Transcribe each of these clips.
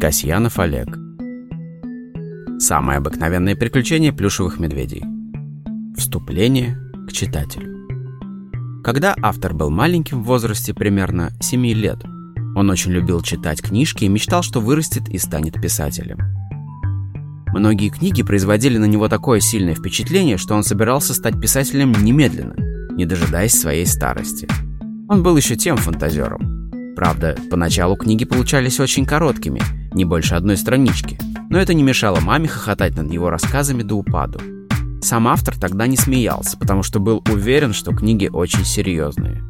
Касьянов Олег. Самое обыкновенное приключение плюшевых медведей. Вступление к читателю. Когда автор был маленьким в возрасте примерно 7 лет, он очень любил читать книжки и мечтал, что вырастет и станет писателем. Многие книги производили на него такое сильное впечатление, что он собирался стать писателем немедленно, не дожидаясь своей старости. Он был еще тем фантазером. Правда, поначалу книги получались очень короткими – не больше одной странички. Но это не мешало маме хохотать над его рассказами до упаду. Сам автор тогда не смеялся, потому что был уверен, что книги очень серьезные.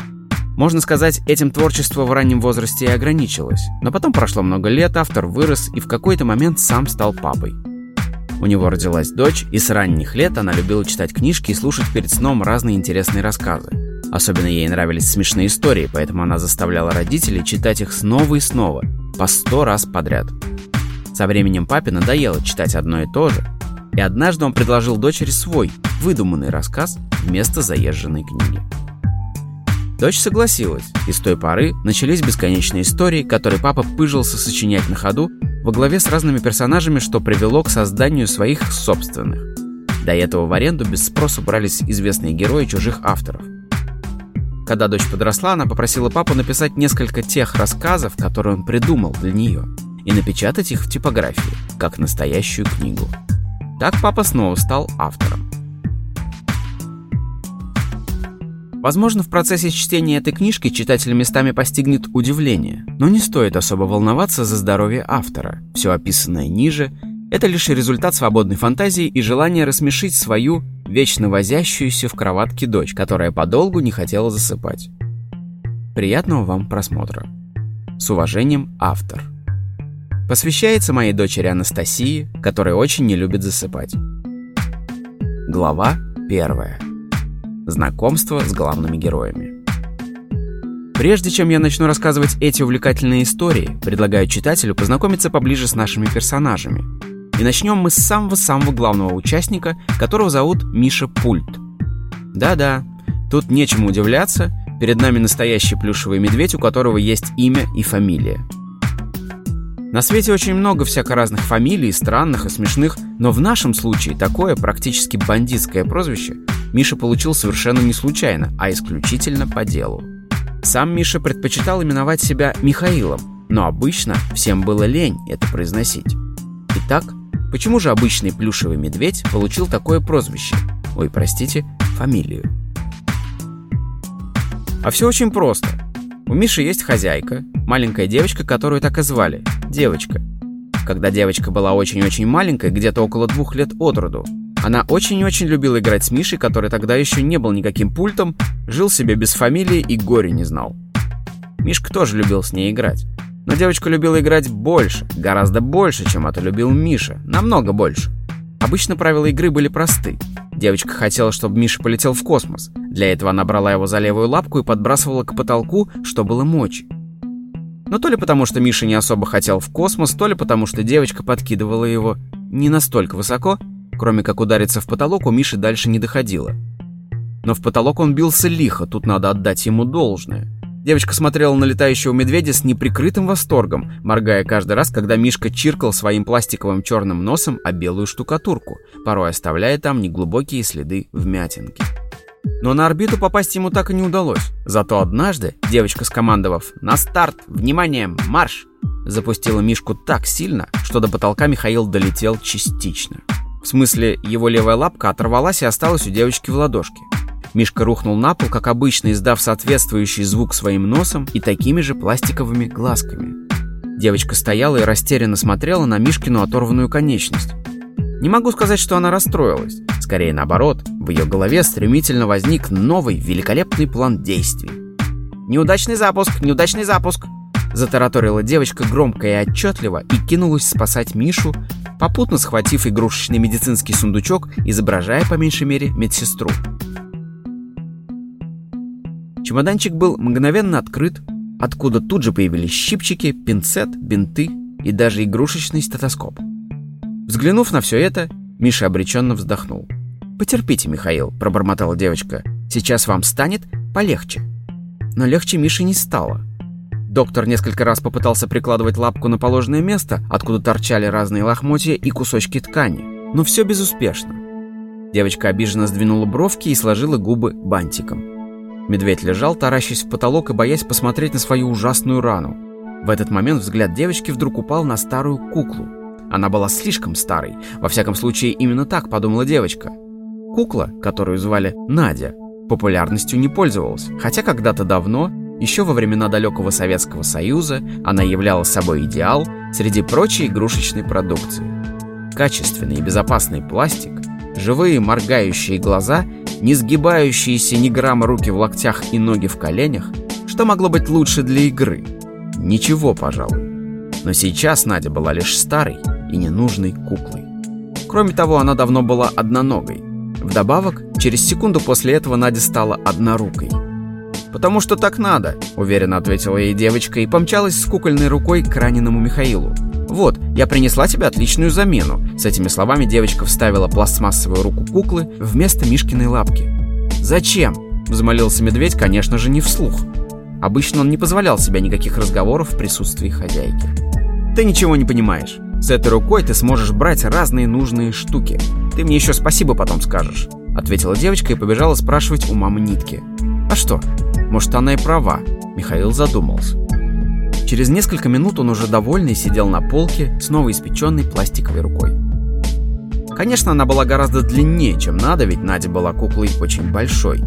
Можно сказать, этим творчество в раннем возрасте и ограничилось. Но потом прошло много лет, автор вырос и в какой-то момент сам стал папой. У него родилась дочь, и с ранних лет она любила читать книжки и слушать перед сном разные интересные рассказы. Особенно ей нравились смешные истории, поэтому она заставляла родителей читать их снова и снова, по сто раз подряд. Со временем папе надоело читать одно и то же, и однажды он предложил дочери свой, выдуманный рассказ вместо заезженной книги. Дочь согласилась, и с той поры начались бесконечные истории, которые папа пыжился сочинять на ходу во главе с разными персонажами, что привело к созданию своих собственных. До этого в аренду без спросу брались известные герои чужих авторов – когда дочь подросла, она попросила папу написать несколько тех рассказов, которые он придумал для нее, и напечатать их в типографии, как настоящую книгу. Так папа снова стал автором. Возможно, в процессе чтения этой книжки читатель местами постигнет удивление, но не стоит особо волноваться за здоровье автора. Все описанное ниже – это лишь результат свободной фантазии и желания рассмешить свою вечно возящуюся в кроватке дочь, которая подолгу не хотела засыпать. Приятного вам просмотра. С уважением, автор. Посвящается моей дочери Анастасии, которая очень не любит засыпать. Глава первая. Знакомство с главными героями. Прежде чем я начну рассказывать эти увлекательные истории, предлагаю читателю познакомиться поближе с нашими персонажами – и начнем мы с самого-самого главного участника, которого зовут Миша Пульт. Да-да, тут нечему удивляться, перед нами настоящий плюшевый медведь, у которого есть имя и фамилия. На свете очень много всяко разных фамилий, странных и смешных, но в нашем случае такое практически бандитское прозвище Миша получил совершенно не случайно, а исключительно по делу. Сам Миша предпочитал именовать себя Михаилом, но обычно всем было лень это произносить. Итак, Почему же обычный плюшевый медведь получил такое прозвище? Ой, простите, фамилию. А все очень просто. У Миши есть хозяйка, маленькая девочка, которую так и звали – девочка. Когда девочка была очень-очень маленькой, где-то около двух лет от роду, она очень-очень любила играть с Мишей, который тогда еще не был никаким пультом, жил себе без фамилии и горе не знал. Мишка тоже любил с ней играть. Но девочка любила играть больше, гораздо больше, чем это любил Миша, намного больше. Обычно правила игры были просты. Девочка хотела, чтобы Миша полетел в космос. Для этого она брала его за левую лапку и подбрасывала к потолку, что было мочи. Но то ли потому, что Миша не особо хотел в космос, то ли потому, что девочка подкидывала его не настолько высоко, кроме как удариться в потолок у Миши дальше не доходило. Но в потолок он бился лихо, тут надо отдать ему должное. Девочка смотрела на летающего медведя с неприкрытым восторгом, моргая каждый раз, когда Мишка чиркал своим пластиковым черным носом о белую штукатурку, порой оставляя там неглубокие следы вмятинки. Но на орбиту попасть ему так и не удалось. Зато однажды девочка, скомандовав «На старт! Внимание! Марш!» запустила Мишку так сильно, что до потолка Михаил долетел частично. В смысле, его левая лапка оторвалась и осталась у девочки в ладошке. Мишка рухнул на пол, как обычно, издав соответствующий звук своим носом и такими же пластиковыми глазками. Девочка стояла и растерянно смотрела на Мишкину оторванную конечность. Не могу сказать, что она расстроилась. Скорее наоборот, в ее голове стремительно возник новый великолепный план действий. «Неудачный запуск! Неудачный запуск!» Затараторила девочка громко и отчетливо и кинулась спасать Мишу, попутно схватив игрушечный медицинский сундучок, изображая по меньшей мере медсестру. Чемоданчик был мгновенно открыт, откуда тут же появились щипчики, пинцет, бинты и даже игрушечный стетоскоп. Взглянув на все это, Миша обреченно вздохнул. «Потерпите, Михаил», — пробормотала девочка. «Сейчас вам станет полегче». Но легче Мише не стало. Доктор несколько раз попытался прикладывать лапку на положенное место, откуда торчали разные лохмотья и кусочки ткани, но все безуспешно. Девочка обиженно сдвинула бровки и сложила губы бантиком. Медведь лежал, таращась в потолок и боясь посмотреть на свою ужасную рану. В этот момент взгляд девочки вдруг упал на старую куклу. Она была слишком старой, во всяком случае именно так подумала девочка. Кукла, которую звали Надя, популярностью не пользовалась, хотя когда-то давно еще во времена далекого Советского Союза она являла собой идеал среди прочей игрушечной продукции. Качественный и безопасный пластик, живые моргающие глаза, не сгибающиеся ни грамма руки в локтях и ноги в коленях, что могло быть лучше для игры? Ничего, пожалуй. Но сейчас Надя была лишь старой и ненужной куклой. Кроме того, она давно была одноногой. Вдобавок, через секунду после этого Надя стала однорукой – «Потому что так надо», — уверенно ответила ей девочка и помчалась с кукольной рукой к раненому Михаилу. «Вот, я принесла тебе отличную замену». С этими словами девочка вставила пластмассовую руку куклы вместо Мишкиной лапки. «Зачем?» — взмолился медведь, конечно же, не вслух. Обычно он не позволял себе никаких разговоров в присутствии хозяйки. «Ты ничего не понимаешь. С этой рукой ты сможешь брать разные нужные штуки. Ты мне еще спасибо потом скажешь», — ответила девочка и побежала спрашивать у мамы нитки. «А что, может, она и права. Михаил задумался. Через несколько минут он уже довольный сидел на полке с новоиспеченной пластиковой рукой. Конечно, она была гораздо длиннее, чем надо, ведь Надя была куклой очень большой.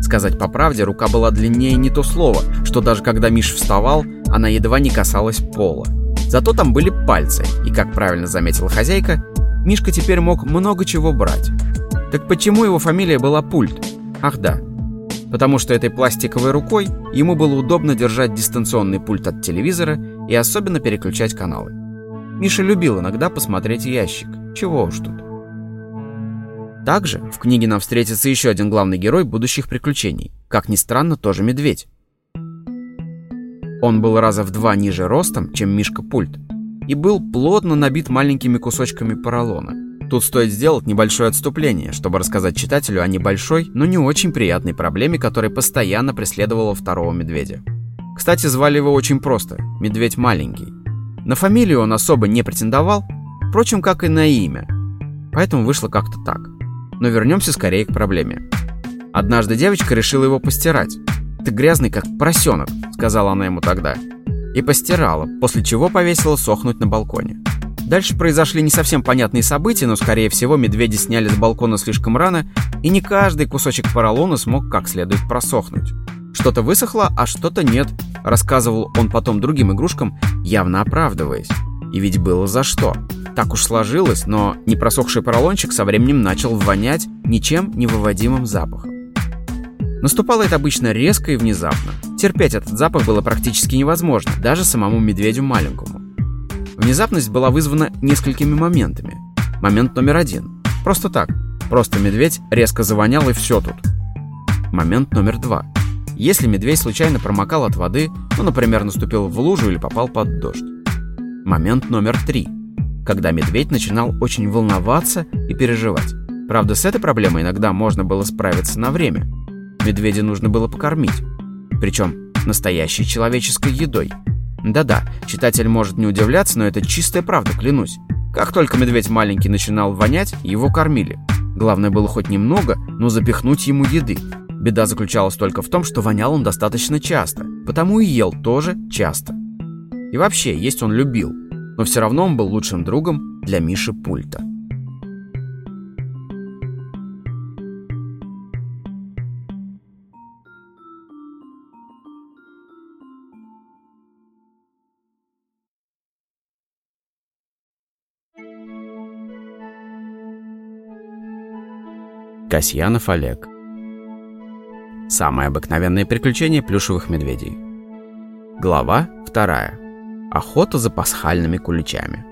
Сказать по правде, рука была длиннее не то слово, что даже когда Миш вставал, она едва не касалась пола. Зато там были пальцы, и, как правильно заметила хозяйка, Мишка теперь мог много чего брать. Так почему его фамилия была Пульт? Ах да, потому что этой пластиковой рукой ему было удобно держать дистанционный пульт от телевизора и особенно переключать каналы. Миша любил иногда посмотреть ящик. Чего уж тут. Также в книге нам встретится еще один главный герой будущих приключений. Как ни странно, тоже медведь. Он был раза в два ниже ростом, чем Мишка Пульт, и был плотно набит маленькими кусочками поролона. Тут стоит сделать небольшое отступление, чтобы рассказать читателю о небольшой, но не очень приятной проблеме, которая постоянно преследовала второго медведя. Кстати, звали его очень просто – Медведь Маленький. На фамилию он особо не претендовал, впрочем, как и на имя. Поэтому вышло как-то так. Но вернемся скорее к проблеме. Однажды девочка решила его постирать. «Ты грязный, как поросенок», – сказала она ему тогда. И постирала, после чего повесила сохнуть на балконе. Дальше произошли не совсем понятные события, но, скорее всего, медведи сняли с балкона слишком рано, и не каждый кусочек поролона смог как следует просохнуть. Что-то высохло, а что-то нет, рассказывал он потом другим игрушкам, явно оправдываясь. И ведь было за что. Так уж сложилось, но непросохший поролончик со временем начал вонять ничем не выводимым запахом. Наступало это обычно резко и внезапно. Терпеть этот запах было практически невозможно, даже самому медведю маленькому. Внезапность была вызвана несколькими моментами. Момент номер один. Просто так. Просто медведь резко завонял и все тут. Момент номер два. Если медведь случайно промокал от воды, ну, например, наступил в лужу или попал под дождь. Момент номер три. Когда медведь начинал очень волноваться и переживать. Правда, с этой проблемой иногда можно было справиться на время. Медведя нужно было покормить. Причем настоящей человеческой едой – да-да, читатель может не удивляться, но это чистая правда, клянусь. Как только медведь маленький начинал вонять, его кормили. Главное было хоть немного, но запихнуть ему еды. Беда заключалась только в том, что вонял он достаточно часто, потому и ел тоже часто. И вообще, есть он любил, но все равно он был лучшим другом для Миши Пульта. Касьянов Олег. Самое обыкновенное приключение плюшевых медведей. Глава вторая. Охота за пасхальными куличами.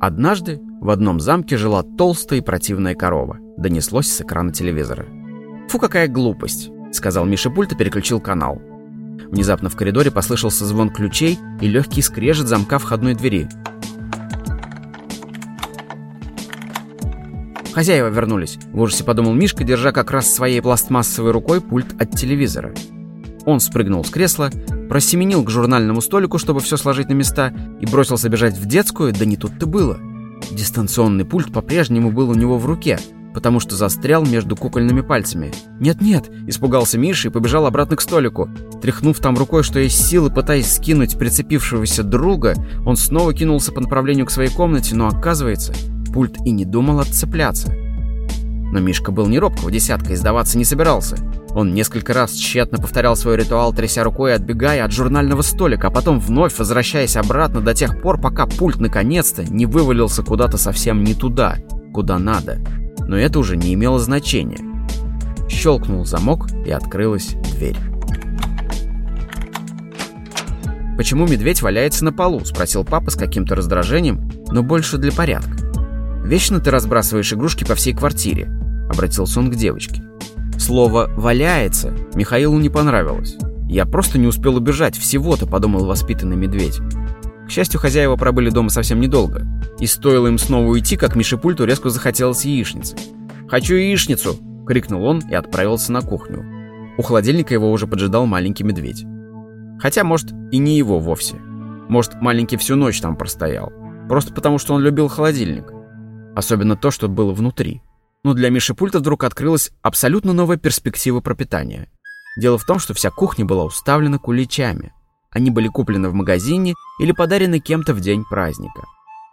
Однажды в одном замке жила толстая и противная корова. Донеслось с экрана телевизора. «Фу, какая глупость!» — сказал Миша пульт и переключил канал. Внезапно в коридоре послышался звон ключей и легкий скрежет замка входной двери. Хозяева вернулись. В ужасе подумал Мишка, держа как раз своей пластмассовой рукой пульт от телевизора. Он спрыгнул с кресла, просеменил к журнальному столику, чтобы все сложить на места, и бросился бежать в детскую, да не тут-то было. Дистанционный пульт по-прежнему был у него в руке, потому что застрял между кукольными пальцами. «Нет-нет!» – испугался Миша и побежал обратно к столику. Тряхнув там рукой, что есть силы, пытаясь скинуть прицепившегося друга, он снова кинулся по направлению к своей комнате, но оказывается, пульт и не думал отцепляться. Но Мишка был не робкого десятка и сдаваться не собирался. Он несколько раз тщетно повторял свой ритуал, тряся рукой, отбегая от журнального столика, а потом вновь возвращаясь обратно до тех пор, пока пульт наконец-то не вывалился куда-то совсем не туда, куда надо. Но это уже не имело значения. Щелкнул замок и открылась дверь. «Почему медведь валяется на полу?» – спросил папа с каким-то раздражением, но больше для порядка. «Вечно ты разбрасываешь игрушки по всей квартире», — обратился он к девочке. Слово «валяется» Михаилу не понравилось. «Я просто не успел убежать, всего-то», — подумал воспитанный медведь. К счастью, хозяева пробыли дома совсем недолго. И стоило им снова уйти, как Мишепульту резко захотелось яичницы. «Хочу яичницу!» — крикнул он и отправился на кухню. У холодильника его уже поджидал маленький медведь. Хотя, может, и не его вовсе. Может, маленький всю ночь там простоял. Просто потому, что он любил холодильник. Особенно то, что было внутри. Но для Миши Пульта вдруг открылась абсолютно новая перспектива пропитания. Дело в том, что вся кухня была уставлена куличами. Они были куплены в магазине или подарены кем-то в день праздника.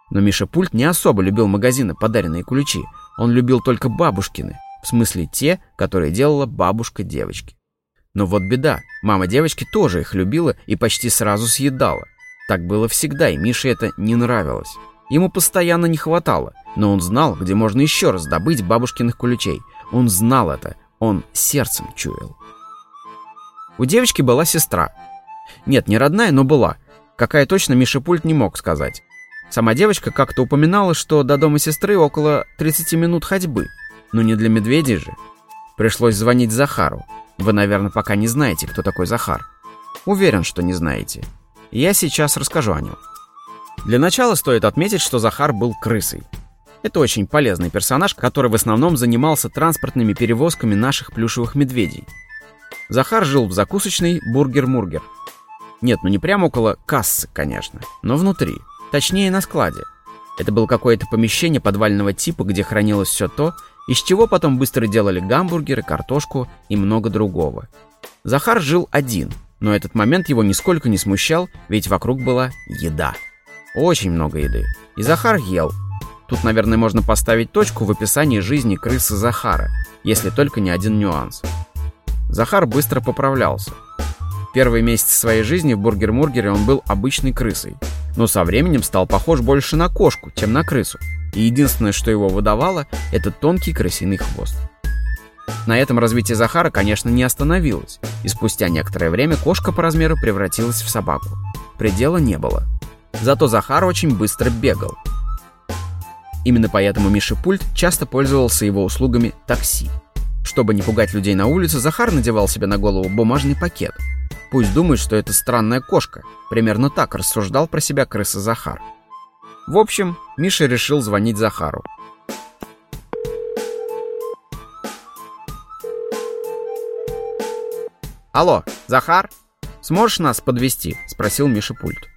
Но Миша Пульт не особо любил магазины, подаренные куличи. Он любил только бабушкины, в смысле те, которые делала бабушка девочки. Но вот беда, мама девочки тоже их любила и почти сразу съедала. Так было всегда, и Мише это не нравилось. Ему постоянно не хватало, но он знал, где можно еще раз добыть бабушкиных куличей. Он знал это, он сердцем чуял. У девочки была сестра. Нет, не родная, но была. Какая точно Миша Пульт не мог сказать. Сама девочка как-то упоминала, что до дома сестры около 30 минут ходьбы. Но не для медведей же. Пришлось звонить Захару. Вы, наверное, пока не знаете, кто такой Захар. Уверен, что не знаете. Я сейчас расскажу о нем. Для начала стоит отметить, что Захар был крысой. Это очень полезный персонаж, который в основном занимался транспортными перевозками наших плюшевых медведей. Захар жил в закусочной «Бургер-Мургер». Нет, ну не прямо около кассы, конечно, но внутри. Точнее, на складе. Это было какое-то помещение подвального типа, где хранилось все то, из чего потом быстро делали гамбургеры, картошку и много другого. Захар жил один, но этот момент его нисколько не смущал, ведь вокруг была еда. Очень много еды. И Захар ел. Тут, наверное, можно поставить точку в описании жизни крысы Захара, если только не один нюанс. Захар быстро поправлялся. Первые месяцы своей жизни в Бургер-Мургере он был обычной крысой, но со временем стал похож больше на кошку, чем на крысу. И единственное, что его выдавало, это тонкий крысиный хвост. На этом развитие Захара, конечно, не остановилось, и спустя некоторое время кошка по размеру превратилась в собаку. Предела не было. Зато Захар очень быстро бегал. Именно поэтому Миша Пульт часто пользовался его услугами такси. Чтобы не пугать людей на улице, Захар надевал себе на голову бумажный пакет. Пусть думают, что это странная кошка. Примерно так рассуждал про себя крыса Захар. В общем, Миша решил звонить Захару. «Алло, Захар? Сможешь нас подвести? спросил Миша Пульт.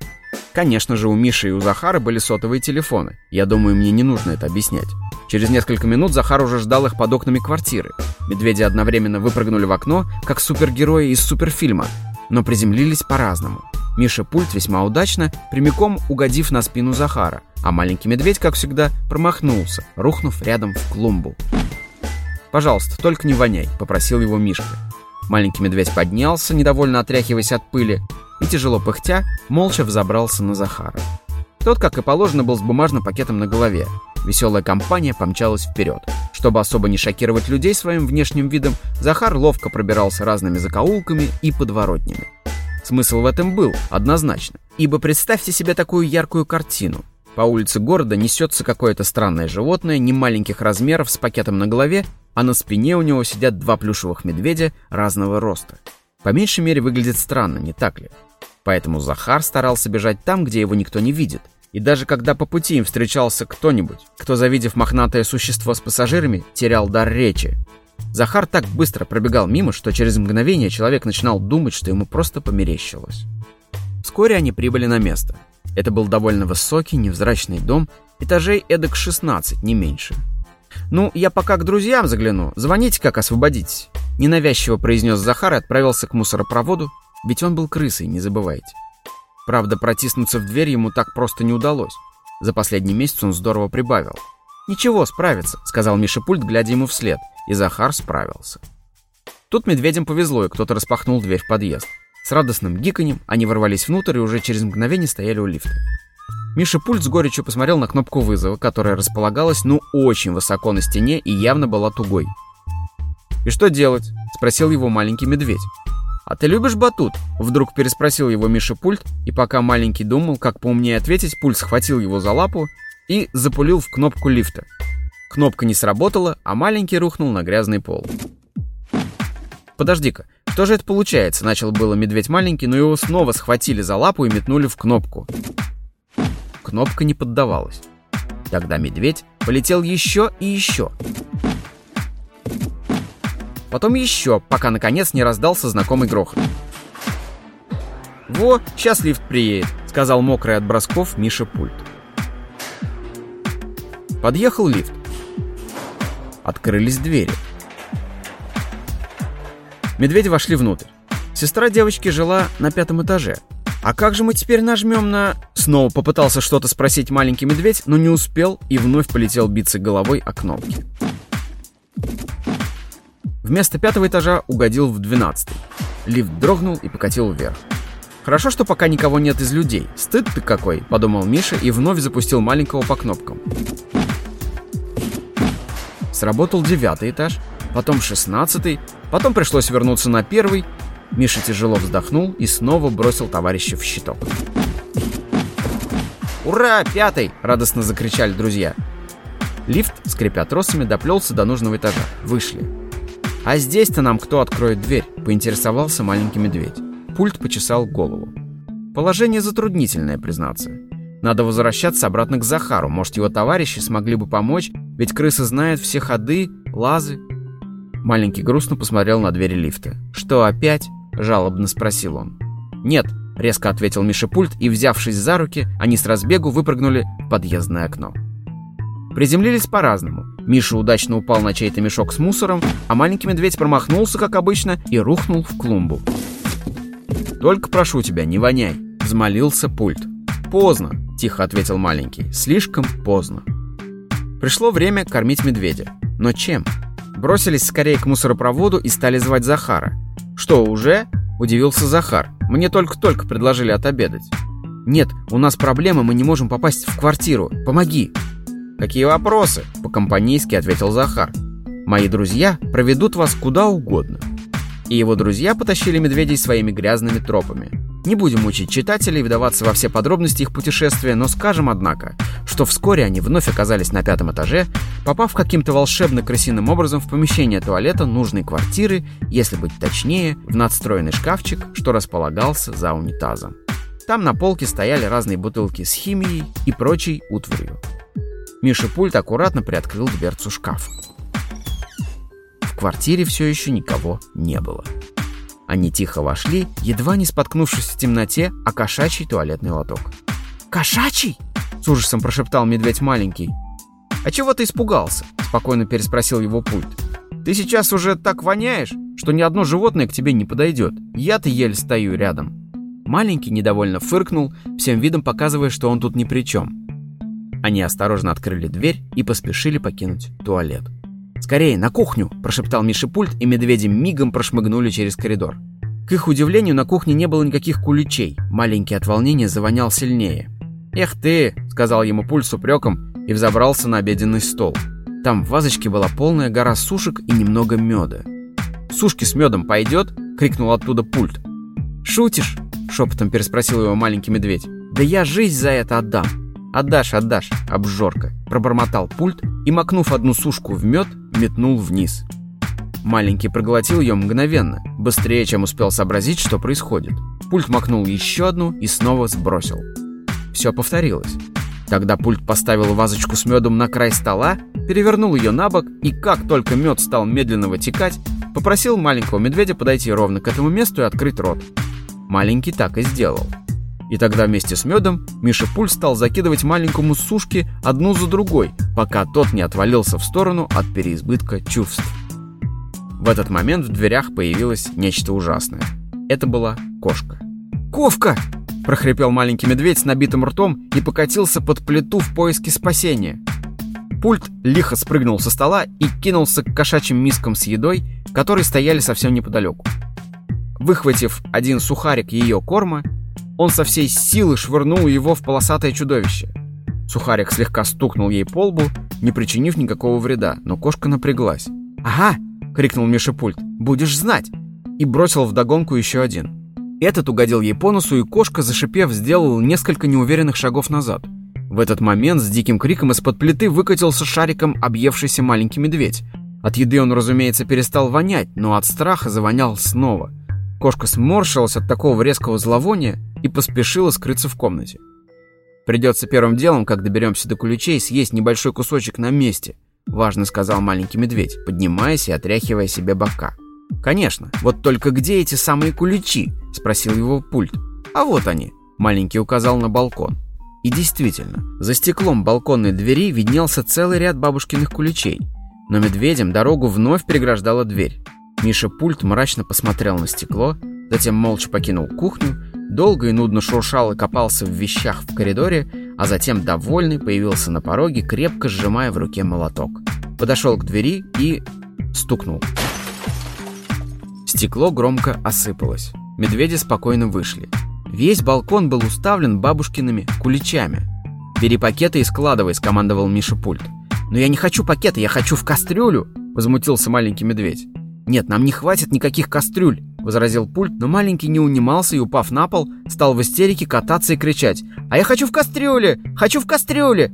Конечно же, у Миши и у Захара были сотовые телефоны. Я думаю, мне не нужно это объяснять. Через несколько минут Захар уже ждал их под окнами квартиры. Медведи одновременно выпрыгнули в окно, как супергерои из суперфильма, но приземлились по-разному. Миша пульт весьма удачно, прямиком угодив на спину Захара, а маленький медведь, как всегда, промахнулся, рухнув рядом в клумбу. «Пожалуйста, только не воняй», — попросил его Мишка. Маленький медведь поднялся, недовольно отряхиваясь от пыли, и, тяжело пыхтя, молча взобрался на Захара. Тот, как и положено, был с бумажным пакетом на голове. Веселая компания помчалась вперед. Чтобы особо не шокировать людей своим внешним видом, Захар ловко пробирался разными закоулками и подворотнями. Смысл в этом был, однозначно. Ибо представьте себе такую яркую картину. По улице города несется какое-то странное животное, не маленьких размеров, с пакетом на голове, а на спине у него сидят два плюшевых медведя разного роста. По меньшей мере выглядит странно, не так ли? Поэтому Захар старался бежать там, где его никто не видит. И даже когда по пути им встречался кто-нибудь, кто, завидев мохнатое существо с пассажирами, терял дар речи, Захар так быстро пробегал мимо, что через мгновение человек начинал думать, что ему просто померещилось. Вскоре они прибыли на место. Это был довольно высокий, невзрачный дом, этажей эдак 16, не меньше. «Ну, я пока к друзьям загляну. Звоните, как освободитесь», — ненавязчиво произнес Захар и отправился к мусоропроводу, ведь он был крысой, не забывайте. Правда, протиснуться в дверь ему так просто не удалось. За последний месяц он здорово прибавил. «Ничего, справится», — сказал Миша Пульт, глядя ему вслед, и Захар справился. Тут медведям повезло, и кто-то распахнул дверь в подъезд. С радостным гиканьем они ворвались внутрь и уже через мгновение стояли у лифта. Миша Пульт с горечью посмотрел на кнопку вызова, которая располагалась ну очень высоко на стене и явно была тугой. «И что делать?» — спросил его маленький медведь. «А ты любишь батут?» — вдруг переспросил его Миша Пульт, и пока маленький думал, как поумнее ответить, Пульт схватил его за лапу и запулил в кнопку лифта. Кнопка не сработала, а маленький рухнул на грязный пол. «Подожди-ка, что же это получается?» — начал было медведь маленький, но его снова схватили за лапу и метнули в кнопку. Кнопка не поддавалась. Тогда медведь полетел еще и еще. Потом еще, пока наконец не раздался знакомый грохот. «Во, сейчас лифт приедет», — сказал мокрый от бросков Миша Пульт. Подъехал лифт. Открылись двери. Медведи вошли внутрь. Сестра девочки жила на пятом этаже. «А как же мы теперь нажмем на...» Снова попытался что-то спросить маленький медведь, но не успел и вновь полетел биться головой о кнопки. Вместо пятого этажа угодил в двенадцатый. Лифт дрогнул и покатил вверх. «Хорошо, что пока никого нет из людей. Стыд ты какой!» — подумал Миша и вновь запустил маленького по кнопкам. Сработал девятый этаж, потом шестнадцатый, потом пришлось вернуться на первый. Миша тяжело вздохнул и снова бросил товарища в щиток. «Ура, пятый!» — радостно закричали друзья. Лифт, скрипя тросами, доплелся до нужного этажа. Вышли. «А здесь-то нам кто откроет дверь?» — поинтересовался маленький медведь. Пульт почесал голову. Положение затруднительное, признаться. Надо возвращаться обратно к Захару. Может, его товарищи смогли бы помочь, ведь крыса знает все ходы, лазы. Маленький грустно посмотрел на двери лифта. «Что, опять?» – жалобно спросил он. «Нет», – резко ответил Миша Пульт, и, взявшись за руки, они с разбегу выпрыгнули в подъездное окно. Приземлились по-разному. Миша удачно упал на чей-то мешок с мусором, а маленький медведь промахнулся, как обычно, и рухнул в клумбу. «Только прошу тебя, не воняй», — взмолился пульт. «Поздно», — тихо ответил маленький. «Слишком поздно». Пришло время кормить медведя. Но чем? Бросились скорее к мусоропроводу и стали звать Захара. «Что, уже?» – удивился Захар. «Мне только-только предложили отобедать». «Нет, у нас проблема, мы не можем попасть в квартиру. Помоги!» «Какие вопросы?» – по-компанейски ответил Захар. «Мои друзья проведут вас куда угодно». И его друзья потащили медведей своими грязными тропами. Не будем учить читателей и вдаваться во все подробности их путешествия, но скажем, однако, что вскоре они вновь оказались на пятом этаже, попав каким-то волшебно-крысиным образом в помещение туалета нужной квартиры, если быть точнее, в надстроенный шкафчик, что располагался за унитазом. Там на полке стояли разные бутылки с химией и прочей утварью. Миша Пульт аккуратно приоткрыл дверцу шкафа. В квартире все еще никого не было. Они тихо вошли, едва не споткнувшись в темноте, о кошачий туалетный лоток. «Кошачий?» — с ужасом прошептал медведь маленький. «А чего ты испугался?» — спокойно переспросил его пульт. «Ты сейчас уже так воняешь, что ни одно животное к тебе не подойдет. Я-то еле стою рядом». Маленький недовольно фыркнул, всем видом показывая, что он тут ни при чем. Они осторожно открыли дверь и поспешили покинуть туалет. «Скорее, на кухню!» – прошептал Миша пульт, и медведи мигом прошмыгнули через коридор. К их удивлению, на кухне не было никаких куличей. Маленький от волнения завонял сильнее. «Эх ты!» – сказал ему пульт с упреком и взобрался на обеденный стол. Там в вазочке была полная гора сушек и немного меда. «Сушки с медом пойдет?» – крикнул оттуда пульт. «Шутишь?» – шепотом переспросил его маленький медведь. «Да я жизнь за это отдам!» «Отдашь, отдашь, обжорка!» – пробормотал пульт и, макнув одну сушку в мед, метнул вниз. Маленький проглотил ее мгновенно, быстрее, чем успел сообразить, что происходит. Пульт макнул еще одну и снова сбросил. Все повторилось. Тогда пульт поставил вазочку с медом на край стола, перевернул ее на бок и, как только мед стал медленно вытекать, попросил маленького медведя подойти ровно к этому месту и открыть рот. Маленький так и сделал. И тогда вместе с медом Миша Пуль стал закидывать маленькому сушке одну за другой, пока тот не отвалился в сторону от переизбытка чувств. В этот момент в дверях появилось нечто ужасное. Это была кошка. «Ковка!» – прохрипел маленький медведь с набитым ртом и покатился под плиту в поиске спасения. Пульт лихо спрыгнул со стола и кинулся к кошачьим мискам с едой, которые стояли совсем неподалеку. Выхватив один сухарик ее корма, он со всей силы швырнул его в полосатое чудовище. Сухарик слегка стукнул ей по лбу, не причинив никакого вреда, но кошка напряглась. «Ага!» — крикнул Миша пульт. «Будешь знать!» И бросил вдогонку еще один. Этот угодил ей по носу, и кошка, зашипев, сделал несколько неуверенных шагов назад. В этот момент с диким криком из-под плиты выкатился шариком объевшийся маленький медведь. От еды он, разумеется, перестал вонять, но от страха завонял снова. Кошка сморщилась от такого резкого зловония и поспешила скрыться в комнате. «Придется первым делом, как доберемся до куличей, съесть небольшой кусочек на месте», — важно сказал маленький медведь, поднимаясь и отряхивая себе бока. «Конечно, вот только где эти самые куличи?» — спросил его пульт. «А вот они», — маленький указал на балкон. И действительно, за стеклом балконной двери виднелся целый ряд бабушкиных куличей. Но медведям дорогу вновь переграждала дверь. Миша Пульт мрачно посмотрел на стекло, затем молча покинул кухню, долго и нудно шуршал и копался в вещах в коридоре, а затем, довольный, появился на пороге, крепко сжимая в руке молоток. Подошел к двери и... стукнул. Стекло громко осыпалось. Медведи спокойно вышли. Весь балкон был уставлен бабушкиными куличами. «Бери пакеты и складывай», — скомандовал Миша Пульт. «Но я не хочу пакеты, я хочу в кастрюлю», — возмутился маленький медведь. «Нет, нам не хватит никаких кастрюль», — возразил пульт, но маленький не унимался и, упав на пол, стал в истерике кататься и кричать. «А я хочу в кастрюле! Хочу в кастрюле!»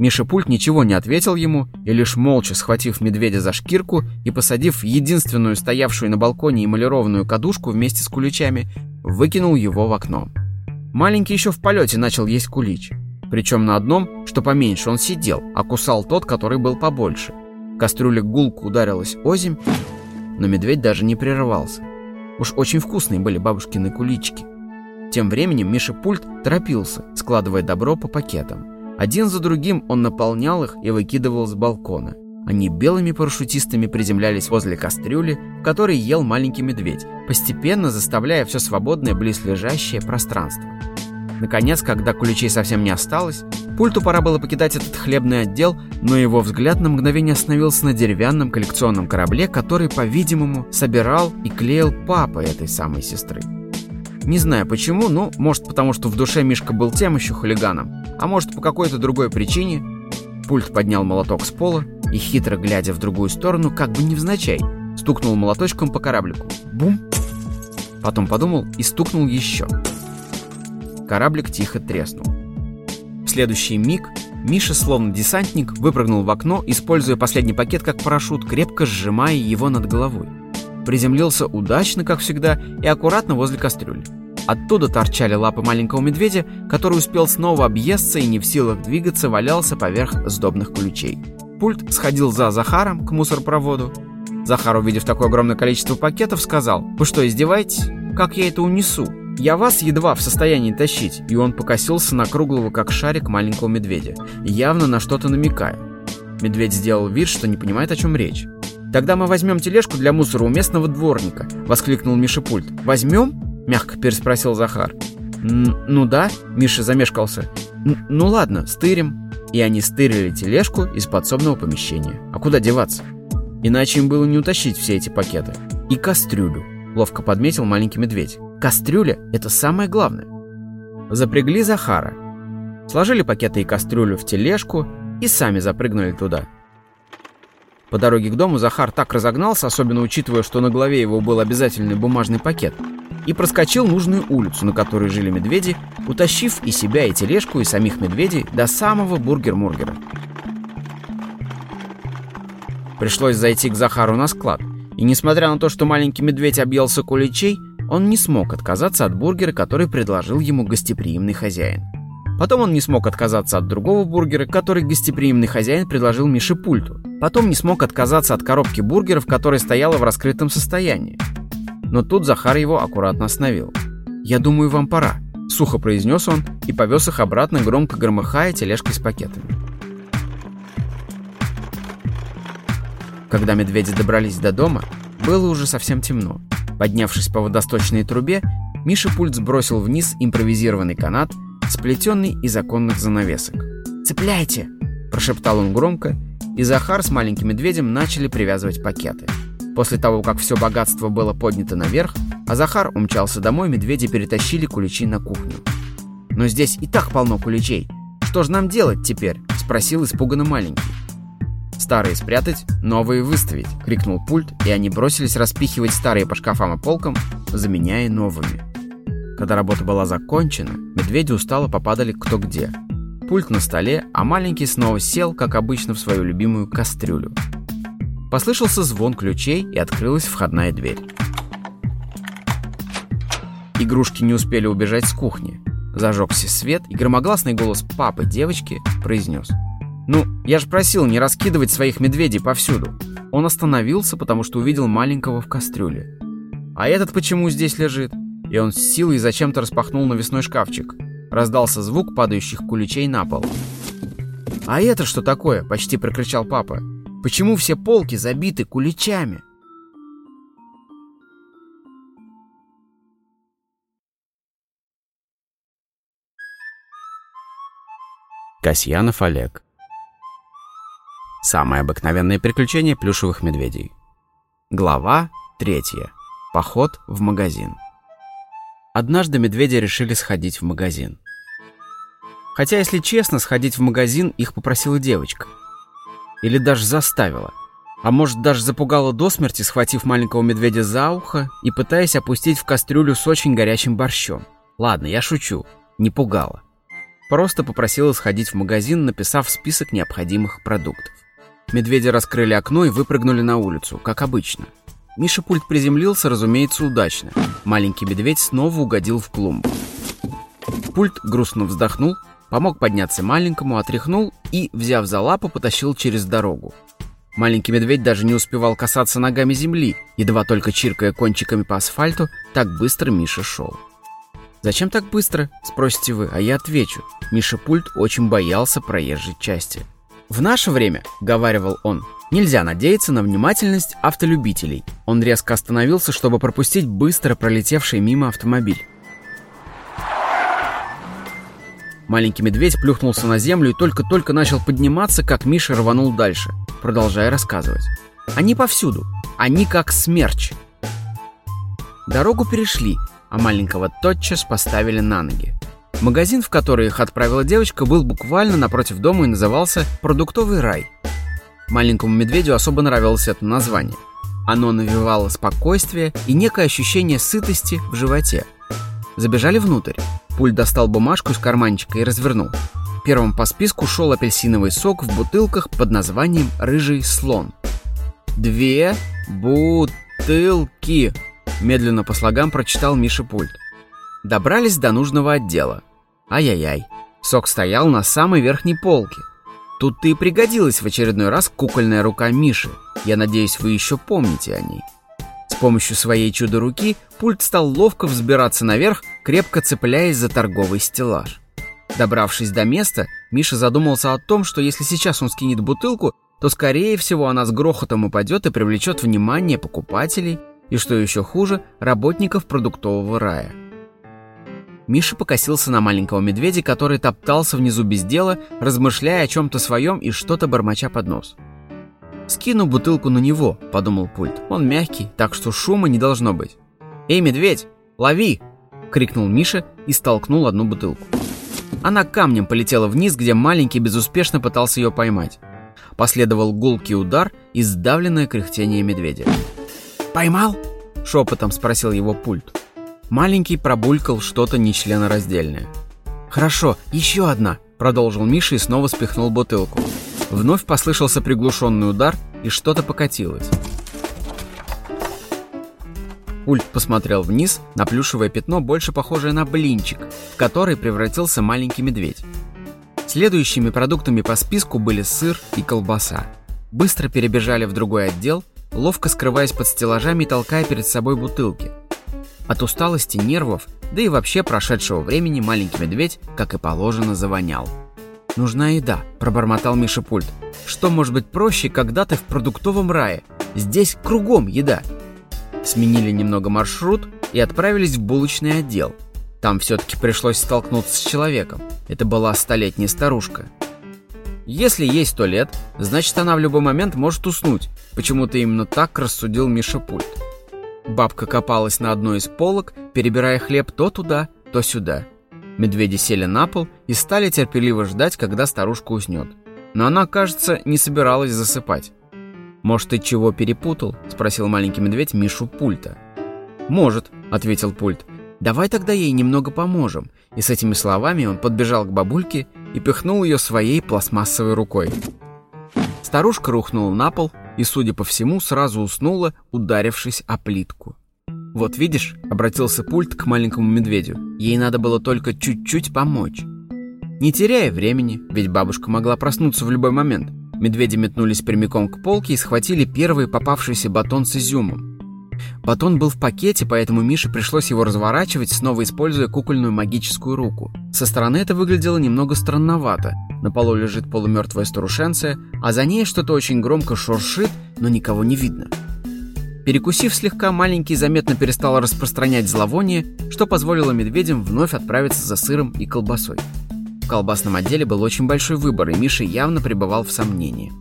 Миша Пульт ничего не ответил ему, и лишь молча схватив медведя за шкирку и посадив единственную стоявшую на балконе эмалированную кадушку вместе с куличами, выкинул его в окно. Маленький еще в полете начал есть кулич. Причем на одном, что поменьше, он сидел, а кусал тот, который был побольше. Кастрюля гулку ударилась озимь, но медведь даже не прерывался. Уж очень вкусные были бабушкины кулички. Тем временем Миша Пульт торопился, складывая добро по пакетам. Один за другим он наполнял их и выкидывал с балкона. Они белыми парашютистами приземлялись возле кастрюли, в которой ел маленький медведь, постепенно заставляя все свободное близлежащее пространство. Наконец, когда куличей совсем не осталось, пульту пора было покидать этот хлебный отдел, но его взгляд на мгновение остановился на деревянном коллекционном корабле, который, по-видимому, собирал и клеил папа этой самой сестры. Не знаю почему, ну, может потому, что в душе Мишка был тем еще хулиганом, а может по какой-то другой причине. Пульт поднял молоток с пола и, хитро глядя в другую сторону, как бы невзначай, стукнул молоточком по кораблику. Бум! Потом подумал и стукнул еще. Кораблик тихо треснул. Следующий миг Миша, словно десантник, выпрыгнул в окно, используя последний пакет как парашют, крепко сжимая его над головой. Приземлился удачно, как всегда, и аккуратно возле кастрюли. Оттуда торчали лапы маленького медведя, который успел снова объесться и не в силах двигаться, валялся поверх сдобных ключей. Пульт сходил за Захаром к мусоропроводу. Захар, увидев такое огромное количество пакетов, сказал, «Вы что, издеваетесь? Как я это унесу?» Я вас едва в состоянии тащить, и он покосился на круглого как шарик маленького медведя, явно на что-то намекая. Медведь сделал вид, что не понимает, о чем речь. «Тогда мы возьмем тележку для мусора у местного дворника», — воскликнул Миша Пульт. «Возьмем?» — мягко переспросил Захар. «Ну да», — Миша замешкался. «Ну ладно, стырим». И они стырили тележку из подсобного помещения. А куда деваться? Иначе им было не утащить все эти пакеты. И кастрюлю, ловко подметил маленький медведь. Кастрюля — это самое главное. Запрягли Захара. Сложили пакеты и кастрюлю в тележку и сами запрыгнули туда. По дороге к дому Захар так разогнался, особенно учитывая, что на голове его был обязательный бумажный пакет, и проскочил нужную улицу, на которой жили медведи, утащив и себя, и тележку, и самих медведей до самого бургер-мургера. Пришлось зайти к Захару на склад, и несмотря на то, что маленький медведь объелся куличей, он не смог отказаться от бургера, который предложил ему гостеприимный хозяин. Потом он не смог отказаться от другого бургера, который гостеприимный хозяин предложил Мише пульту. Потом не смог отказаться от коробки бургеров, которая стояла в раскрытом состоянии. Но тут Захар его аккуратно остановил. «Я думаю, вам пора», — сухо произнес он и повез их обратно, громко громыхая тележкой с пакетами. Когда медведи добрались до дома, было уже совсем темно. Поднявшись по водосточной трубе, Миша Пульт сбросил вниз импровизированный канат, сплетенный из оконных занавесок. «Цепляйте!» – прошептал он громко, и Захар с маленьким медведем начали привязывать пакеты. После того, как все богатство было поднято наверх, а Захар умчался домой, медведи перетащили куличи на кухню. «Но здесь и так полно куличей. Что же нам делать теперь?» – спросил испуганно маленький. «Старые спрятать, новые выставить!» — крикнул пульт, и они бросились распихивать старые по шкафам и полкам, заменяя новыми. Когда работа была закончена, медведи устало попадали кто где. Пульт на столе, а маленький снова сел, как обычно, в свою любимую кастрюлю. Послышался звон ключей, и открылась входная дверь. Игрушки не успели убежать с кухни. Зажегся свет, и громогласный голос папы девочки произнес — «Ну, я же просил не раскидывать своих медведей повсюду». Он остановился, потому что увидел маленького в кастрюле. «А этот почему здесь лежит?» И он с силой зачем-то распахнул навесной шкафчик. Раздался звук падающих куличей на пол. «А это что такое?» – почти прокричал папа. «Почему все полки забиты куличами?» Касьянов Олег Самое обыкновенное приключение плюшевых медведей. Глава третья. Поход в магазин. Однажды медведи решили сходить в магазин. Хотя, если честно, сходить в магазин их попросила девочка. Или даже заставила. А может, даже запугала до смерти, схватив маленького медведя за ухо и пытаясь опустить в кастрюлю с очень горячим борщом. Ладно, я шучу. Не пугала. Просто попросила сходить в магазин, написав список необходимых продуктов. Медведи раскрыли окно и выпрыгнули на улицу, как обычно. Миша пульт приземлился, разумеется, удачно. Маленький медведь снова угодил в клумбу. Пульт грустно вздохнул, помог подняться маленькому, отряхнул и, взяв за лапу, потащил через дорогу. Маленький медведь даже не успевал касаться ногами земли, едва только чиркая кончиками по асфальту, так быстро Миша шел. «Зачем так быстро?» – спросите вы, а я отвечу. Миша Пульт очень боялся проезжей части. В наше время, говаривал он, нельзя надеяться на внимательность автолюбителей. Он резко остановился, чтобы пропустить быстро пролетевший мимо автомобиль. Маленький медведь плюхнулся на землю и только-только начал подниматься, как Миша рванул дальше, продолжая рассказывать. Они повсюду, они как смерч. Дорогу перешли, а маленького тотчас поставили на ноги. Магазин, в который их отправила девочка, был буквально напротив дома и назывался «Продуктовый рай». Маленькому медведю особо нравилось это название. Оно навевало спокойствие и некое ощущение сытости в животе. Забежали внутрь. Пуль достал бумажку из карманчика и развернул. Первым по списку шел апельсиновый сок в бутылках под названием «Рыжий слон». «Две бутылки», — медленно по слогам прочитал Миша Пульт. Добрались до нужного отдела. Ай-яй-яй. Сок стоял на самой верхней полке. Тут-то и пригодилась в очередной раз кукольная рука Миши. Я надеюсь, вы еще помните о ней. С помощью своей чудо-руки пульт стал ловко взбираться наверх, крепко цепляясь за торговый стеллаж. Добравшись до места, Миша задумался о том, что если сейчас он скинет бутылку, то, скорее всего, она с грохотом упадет и привлечет внимание покупателей и, что еще хуже, работников продуктового рая. Миша покосился на маленького медведя, который топтался внизу без дела, размышляя о чем-то своем и что-то бормоча под нос. «Скину бутылку на него», — подумал пульт. «Он мягкий, так что шума не должно быть». «Эй, медведь, лови!» — крикнул Миша и столкнул одну бутылку. Она камнем полетела вниз, где маленький безуспешно пытался ее поймать. Последовал гулкий удар и сдавленное кряхтение медведя. «Поймал?» — шепотом спросил его пульт. Маленький пробулькал что-то нечленораздельное. «Хорошо, еще одна», — продолжил Миша и снова спихнул бутылку. Вновь послышался приглушенный удар, и что-то покатилось. Пульт посмотрел вниз на плюшевое пятно, больше похожее на блинчик, в который превратился маленький медведь. Следующими продуктами по списку были сыр и колбаса. Быстро перебежали в другой отдел, ловко скрываясь под стеллажами и толкая перед собой бутылки. От усталости, нервов, да и вообще прошедшего времени маленький медведь, как и положено, завонял. «Нужна еда», – пробормотал Миша пульт. «Что может быть проще, когда ты в продуктовом рае? Здесь кругом еда». Сменили немного маршрут и отправились в булочный отдел – там все-таки пришлось столкнуться с человеком. Это была столетняя старушка. Если есть сто лет, значит она в любой момент может уснуть. Почему-то именно так рассудил Миша Пульт. Бабка копалась на одной из полок, перебирая хлеб то туда, то сюда. Медведи сели на пол и стали терпеливо ждать, когда старушка уснет. Но она, кажется, не собиралась засыпать. «Может, ты чего перепутал?» – спросил маленький медведь Мишу Пульта. «Может», – ответил Пульт. Давай тогда ей немного поможем». И с этими словами он подбежал к бабульке и пихнул ее своей пластмассовой рукой. Старушка рухнула на пол и, судя по всему, сразу уснула, ударившись о плитку. «Вот видишь», — обратился пульт к маленькому медведю, ей надо было только чуть-чуть помочь. Не теряя времени, ведь бабушка могла проснуться в любой момент, медведи метнулись прямиком к полке и схватили первый попавшийся батон с изюмом. Батон был в пакете, поэтому Мише пришлось его разворачивать, снова используя кукольную магическую руку. Со стороны это выглядело немного странновато. На полу лежит полумертвая старушенция, а за ней что-то очень громко шуршит, но никого не видно. Перекусив слегка, маленький заметно перестал распространять зловоние, что позволило медведям вновь отправиться за сыром и колбасой. В колбасном отделе был очень большой выбор, и Миша явно пребывал в сомнении.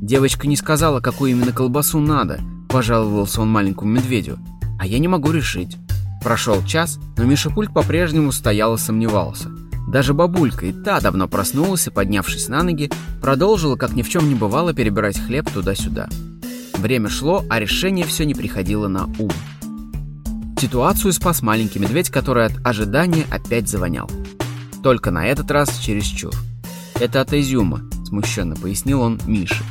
Девочка не сказала, какую именно колбасу надо – Пожаловался он маленькому медведю. А я не могу решить. Прошел час, но Миша Пульт по-прежнему стоял и сомневался. Даже бабулька и та давно проснулась и, поднявшись на ноги, продолжила, как ни в чем не бывало, перебирать хлеб туда-сюда. Время шло, а решение все не приходило на ум. Ситуацию спас маленький медведь, который от ожидания опять завонял. Только на этот раз чересчур. «Это от изюма», — смущенно пояснил он Мише.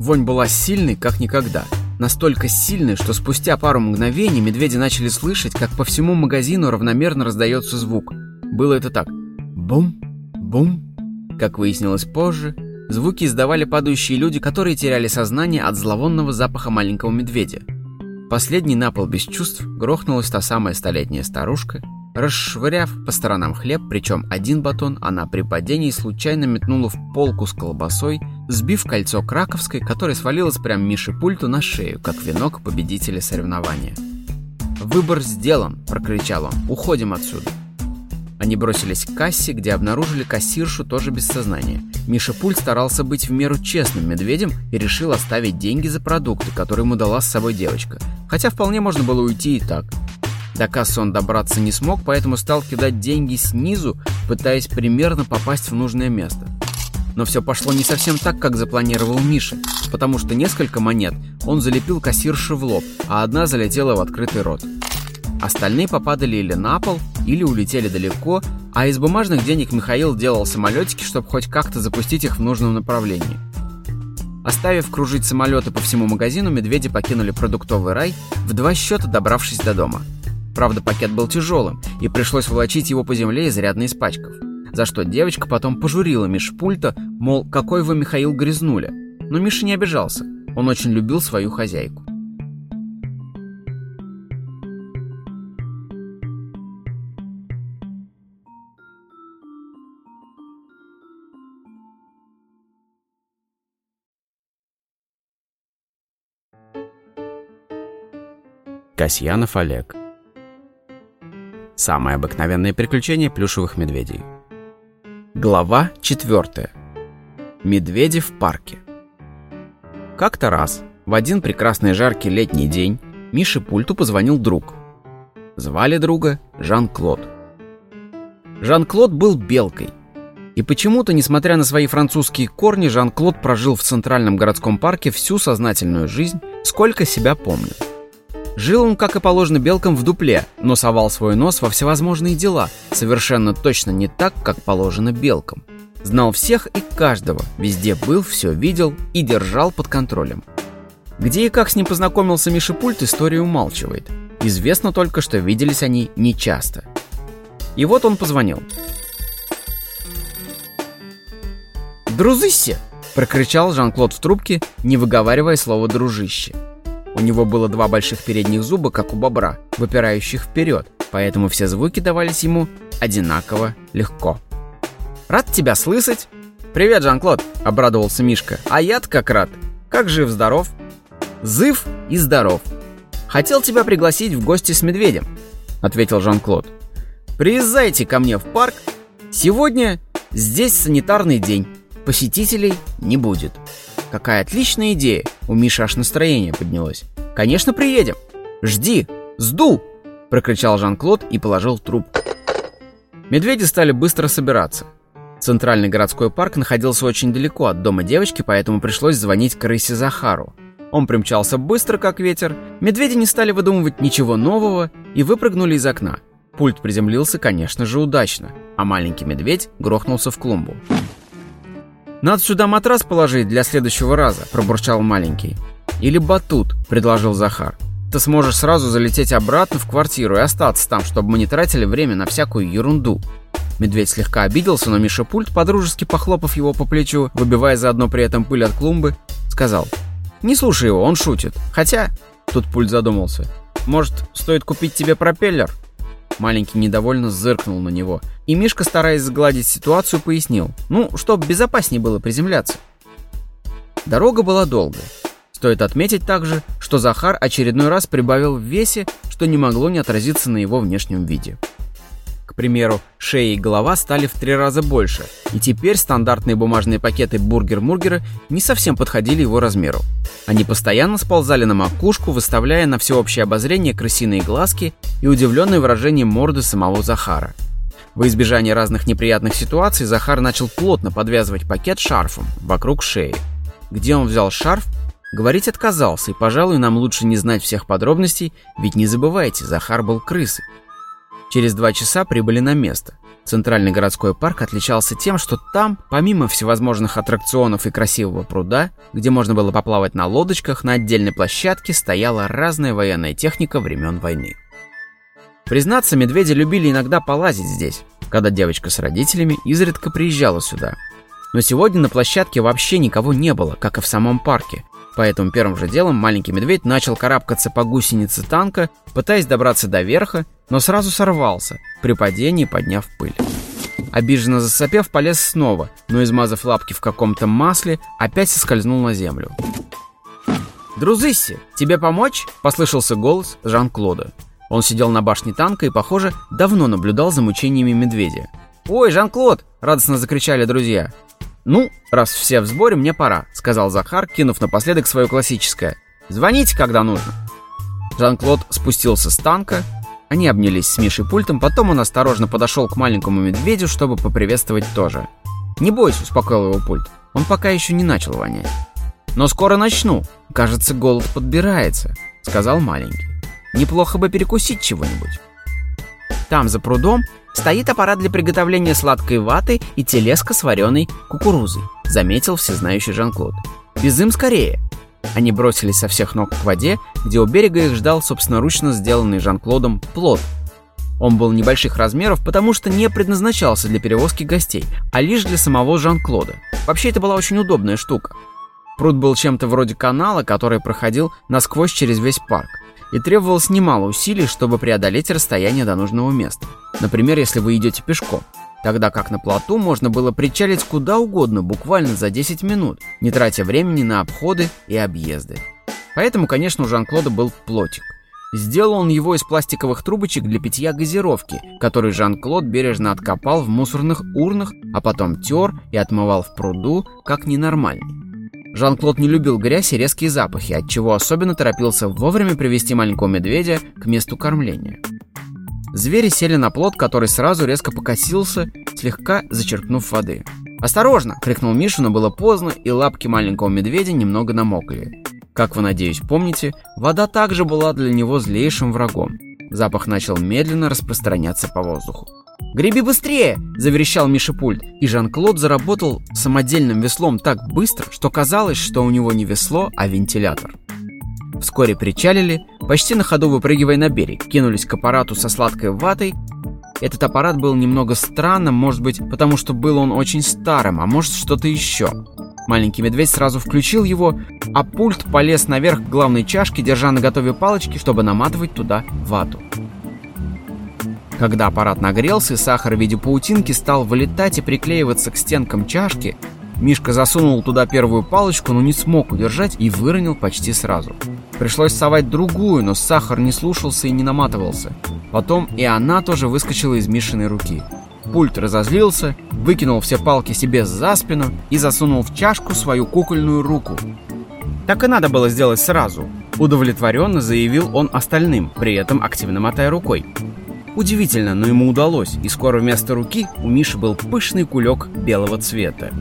Вонь была сильной, как никогда — настолько сильный, что спустя пару мгновений медведи начали слышать, как по всему магазину равномерно раздается звук. Было это так. Бум, бум. Как выяснилось позже, звуки издавали падающие люди, которые теряли сознание от зловонного запаха маленького медведя. Последний на пол без чувств грохнулась та самая столетняя старушка, расшвыряв по сторонам хлеб, причем один батон она при падении случайно метнула в полку с колбасой, сбив кольцо краковской, которое свалилось прямо Мише пульту на шею, как венок победителя соревнования. «Выбор сделан!» – прокричал он. «Уходим отсюда!» Они бросились к кассе, где обнаружили кассиршу тоже без сознания. Миша Пульт старался быть в меру честным медведем и решил оставить деньги за продукты, которые ему дала с собой девочка. Хотя вполне можно было уйти и так. До кассы он добраться не смог, поэтому стал кидать деньги снизу, пытаясь примерно попасть в нужное место. Но все пошло не совсем так, как запланировал Миша, потому что несколько монет он залепил кассирше в лоб, а одна залетела в открытый рот. Остальные попадали или на пол, или улетели далеко, а из бумажных денег Михаил делал самолетики, чтобы хоть как-то запустить их в нужном направлении. Оставив кружить самолеты по всему магазину, медведи покинули продуктовый рай, в два счета добравшись до дома. Правда, пакет был тяжелым, и пришлось волочить его по земле, изрядно испачкав за что девочка потом пожурила Миш пульта, мол, какой вы, Михаил, грязнули. Но Миша не обижался, он очень любил свою хозяйку. Касьянов Олег Самое обыкновенное приключение плюшевых медведей Глава 4. Медведи в парке. Как-то раз, в один прекрасный жаркий летний день, Мише Пульту позвонил друг. Звали друга Жан-Клод. Жан-Клод был белкой. И почему-то, несмотря на свои французские корни, Жан-Клод прожил в Центральном городском парке всю сознательную жизнь, сколько себя помнит. Жил он, как и положено белкам, в дупле, но совал свой нос во всевозможные дела, совершенно точно не так, как положено белкам. Знал всех и каждого, везде был, все видел и держал под контролем. Где и как с ним познакомился Миша Пульт, история умалчивает. Известно только, что виделись они нечасто. И вот он позвонил. «Друзыще!» – прокричал Жан-Клод в трубке, не выговаривая слово «дружище». У него было два больших передних зуба, как у бобра, выпирающих вперед, поэтому все звуки давались ему одинаково легко. «Рад тебя слышать!» «Привет, Жан-Клод!» – обрадовался Мишка. «А я-то как рад! Как жив-здоров?» «Зыв и здоров!» «Хотел тебя пригласить в гости с медведем», — ответил Жан-Клод. «Приезжайте ко мне в парк. Сегодня здесь санитарный день. Посетителей не будет». «Какая отличная идея!» У Миши аж настроение поднялось. «Конечно, приедем! Жди! Сду!» — прокричал Жан-Клод и положил трубку. Медведи стали быстро собираться. Центральный городской парк находился очень далеко от дома девочки, поэтому пришлось звонить крысе Захару. Он примчался быстро, как ветер. Медведи не стали выдумывать ничего нового и выпрыгнули из окна. Пульт приземлился, конечно же, удачно, а маленький медведь грохнулся в клумбу. «Надо сюда матрас положить для следующего раза», – пробурчал маленький. «Или батут», – предложил Захар. «Ты сможешь сразу залететь обратно в квартиру и остаться там, чтобы мы не тратили время на всякую ерунду». Медведь слегка обиделся, но Миша Пульт, подружески похлопав его по плечу, выбивая заодно при этом пыль от клумбы, сказал – не слушай его, он шутит. Хотя, тут пульт задумался. Может, стоит купить тебе пропеллер? Маленький недовольно зыркнул на него. И Мишка, стараясь сгладить ситуацию, пояснил. Ну, чтоб безопаснее было приземляться. Дорога была долгая. Стоит отметить также, что Захар очередной раз прибавил в весе, что не могло не отразиться на его внешнем виде. К примеру, шея и голова стали в три раза больше, и теперь стандартные бумажные пакеты бургер-мургера не совсем подходили его размеру. Они постоянно сползали на макушку, выставляя на всеобщее обозрение крысиные глазки и удивленное выражение морды самого Захара. В избежание разных неприятных ситуаций Захар начал плотно подвязывать пакет шарфом вокруг шеи. Где он взял шарф, говорить отказался, и, пожалуй, нам лучше не знать всех подробностей, ведь не забывайте, Захар был крысой. Через два часа прибыли на место. Центральный городской парк отличался тем, что там, помимо всевозможных аттракционов и красивого пруда, где можно было поплавать на лодочках, на отдельной площадке стояла разная военная техника времен войны. Признаться, медведи любили иногда полазить здесь, когда девочка с родителями изредка приезжала сюда. Но сегодня на площадке вообще никого не было, как и в самом парке, Поэтому первым же делом маленький медведь начал карабкаться по гусенице танка, пытаясь добраться до верха, но сразу сорвался, при падении подняв пыль. Обиженно засопев, полез снова, но, измазав лапки в каком-то масле, опять соскользнул на землю. «Друзысси, тебе помочь?» – послышался голос Жан-Клода. Он сидел на башне танка и, похоже, давно наблюдал за мучениями медведя. «Ой, Жан-Клод!» – радостно закричали друзья. «Ну, раз все в сборе, мне пора», — сказал Захар, кинув напоследок свое классическое. «Звоните, когда нужно». Жан-Клод спустился с танка, они обнялись с Мишей пультом, потом он осторожно подошел к маленькому медведю, чтобы поприветствовать тоже. «Не бойся», — успокоил его пульт, — «он пока еще не начал вонять». «Но скоро начну. Кажется, голод подбирается», — сказал маленький. «Неплохо бы перекусить чего-нибудь». Там, за прудом, стоит аппарат для приготовления сладкой ваты и телеска с вареной кукурузой», — заметил всезнающий Жан-Клод. «Безым скорее!» Они бросились со всех ног к воде, где у берега их ждал собственноручно сделанный Жан-Клодом плод. Он был небольших размеров, потому что не предназначался для перевозки гостей, а лишь для самого Жан-Клода. Вообще, это была очень удобная штука. Пруд был чем-то вроде канала, который проходил насквозь через весь парк и требовалось немало усилий, чтобы преодолеть расстояние до нужного места. Например, если вы идете пешком. Тогда как на плоту можно было причалить куда угодно, буквально за 10 минут, не тратя времени на обходы и объезды. Поэтому, конечно, у Жан-Клода был плотик. Сделал он его из пластиковых трубочек для питья газировки, который Жан-Клод бережно откопал в мусорных урнах, а потом тер и отмывал в пруду, как ненормальный. Жан-Клод не любил грязь и резкие запахи, отчего особенно торопился вовремя привести маленького медведя к месту кормления. Звери сели на плот, который сразу резко покосился, слегка зачерпнув воды. «Осторожно!» — крикнул Миша, но было поздно, и лапки маленького медведя немного намокли. Как вы, надеюсь, помните, вода также была для него злейшим врагом. Запах начал медленно распространяться по воздуху. «Греби быстрее!» – заверещал Миша Пульт, и Жан-Клод заработал самодельным веслом так быстро, что казалось, что у него не весло, а вентилятор. Вскоре причалили, почти на ходу выпрыгивая на берег, кинулись к аппарату со сладкой ватой. Этот аппарат был немного странным, может быть, потому что был он очень старым, а может что-то еще. Маленький медведь сразу включил его, а пульт полез наверх к главной чашке, держа на готове палочки, чтобы наматывать туда вату. Когда аппарат нагрелся, сахар в виде паутинки стал вылетать и приклеиваться к стенкам чашки, Мишка засунул туда первую палочку, но не смог удержать и выронил почти сразу. Пришлось совать другую, но сахар не слушался и не наматывался. Потом и она тоже выскочила из Мишиной руки. Пульт разозлился, выкинул все палки себе за спину и засунул в чашку свою кукольную руку. Так и надо было сделать сразу. Удовлетворенно заявил он остальным, при этом активно мотая рукой. Удивительно, но ему удалось, и скоро вместо руки у Миши был пышный кулек белого цвета.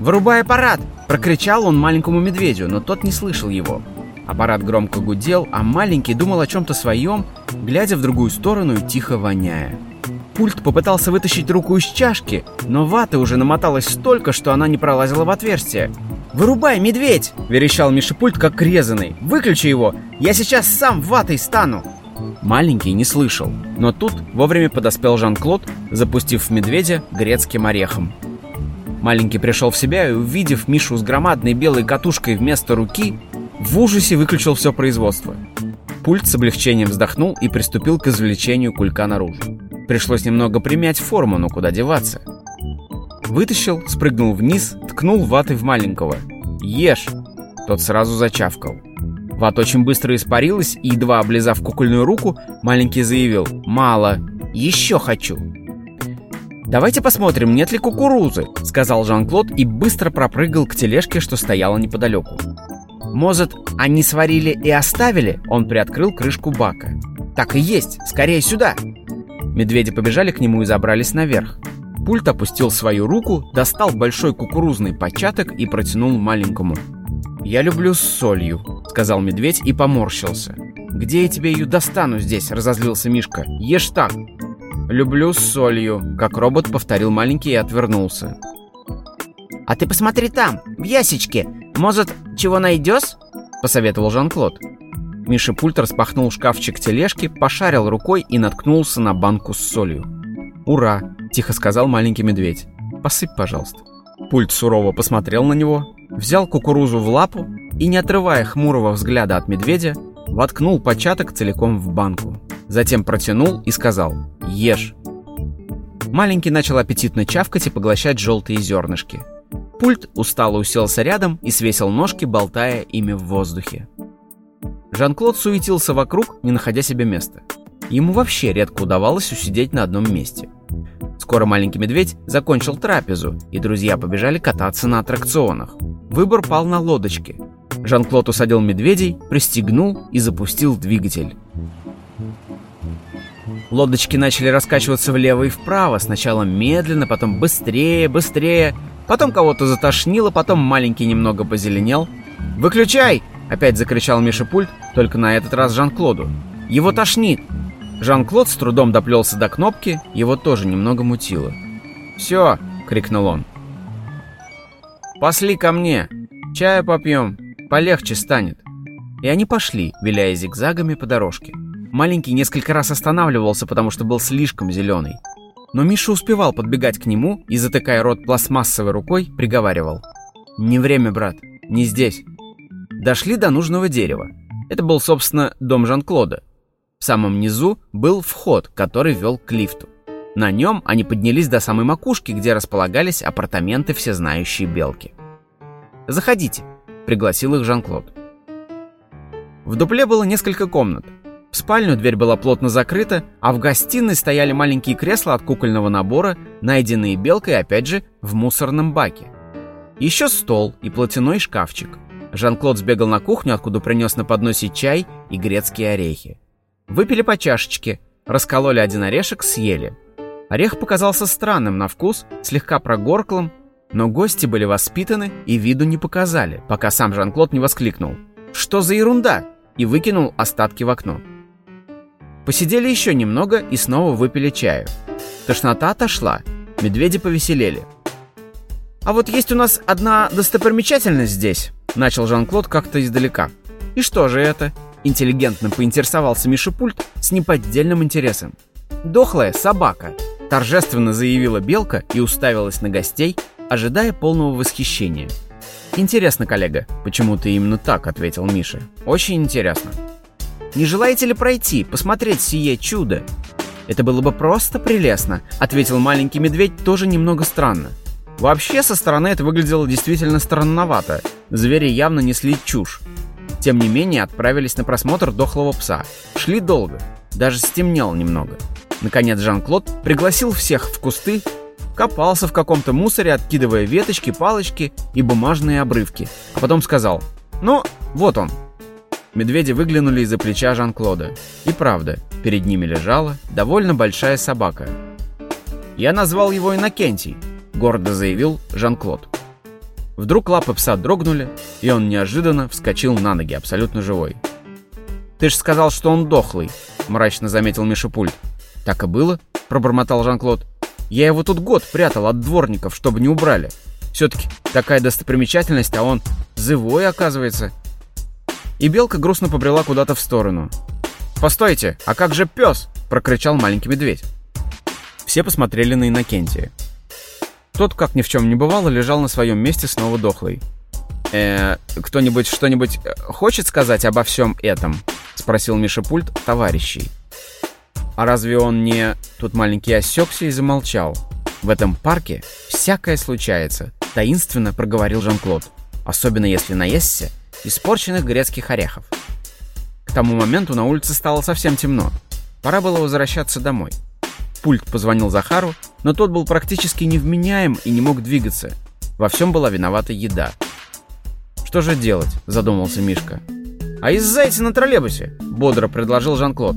«Вырубай аппарат!» – прокричал он маленькому медведю, но тот не слышал его. Аппарат громко гудел, а маленький думал о чем-то своем, глядя в другую сторону и тихо воняя. Пульт попытался вытащить руку из чашки, но ваты уже намоталась столько, что она не пролазила в отверстие. «Вырубай, медведь!» – верещал Миша пульт, как резанный. «Выключи его! Я сейчас сам ватой стану!» Маленький не слышал, но тут вовремя подоспел Жан-Клод, запустив в медведя грецким орехом. Маленький пришел в себя и, увидев Мишу с громадной белой катушкой вместо руки, в ужасе выключил все производство. Пульт с облегчением вздохнул и приступил к извлечению кулька наружу. Пришлось немного примять форму, но куда деваться. Вытащил, спрыгнул вниз, ткнул ватой в маленького. «Ешь!» Тот сразу зачавкал. Ват очень быстро испарилась, и, едва облизав кукольную руку, маленький заявил «Мало! Еще хочу!» «Давайте посмотрим, нет ли кукурузы», — сказал Жан-Клод и быстро пропрыгал к тележке, что стояла неподалеку. «Может, они сварили и оставили?» Он приоткрыл крышку бака. «Так и есть! Скорее сюда!» Медведи побежали к нему и забрались наверх. Пульт опустил свою руку, достал большой кукурузный початок и протянул маленькому. «Я люблю с солью», — сказал медведь и поморщился. «Где я тебе ее достану здесь?» — разозлился Мишка. «Ешь так!» «Люблю с солью», — как робот повторил маленький и отвернулся. «А ты посмотри там, в ясечке. Может, чего найдешь?» — посоветовал Жан-Клод. Миша пульт распахнул шкафчик тележки, пошарил рукой и наткнулся на банку с солью. «Ура!» — тихо сказал маленький медведь. «Посыпь, пожалуйста». Пульт сурово посмотрел на него, взял кукурузу в лапу и, не отрывая хмурого взгляда от медведя, воткнул початок целиком в банку. Затем протянул и сказал «Ешь». Маленький начал аппетитно чавкать и поглощать желтые зернышки. Пульт устало уселся рядом и свесил ножки, болтая ими в воздухе. Жан-Клод суетился вокруг, не находя себе места. Ему вообще редко удавалось усидеть на одном месте. Скоро маленький медведь закончил трапезу, и друзья побежали кататься на аттракционах. Выбор пал на лодочке. Жан-Клод усадил медведей, пристегнул и запустил двигатель. Лодочки начали раскачиваться влево и вправо, сначала медленно, потом быстрее, быстрее. Потом кого-то затошнило, потом маленький немного позеленел. «Выключай!» — опять закричал Миша пульт, только на этот раз Жан-Клоду. «Его тошнит!» Жан-Клод с трудом доплелся до кнопки, его тоже немного мутило. «Все!» — крикнул он. «Пошли ко мне! Чая попьем, полегче станет!» И они пошли, виляя зигзагами по дорожке. Маленький несколько раз останавливался, потому что был слишком зеленый. Но Миша успевал подбегать к нему и, затыкая рот пластмассовой рукой, приговаривал. «Не время, брат, не здесь». Дошли до нужного дерева. Это был, собственно, дом Жан-Клода. В самом низу был вход, который вел к лифту. На нем они поднялись до самой макушки, где располагались апартаменты всезнающей белки. «Заходите», — пригласил их Жан-Клод. В дупле было несколько комнат. В спальню дверь была плотно закрыта, а в гостиной стояли маленькие кресла от кукольного набора, найденные белкой, опять же, в мусорном баке. Еще стол и платяной шкафчик. Жан-Клод сбегал на кухню, откуда принес на подносе чай и грецкие орехи. Выпили по чашечке, раскололи один орешек, съели. Орех показался странным на вкус, слегка прогорклым, но гости были воспитаны и виду не показали, пока сам Жан-Клод не воскликнул. «Что за ерунда?» и выкинул остатки в окно. Посидели еще немного и снова выпили чаю. Тошнота отошла, медведи повеселели. «А вот есть у нас одна достопримечательность здесь», — начал Жан-Клод как-то издалека. «И что же это?» — интеллигентно поинтересовался Миша Пульт с неподдельным интересом. «Дохлая собака», — торжественно заявила Белка и уставилась на гостей, ожидая полного восхищения. «Интересно, коллега, почему ты именно так?» — ответил Миша. «Очень интересно». «Не желаете ли пройти, посмотреть сие чудо?» «Это было бы просто прелестно», — ответил маленький медведь, тоже немного странно. Вообще, со стороны это выглядело действительно странновато. Звери явно несли чушь. Тем не менее, отправились на просмотр дохлого пса. Шли долго. Даже стемнело немного. Наконец Жан-Клод пригласил всех в кусты, копался в каком-то мусоре, откидывая веточки, палочки и бумажные обрывки. А потом сказал «Ну, вот он». Медведи выглянули из-за плеча Жан-Клода. И правда, перед ними лежала довольно большая собака. «Я назвал его Иннокентий», — гордо заявил Жан-Клод. Вдруг лапы пса дрогнули, и он неожиданно вскочил на ноги, абсолютно живой. «Ты ж сказал, что он дохлый», — мрачно заметил Мишапульт. «Так и было», — пробормотал Жан-Клод. «Я его тут год прятал от дворников, чтобы не убрали. Все-таки такая достопримечательность, а он живой, оказывается». И белка грустно побрела куда-то в сторону. «Постойте, а как же пес?» — прокричал маленький медведь. Все посмотрели на Иннокентия. Тот, как ни в чем не бывало, лежал на своем месте снова дохлый. «Э, кто-нибудь что-нибудь э, хочет сказать обо всем этом?» — спросил Миша Пульт товарищей. «А разве он не...» Тут маленький осекся и замолчал. «В этом парке всякое случается», — таинственно проговорил Жан-Клод. «Особенно если наесться испорченных грецких орехов». К тому моменту на улице стало совсем темно. Пора было возвращаться домой. Пульт позвонил Захару, но тот был практически невменяем и не мог двигаться. Во всем была виновата еда. «Что же делать?» – задумался Мишка. «А езжайте на троллейбусе», – бодро предложил Жан-Клод.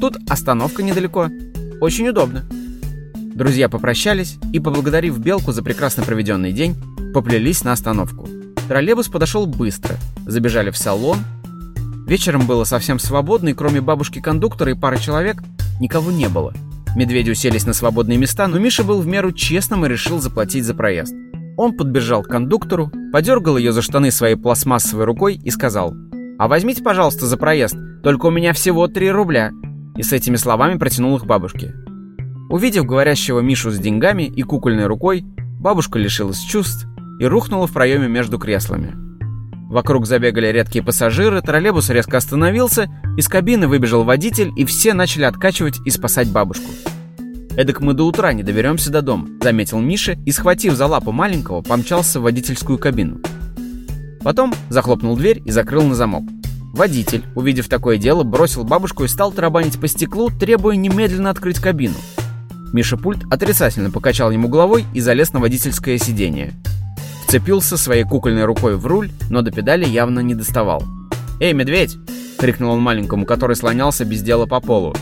«Тут остановка недалеко. Очень удобно». Друзья попрощались и, поблагодарив Белку за прекрасно проведенный день, поплелись на остановку. Троллейбус подошел быстро, забежали в салон. Вечером было совсем свободно, и кроме бабушки-кондуктора и пары человек, никого не было – Медведи уселись на свободные места, но Миша был в меру честным и решил заплатить за проезд. Он подбежал к кондуктору, подергал ее за штаны своей пластмассовой рукой и сказал «А возьмите, пожалуйста, за проезд, только у меня всего 3 рубля». И с этими словами протянул их бабушке. Увидев говорящего Мишу с деньгами и кукольной рукой, бабушка лишилась чувств и рухнула в проеме между креслами. Вокруг забегали редкие пассажиры, троллейбус резко остановился, из кабины выбежал водитель, и все начали откачивать и спасать бабушку. «Эдак мы до утра не доберемся до дома», — заметил Миша и, схватив за лапу маленького, помчался в водительскую кабину. Потом захлопнул дверь и закрыл на замок. Водитель, увидев такое дело, бросил бабушку и стал тарабанить по стеклу, требуя немедленно открыть кабину. Миша Пульт отрицательно покачал ему головой и залез на водительское сиденье. Вцепился своей кукольной рукой в руль, но до педали явно не доставал. «Эй, медведь!» — крикнул он маленькому, который слонялся без дела по полу.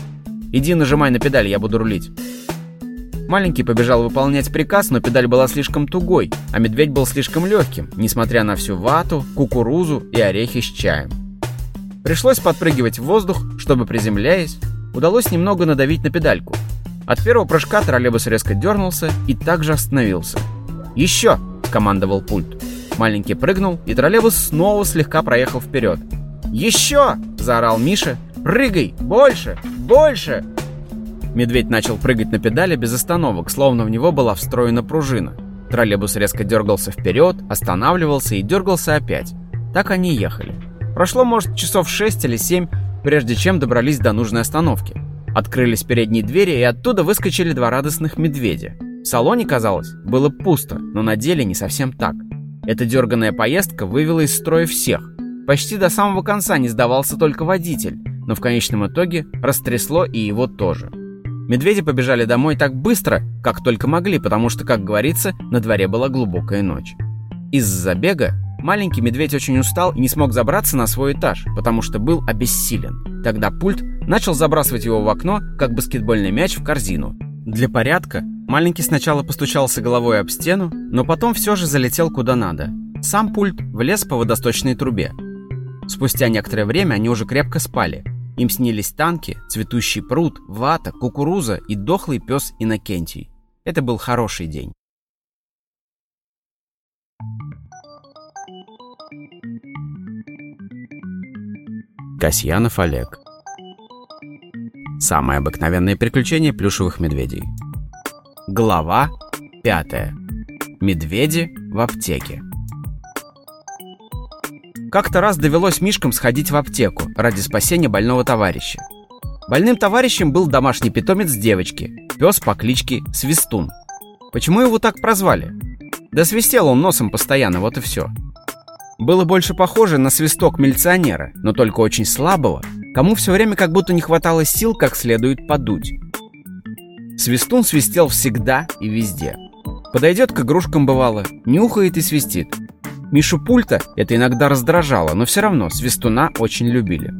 «Иди нажимай на педаль, я буду рулить». Маленький побежал выполнять приказ, но педаль была слишком тугой, а медведь был слишком легким, несмотря на всю вату, кукурузу и орехи с чаем. Пришлось подпрыгивать в воздух, чтобы, приземляясь, удалось немного надавить на педальку. От первого прыжка троллейбус резко дернулся и также остановился. «Еще!» скомандовал пульт. Маленький прыгнул, и троллейбус снова слегка проехал вперед. «Еще!» – заорал Миша. «Прыгай! Больше! Больше!» Медведь начал прыгать на педали без остановок, словно в него была встроена пружина. Троллейбус резко дергался вперед, останавливался и дергался опять. Так они ехали. Прошло, может, часов 6 или 7, прежде чем добрались до нужной остановки. Открылись передние двери, и оттуда выскочили два радостных медведя. В салоне, казалось, было пусто, но на деле не совсем так. Эта дерганная поездка вывела из строя всех. Почти до самого конца не сдавался только водитель, но в конечном итоге растрясло и его тоже. Медведи побежали домой так быстро, как только могли, потому что, как говорится, на дворе была глубокая ночь. Из-за забега маленький медведь очень устал и не смог забраться на свой этаж, потому что был обессилен. Тогда пульт начал забрасывать его в окно, как баскетбольный мяч в корзину. Для порядка Маленький сначала постучался головой об стену, но потом все же залетел куда надо. Сам пульт влез по водосточной трубе. Спустя некоторое время они уже крепко спали. Им снились танки, цветущий пруд, вата, кукуруза и дохлый пес Иннокентий. Это был хороший день. Касьянов Олег. Самое обыкновенное приключение плюшевых медведей. Глава пятая. Медведи в аптеке. Как-то раз довелось Мишкам сходить в аптеку ради спасения больного товарища. Больным товарищем был домашний питомец девочки, пес по кличке Свистун. Почему его так прозвали? Да свистел он носом постоянно, вот и все. Было больше похоже на свисток милиционера, но только очень слабого, кому все время как будто не хватало сил как следует подуть. Свистун свистел всегда и везде. Подойдет к игрушкам бывало, нюхает и свистит. Мишу пульта это иногда раздражало, но все равно свистуна очень любили.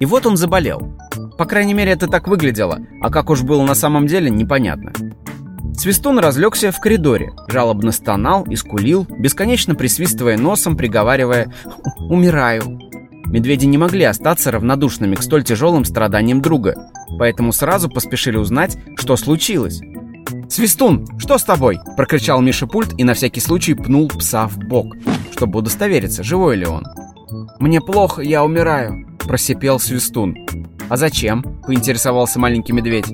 И вот он заболел. По крайней мере, это так выглядело, а как уж было на самом деле, непонятно. Свистун разлегся в коридоре, жалобно стонал и скулил, бесконечно присвистывая носом, приговаривая «Умираю». Медведи не могли остаться равнодушными к столь тяжелым страданиям друга, поэтому сразу поспешили узнать, что случилось. «Свистун, что с тобой?» – прокричал Миша пульт и на всякий случай пнул пса в бок, чтобы удостовериться, живой ли он. «Мне плохо, я умираю», – просипел Свистун. «А зачем?» – поинтересовался маленький медведь.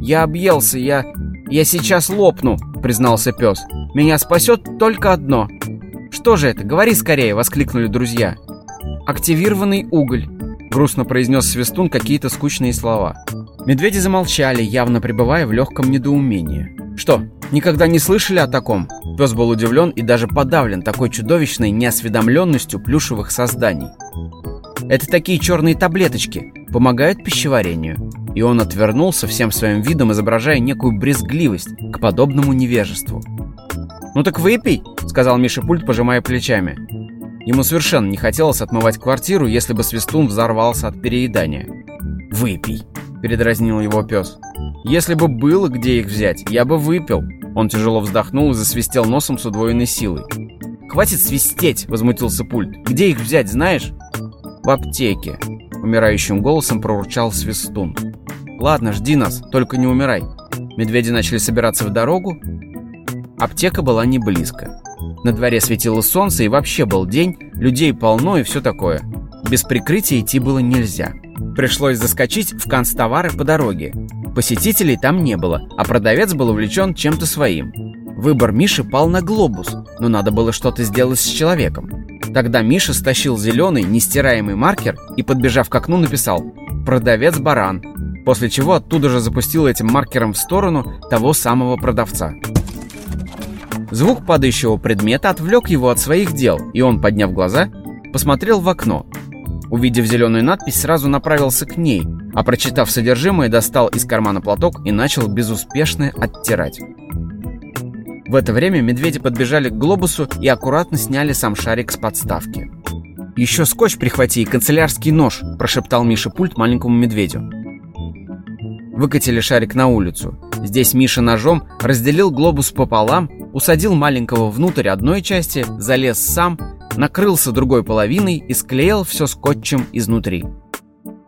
«Я объелся, я... «Я сейчас лопну», — признался пес. «Меня спасет только одно». «Что же это? Говори скорее!» — воскликнули друзья. «Активированный уголь», — грустно произнес Свистун какие-то скучные слова. Медведи замолчали, явно пребывая в легком недоумении. «Что, никогда не слышали о таком?» Пес был удивлен и даже подавлен такой чудовищной неосведомленностью плюшевых созданий. «Это такие черные таблеточки, помогают пищеварению и он отвернулся всем своим видом, изображая некую брезгливость к подобному невежеству. «Ну так выпей», — сказал Миша Пульт, пожимая плечами. Ему совершенно не хотелось отмывать квартиру, если бы Свистун взорвался от переедания. «Выпей», — передразнил его пес. «Если бы было где их взять, я бы выпил». Он тяжело вздохнул и засвистел носом с удвоенной силой. «Хватит свистеть!» — возмутился Пульт. «Где их взять, знаешь?» «В аптеке», — умирающим голосом проручал Свистун. Ладно, жди нас, только не умирай. Медведи начали собираться в дорогу. Аптека была не близко. На дворе светило солнце и вообще был день, людей полно и все такое. Без прикрытия идти было нельзя. Пришлось заскочить в канцтовары по дороге. Посетителей там не было, а продавец был увлечен чем-то своим. Выбор Миши пал на глобус, но надо было что-то сделать с человеком. Тогда Миша стащил зеленый, нестираемый маркер и, подбежав к окну, написал «Продавец баран», после чего оттуда же запустил этим маркером в сторону того самого продавца. Звук падающего предмета отвлек его от своих дел, и он, подняв глаза, посмотрел в окно. Увидев зеленую надпись, сразу направился к ней, а прочитав содержимое, достал из кармана платок и начал безуспешно оттирать. В это время медведи подбежали к глобусу и аккуратно сняли сам шарик с подставки. «Еще скотч прихвати и канцелярский нож», – прошептал Миша пульт маленькому медведю. Выкатили шарик на улицу. Здесь Миша ножом разделил глобус пополам, усадил маленького внутрь одной части, залез сам, накрылся другой половиной и склеил все скотчем изнутри.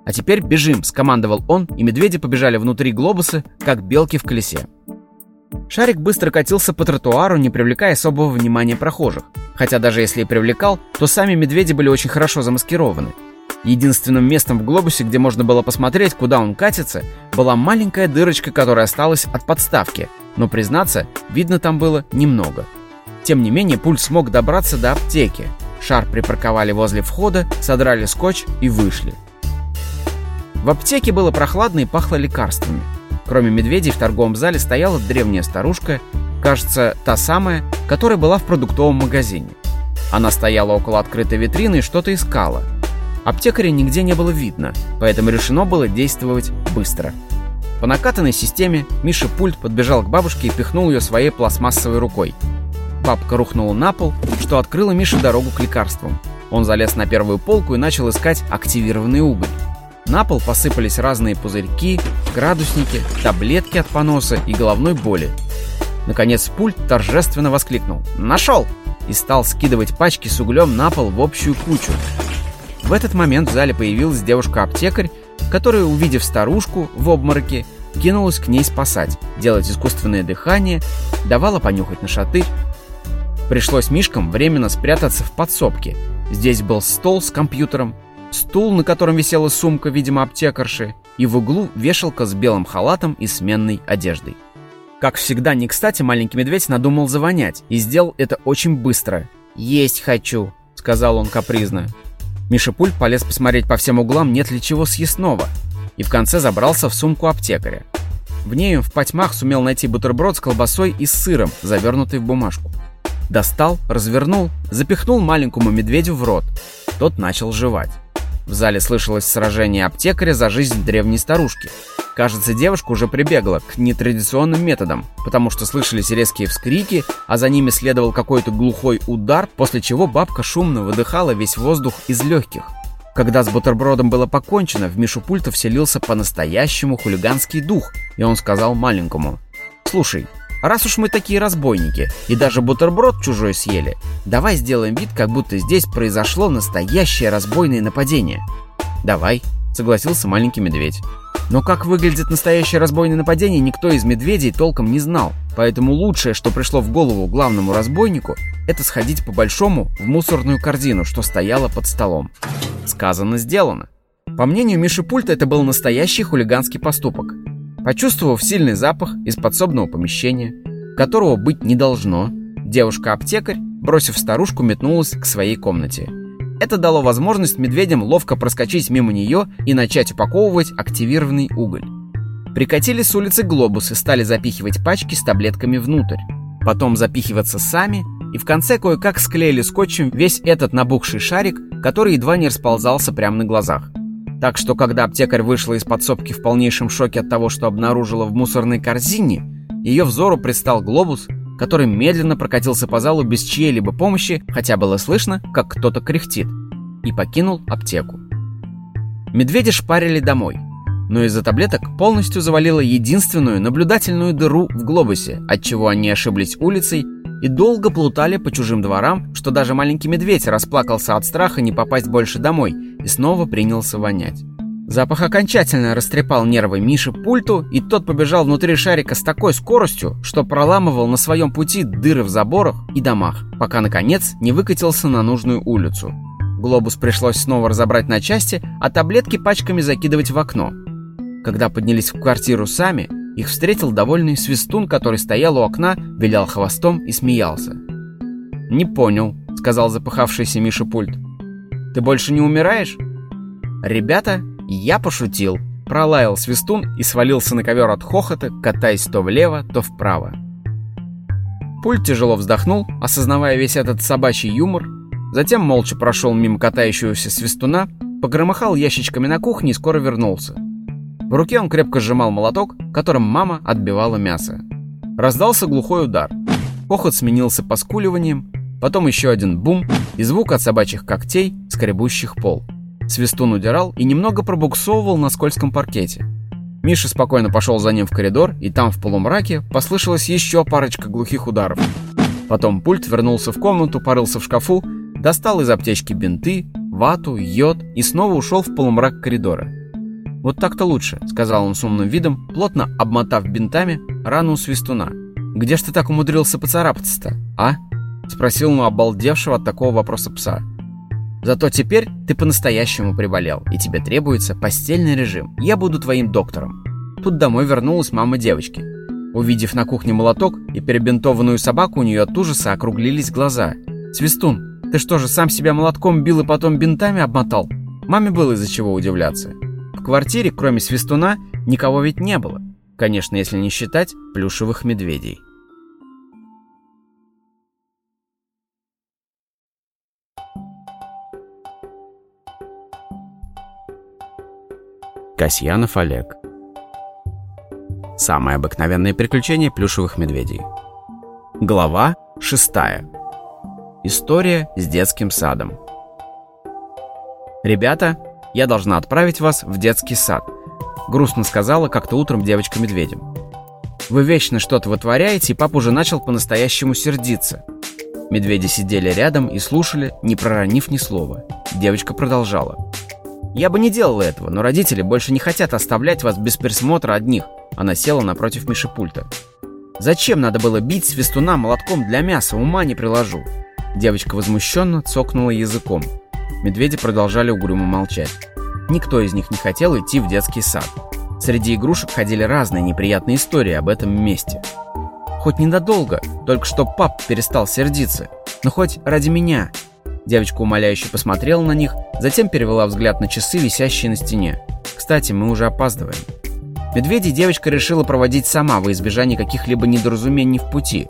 «А теперь бежим», — скомандовал он, и медведи побежали внутри глобуса, как белки в колесе. Шарик быстро катился по тротуару, не привлекая особого внимания прохожих. Хотя даже если и привлекал, то сами медведи были очень хорошо замаскированы — Единственным местом в глобусе, где можно было посмотреть, куда он катится, была маленькая дырочка, которая осталась от подставки, но, признаться, видно там было немного. Тем не менее, пульт смог добраться до аптеки. Шар припарковали возле входа, содрали скотч и вышли. В аптеке было прохладно и пахло лекарствами. Кроме медведей в торговом зале стояла древняя старушка, кажется, та самая, которая была в продуктовом магазине. Она стояла около открытой витрины и что-то искала – Аптекаря нигде не было видно, поэтому решено было действовать быстро. По накатанной системе Миша Пульт подбежал к бабушке и пихнул ее своей пластмассовой рукой. Бабка рухнула на пол, что открыло Мише дорогу к лекарствам. Он залез на первую полку и начал искать активированный уголь. На пол посыпались разные пузырьки, градусники, таблетки от поноса и головной боли. Наконец пульт торжественно воскликнул «Нашел!» и стал скидывать пачки с углем на пол в общую кучу. В этот момент в зале появилась девушка-аптекарь, которая, увидев старушку в обмороке, кинулась к ней спасать, делать искусственное дыхание, давала понюхать на шатырь. Пришлось Мишкам временно спрятаться в подсобке. Здесь был стол с компьютером, стул, на котором висела сумка, видимо, аптекарши, и в углу вешалка с белым халатом и сменной одеждой. Как всегда, не кстати, маленький медведь надумал завонять и сделал это очень быстро. «Есть хочу», — сказал он капризно. Миша Пуль полез посмотреть по всем углам, нет ли чего съестного, и в конце забрался в сумку аптекаря. В ней он в потьмах сумел найти бутерброд с колбасой и с сыром, завернутый в бумажку. Достал, развернул, запихнул маленькому медведю в рот. Тот начал жевать. В зале слышалось сражение аптекаря за жизнь древней старушки. Кажется, девушка уже прибегла к нетрадиционным методам, потому что слышались резкие вскрики, а за ними следовал какой-то глухой удар, после чего бабка шумно выдыхала весь воздух из легких. Когда с бутербродом было покончено, в Мишу Пульта вселился по-настоящему хулиганский дух, и он сказал маленькому, «Слушай, раз уж мы такие разбойники и даже бутерброд чужой съели, давай сделаем вид, как будто здесь произошло настоящее разбойное нападение». «Давай», — согласился маленький медведь. Но как выглядит настоящее разбойное нападение, никто из медведей толком не знал. Поэтому лучшее, что пришло в голову главному разбойнику, это сходить по-большому в мусорную корзину, что стояла под столом. Сказано, сделано. По мнению Миши Пульта, это был настоящий хулиганский поступок. Почувствовав сильный запах из подсобного помещения, которого быть не должно, девушка-аптекарь, бросив старушку, метнулась к своей комнате. Это дало возможность медведям ловко проскочить мимо нее и начать упаковывать активированный уголь. Прикатили с улицы глобусы, стали запихивать пачки с таблетками внутрь. Потом запихиваться сами, и в конце кое-как склеили скотчем весь этот набухший шарик, который едва не расползался прямо на глазах. Так что, когда аптекарь вышла из подсобки в полнейшем шоке от того, что обнаружила в мусорной корзине, ее взору предстал глобус, который медленно прокатился по залу без чьей-либо помощи, хотя было слышно, как кто-то кряхтит, и покинул аптеку. Медведи шпарили домой, но из-за таблеток полностью завалило единственную наблюдательную дыру в глобусе, отчего они ошиблись улицей и долго плутали по чужим дворам, что даже маленький медведь расплакался от страха не попасть больше домой и снова принялся вонять. Запах окончательно растрепал нервы Миши пульту, и тот побежал внутри шарика с такой скоростью, что проламывал на своем пути дыры в заборах и домах, пока, наконец, не выкатился на нужную улицу. Глобус пришлось снова разобрать на части, а таблетки пачками закидывать в окно. Когда поднялись в квартиру сами, их встретил довольный свистун, который стоял у окна, вилял хвостом и смеялся. «Не понял», — сказал запыхавшийся Миша пульт. «Ты больше не умираешь?» Ребята я пошутил. Пролаял свистун и свалился на ковер от хохота, катаясь то влево, то вправо. Пульт тяжело вздохнул, осознавая весь этот собачий юмор, затем молча прошел мимо катающегося свистуна, погромыхал ящичками на кухне и скоро вернулся. В руке он крепко сжимал молоток, которым мама отбивала мясо. Раздался глухой удар. Хохот сменился поскуливанием, потом еще один бум и звук от собачьих когтей, скребущих пол. Свистун удирал и немного пробуксовывал на скользком паркете. Миша спокойно пошел за ним в коридор, и там в полумраке послышалась еще парочка глухих ударов. Потом пульт вернулся в комнату, порылся в шкафу, достал из аптечки бинты, вату, йод и снова ушел в полумрак коридора. «Вот так-то лучше», — сказал он с умным видом, плотно обмотав бинтами рану у свистуна. «Где ж ты так умудрился поцарапаться-то, а?» — спросил он обалдевшего от такого вопроса пса. Зато теперь ты по-настоящему приболел, и тебе требуется постельный режим. Я буду твоим доктором». Тут домой вернулась мама девочки. Увидев на кухне молоток и перебинтованную собаку, у нее от ужаса округлились глаза. «Свистун, ты что же, сам себя молотком бил и потом бинтами обмотал?» Маме было из-за чего удивляться. Квартире, кроме Свистуна, никого ведь не было. Конечно, если не считать плюшевых медведей. Касьянов Олег. Самое обыкновенное приключение плюшевых медведей. Глава 6. История с детским садом. «Ребята, я должна отправить вас в детский сад», — грустно сказала как-то утром девочка медведем. «Вы вечно что-то вытворяете, и папа уже начал по-настоящему сердиться». Медведи сидели рядом и слушали, не проронив ни слова. Девочка продолжала. Я бы не делала этого, но родители больше не хотят оставлять вас без присмотра одних. Она села напротив Миши пульта. Зачем надо было бить свистуна молотком для мяса, ума не приложу. Девочка возмущенно цокнула языком. Медведи продолжали угрюмо молчать. Никто из них не хотел идти в детский сад. Среди игрушек ходили разные неприятные истории об этом месте. Хоть ненадолго, только что пап перестал сердиться. Но хоть ради меня. Девочка умоляюще посмотрела на них, затем перевела взгляд на часы, висящие на стене. Кстати, мы уже опаздываем. Медведей девочка решила проводить сама во избежание каких-либо недоразумений в пути.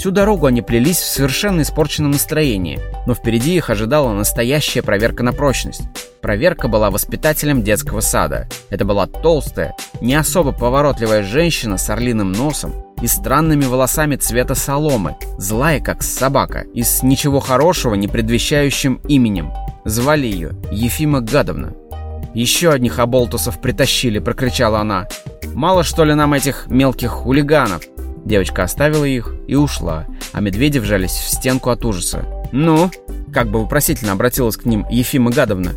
Всю дорогу они плелись в совершенно испорченном настроении, но впереди их ожидала настоящая проверка на прочность. Проверка была воспитателем детского сада. Это была толстая, не особо поворотливая женщина с орлиным носом и странными волосами цвета соломы, злая как собака, и с ничего хорошего не предвещающим именем. Звали ее Ефима Гадовна. «Еще одних оболтусов притащили», — прокричала она. «Мало что ли нам этих мелких хулиганов?» Девочка оставила их и ушла, а медведи вжались в стенку от ужаса. «Ну?» — как бы вопросительно обратилась к ним Ефима Гадовна.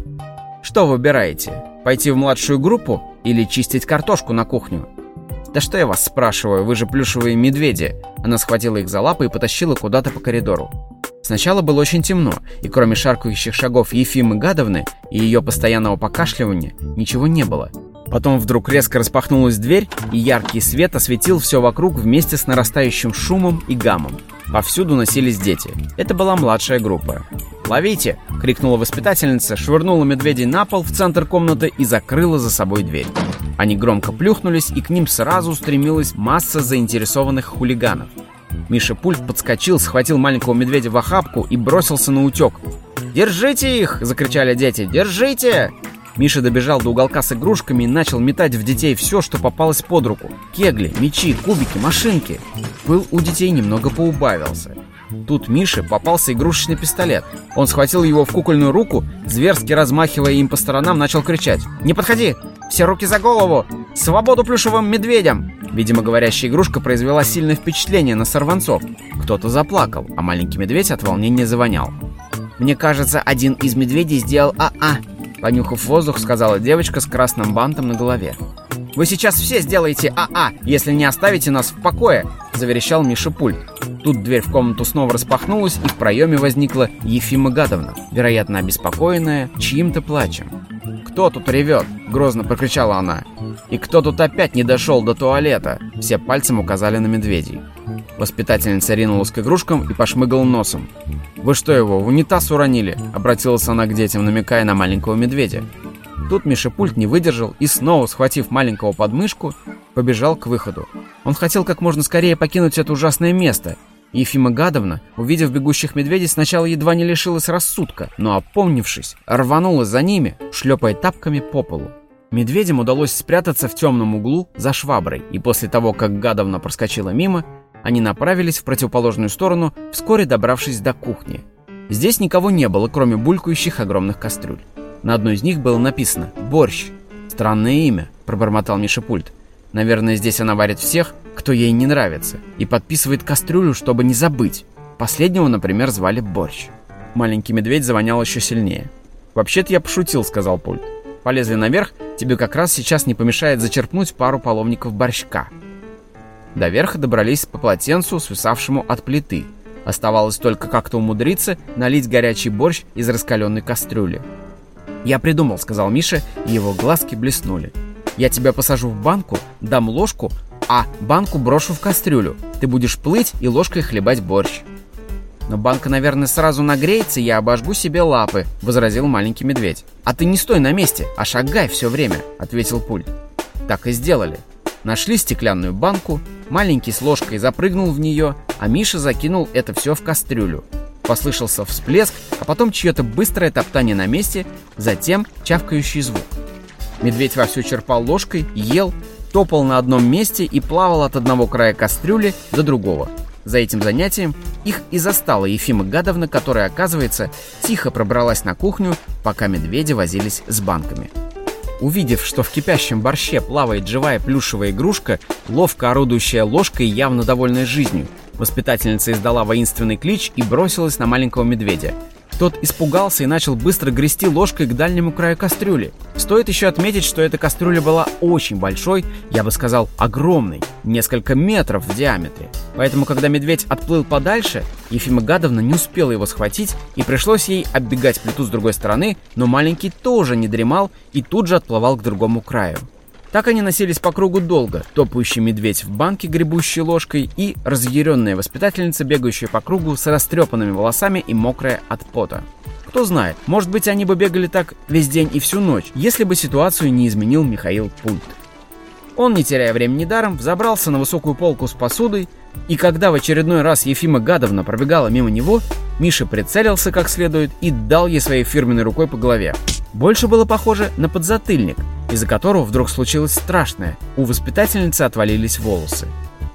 «Что выбираете? Пойти в младшую группу или чистить картошку на кухню?» «Да что я вас спрашиваю, вы же плюшевые медведи!» Она схватила их за лапы и потащила куда-то по коридору. Сначала было очень темно, и кроме шаркающих шагов Ефимы Гадовны и ее постоянного покашливания, ничего не было. Потом вдруг резко распахнулась дверь, и яркий свет осветил все вокруг вместе с нарастающим шумом и гамом. Повсюду носились дети. Это была младшая группа. «Ловите!» — крикнула воспитательница, швырнула медведей на пол в центр комнаты и закрыла за собой дверь. Они громко плюхнулись, и к ним сразу устремилась масса заинтересованных хулиганов. Миша Пульт подскочил, схватил маленького медведя в охапку и бросился на утек. «Держите их!» — закричали дети. «Держите!» Миша добежал до уголка с игрушками и начал метать в детей все, что попалось под руку. Кегли, мечи, кубики, машинки. Пыл у детей немного поубавился. Тут Мише попался игрушечный пистолет. Он схватил его в кукольную руку, зверски размахивая им по сторонам, начал кричать. «Не подходи! Все руки за голову! Свободу плюшевым медведям!» Видимо, говорящая игрушка произвела сильное впечатление на сорванцов. Кто-то заплакал, а маленький медведь от волнения завонял. «Мне кажется, один из медведей сделал а-а», Понюхав воздух, сказала девочка с красным бантом на голове. «Вы сейчас все сделаете а-а, если не оставите нас в покое!» Заверещал Миша Пульт. Тут дверь в комнату снова распахнулась, и в проеме возникла Ефима Гадовна, вероятно, обеспокоенная чьим-то плачем. «Кто тут ревет?» — грозно прокричала она. «И кто тут опять не дошел до туалета?» Все пальцем указали на медведей. Воспитательница ринулась к игрушкам и пошмыгала носом. «Вы что его, в унитаз уронили?» — обратилась она к детям, намекая на маленького медведя. Тут Мишепульт не выдержал и снова, схватив маленького подмышку, побежал к выходу. Он хотел как можно скорее покинуть это ужасное место. Ефима Гадовна, увидев бегущих медведей, сначала едва не лишилась рассудка, но, опомнившись, рванула за ними, шлепая тапками по полу. Медведям удалось спрятаться в темном углу за шваброй, и после того, как Гадовна проскочила мимо, они направились в противоположную сторону, вскоре добравшись до кухни. Здесь никого не было, кроме булькающих огромных кастрюль. На одной из них было написано «Борщ». «Странное имя», — пробормотал Миша Пульт. «Наверное, здесь она варит всех, кто ей не нравится, и подписывает кастрюлю, чтобы не забыть. Последнего, например, звали Борщ». Маленький медведь завонял еще сильнее. «Вообще-то я пошутил», — сказал Пульт. «Полезли наверх, тебе как раз сейчас не помешает зачерпнуть пару половников борщка». До верха добрались по полотенцу, свисавшему от плиты. Оставалось только как-то умудриться налить горячий борщ из раскаленной кастрюли. «Я придумал», — сказал Миша, и его глазки блеснули. «Я тебя посажу в банку, дам ложку, а банку брошу в кастрюлю. Ты будешь плыть и ложкой хлебать борщ». «Но банка, наверное, сразу нагреется, и я обожгу себе лапы», — возразил маленький медведь. «А ты не стой на месте, а шагай все время», — ответил пульт. Так и сделали. Нашли стеклянную банку, маленький с ложкой запрыгнул в нее, а Миша закинул это все в кастрюлю. Послышался всплеск, а потом чье-то быстрое топтание на месте, затем чавкающий звук. Медведь вовсю черпал ложкой, ел, топал на одном месте и плавал от одного края кастрюли до другого. За этим занятием их и застала Ефима Гадовна, которая, оказывается, тихо пробралась на кухню, пока медведи возились с банками. Увидев, что в кипящем борще плавает живая плюшевая игрушка, ловко орудующая ложкой явно довольная жизнью, воспитательница издала воинственный клич и бросилась на маленького медведя. Тот испугался и начал быстро грести ложкой к дальнему краю кастрюли. Стоит еще отметить, что эта кастрюля была очень большой, я бы сказал, огромной, несколько метров в диаметре. Поэтому, когда медведь отплыл подальше, Ефима Гадовна не успела его схватить, и пришлось ей оббегать плиту с другой стороны, но маленький тоже не дремал и тут же отплывал к другому краю. Так они носились по кругу долго, топающий медведь в банке, гребущий ложкой, и разъяренная воспитательница, бегающая по кругу с растрепанными волосами и мокрая от пота. Кто знает, может быть, они бы бегали так весь день и всю ночь, если бы ситуацию не изменил Михаил Пульт. Он, не теряя времени даром, взобрался на высокую полку с посудой, и когда в очередной раз Ефима Гадовна пробегала мимо него, Миша прицелился как следует и дал ей своей фирменной рукой по голове. Больше было похоже на подзатыльник, из-за которого вдруг случилось страшное. У воспитательницы отвалились волосы.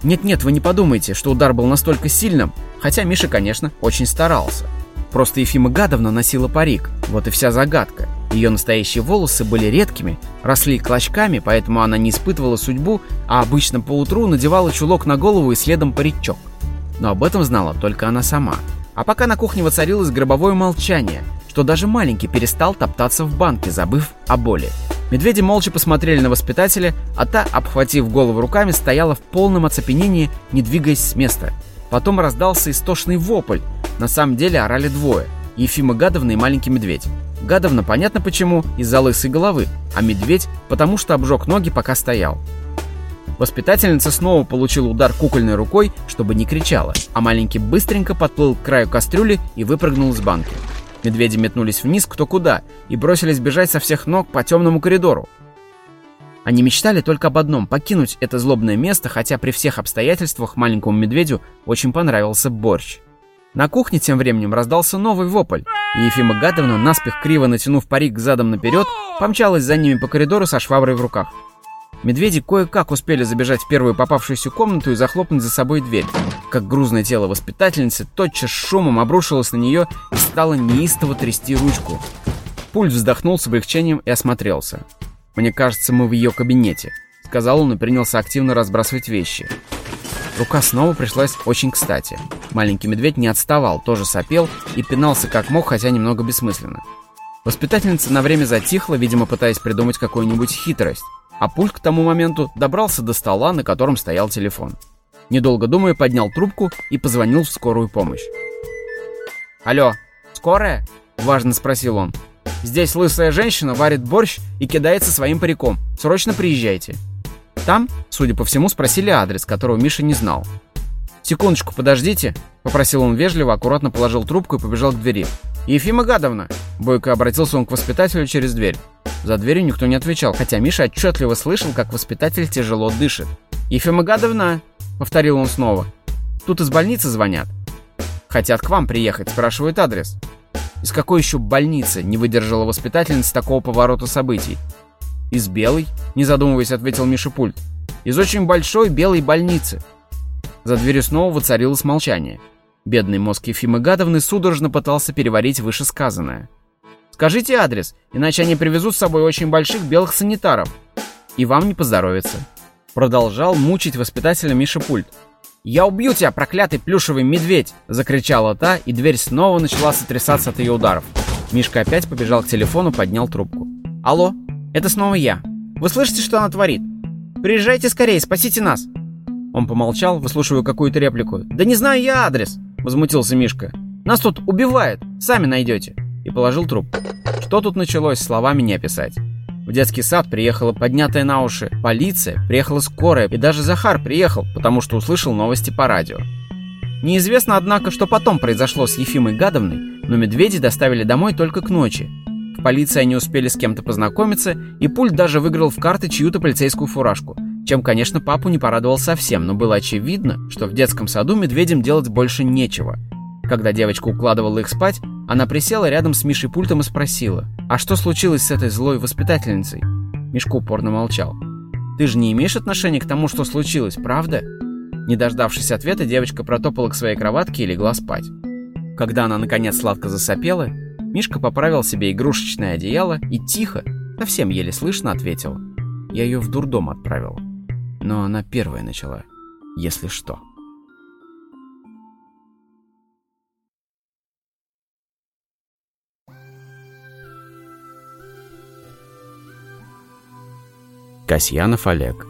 Нет-нет, вы не подумайте, что удар был настолько сильным, хотя Миша, конечно, очень старался. Просто Ефима Гадовна носила парик, вот и вся загадка. Ее настоящие волосы были редкими, росли клочками, поэтому она не испытывала судьбу, а обычно поутру надевала чулок на голову и следом паричок. Но об этом знала только она сама. А пока на кухне воцарилось гробовое молчание – что даже маленький перестал топтаться в банке, забыв о боли. Медведи молча посмотрели на воспитателя, а та, обхватив голову руками, стояла в полном оцепенении, не двигаясь с места. Потом раздался истошный вопль. На самом деле орали двое. Ефима Гадовна и маленький медведь. Гадовна, понятно почему, из-за лысой головы, а медведь, потому что обжег ноги, пока стоял. Воспитательница снова получила удар кукольной рукой, чтобы не кричала, а маленький быстренько подплыл к краю кастрюли и выпрыгнул из банки. Медведи метнулись вниз кто куда и бросились бежать со всех ног по темному коридору. Они мечтали только об одном — покинуть это злобное место, хотя при всех обстоятельствах маленькому медведю очень понравился борщ. На кухне тем временем раздался новый вопль, и Ефима Гадовна, наспех криво натянув парик задом наперед, помчалась за ними по коридору со шваброй в руках. Медведи кое-как успели забежать в первую попавшуюся комнату и захлопнуть за собой дверь. Как грузное тело воспитательницы тотчас шумом обрушилось на нее и стало неистово трясти ручку. Пульт вздохнул с облегчением и осмотрелся. «Мне кажется, мы в ее кабинете», — сказал он и принялся активно разбрасывать вещи. Рука снова пришлась очень кстати. Маленький медведь не отставал, тоже сопел и пинался как мог, хотя немного бессмысленно. Воспитательница на время затихла, видимо, пытаясь придумать какую-нибудь хитрость а пульт к тому моменту добрался до стола, на котором стоял телефон. Недолго думая, поднял трубку и позвонил в скорую помощь. «Алло, скорая?» – важно спросил он. «Здесь лысая женщина варит борщ и кидается своим париком. Срочно приезжайте». Там, судя по всему, спросили адрес, которого Миша не знал. «Секундочку, подождите», — попросил он вежливо, аккуратно положил трубку и побежал к двери. «Ефима Гадовна!» — бойко обратился он к воспитателю через дверь. За дверью никто не отвечал, хотя Миша отчетливо слышал, как воспитатель тяжело дышит. «Ефима Гадовна!» — повторил он снова. «Тут из больницы звонят. Хотят к вам приехать, спрашивают адрес». «Из какой еще больницы?» — не выдержала воспитательница такого поворота событий. «Из белой?» — не задумываясь, ответил Миша Пульт. «Из очень большой белой больницы». За дверью снова воцарилось молчание. Бедный мозг Ефимы Гадовны судорожно пытался переварить вышесказанное. Скажите адрес, иначе они привезут с собой очень больших белых санитаров. И вам не поздоровится. Продолжал мучить воспитателя Миша Пульт. «Я убью тебя, проклятый плюшевый медведь!» Закричала та, и дверь снова начала сотрясаться от ее ударов. Мишка опять побежал к телефону, поднял трубку. «Алло, это снова я. Вы слышите, что она творит? Приезжайте скорее, спасите нас!» Он помолчал, выслушивая какую-то реплику. «Да не знаю я адрес!» — возмутился Мишка. «Нас тут убивают, сами найдете!» и положил трубку. Что тут началось, словами не описать. В детский сад приехала поднятая на уши полиция, приехала скорая, и даже Захар приехал, потому что услышал новости по радио. Неизвестно, однако, что потом произошло с Ефимой Гадовной, но медведи доставили домой только к ночи. В полиции они успели с кем-то познакомиться, и Пульт даже выиграл в карты чью-то полицейскую фуражку, чем, конечно, папу не порадовал совсем, но было очевидно, что в детском саду медведям делать больше нечего. Когда девочка укладывала их спать, она присела рядом с Мишей пультом и спросила, «А что случилось с этой злой воспитательницей?» Мишка упорно молчал. «Ты же не имеешь отношения к тому, что случилось, правда?» Не дождавшись ответа, девочка протопала к своей кроватке и легла спать. Когда она наконец сладко засопела, Мишка поправил себе игрушечное одеяло и тихо, совсем еле слышно ответил. Я ее в дурдом отправил. Но она первая начала, если что. Касьянов Олег.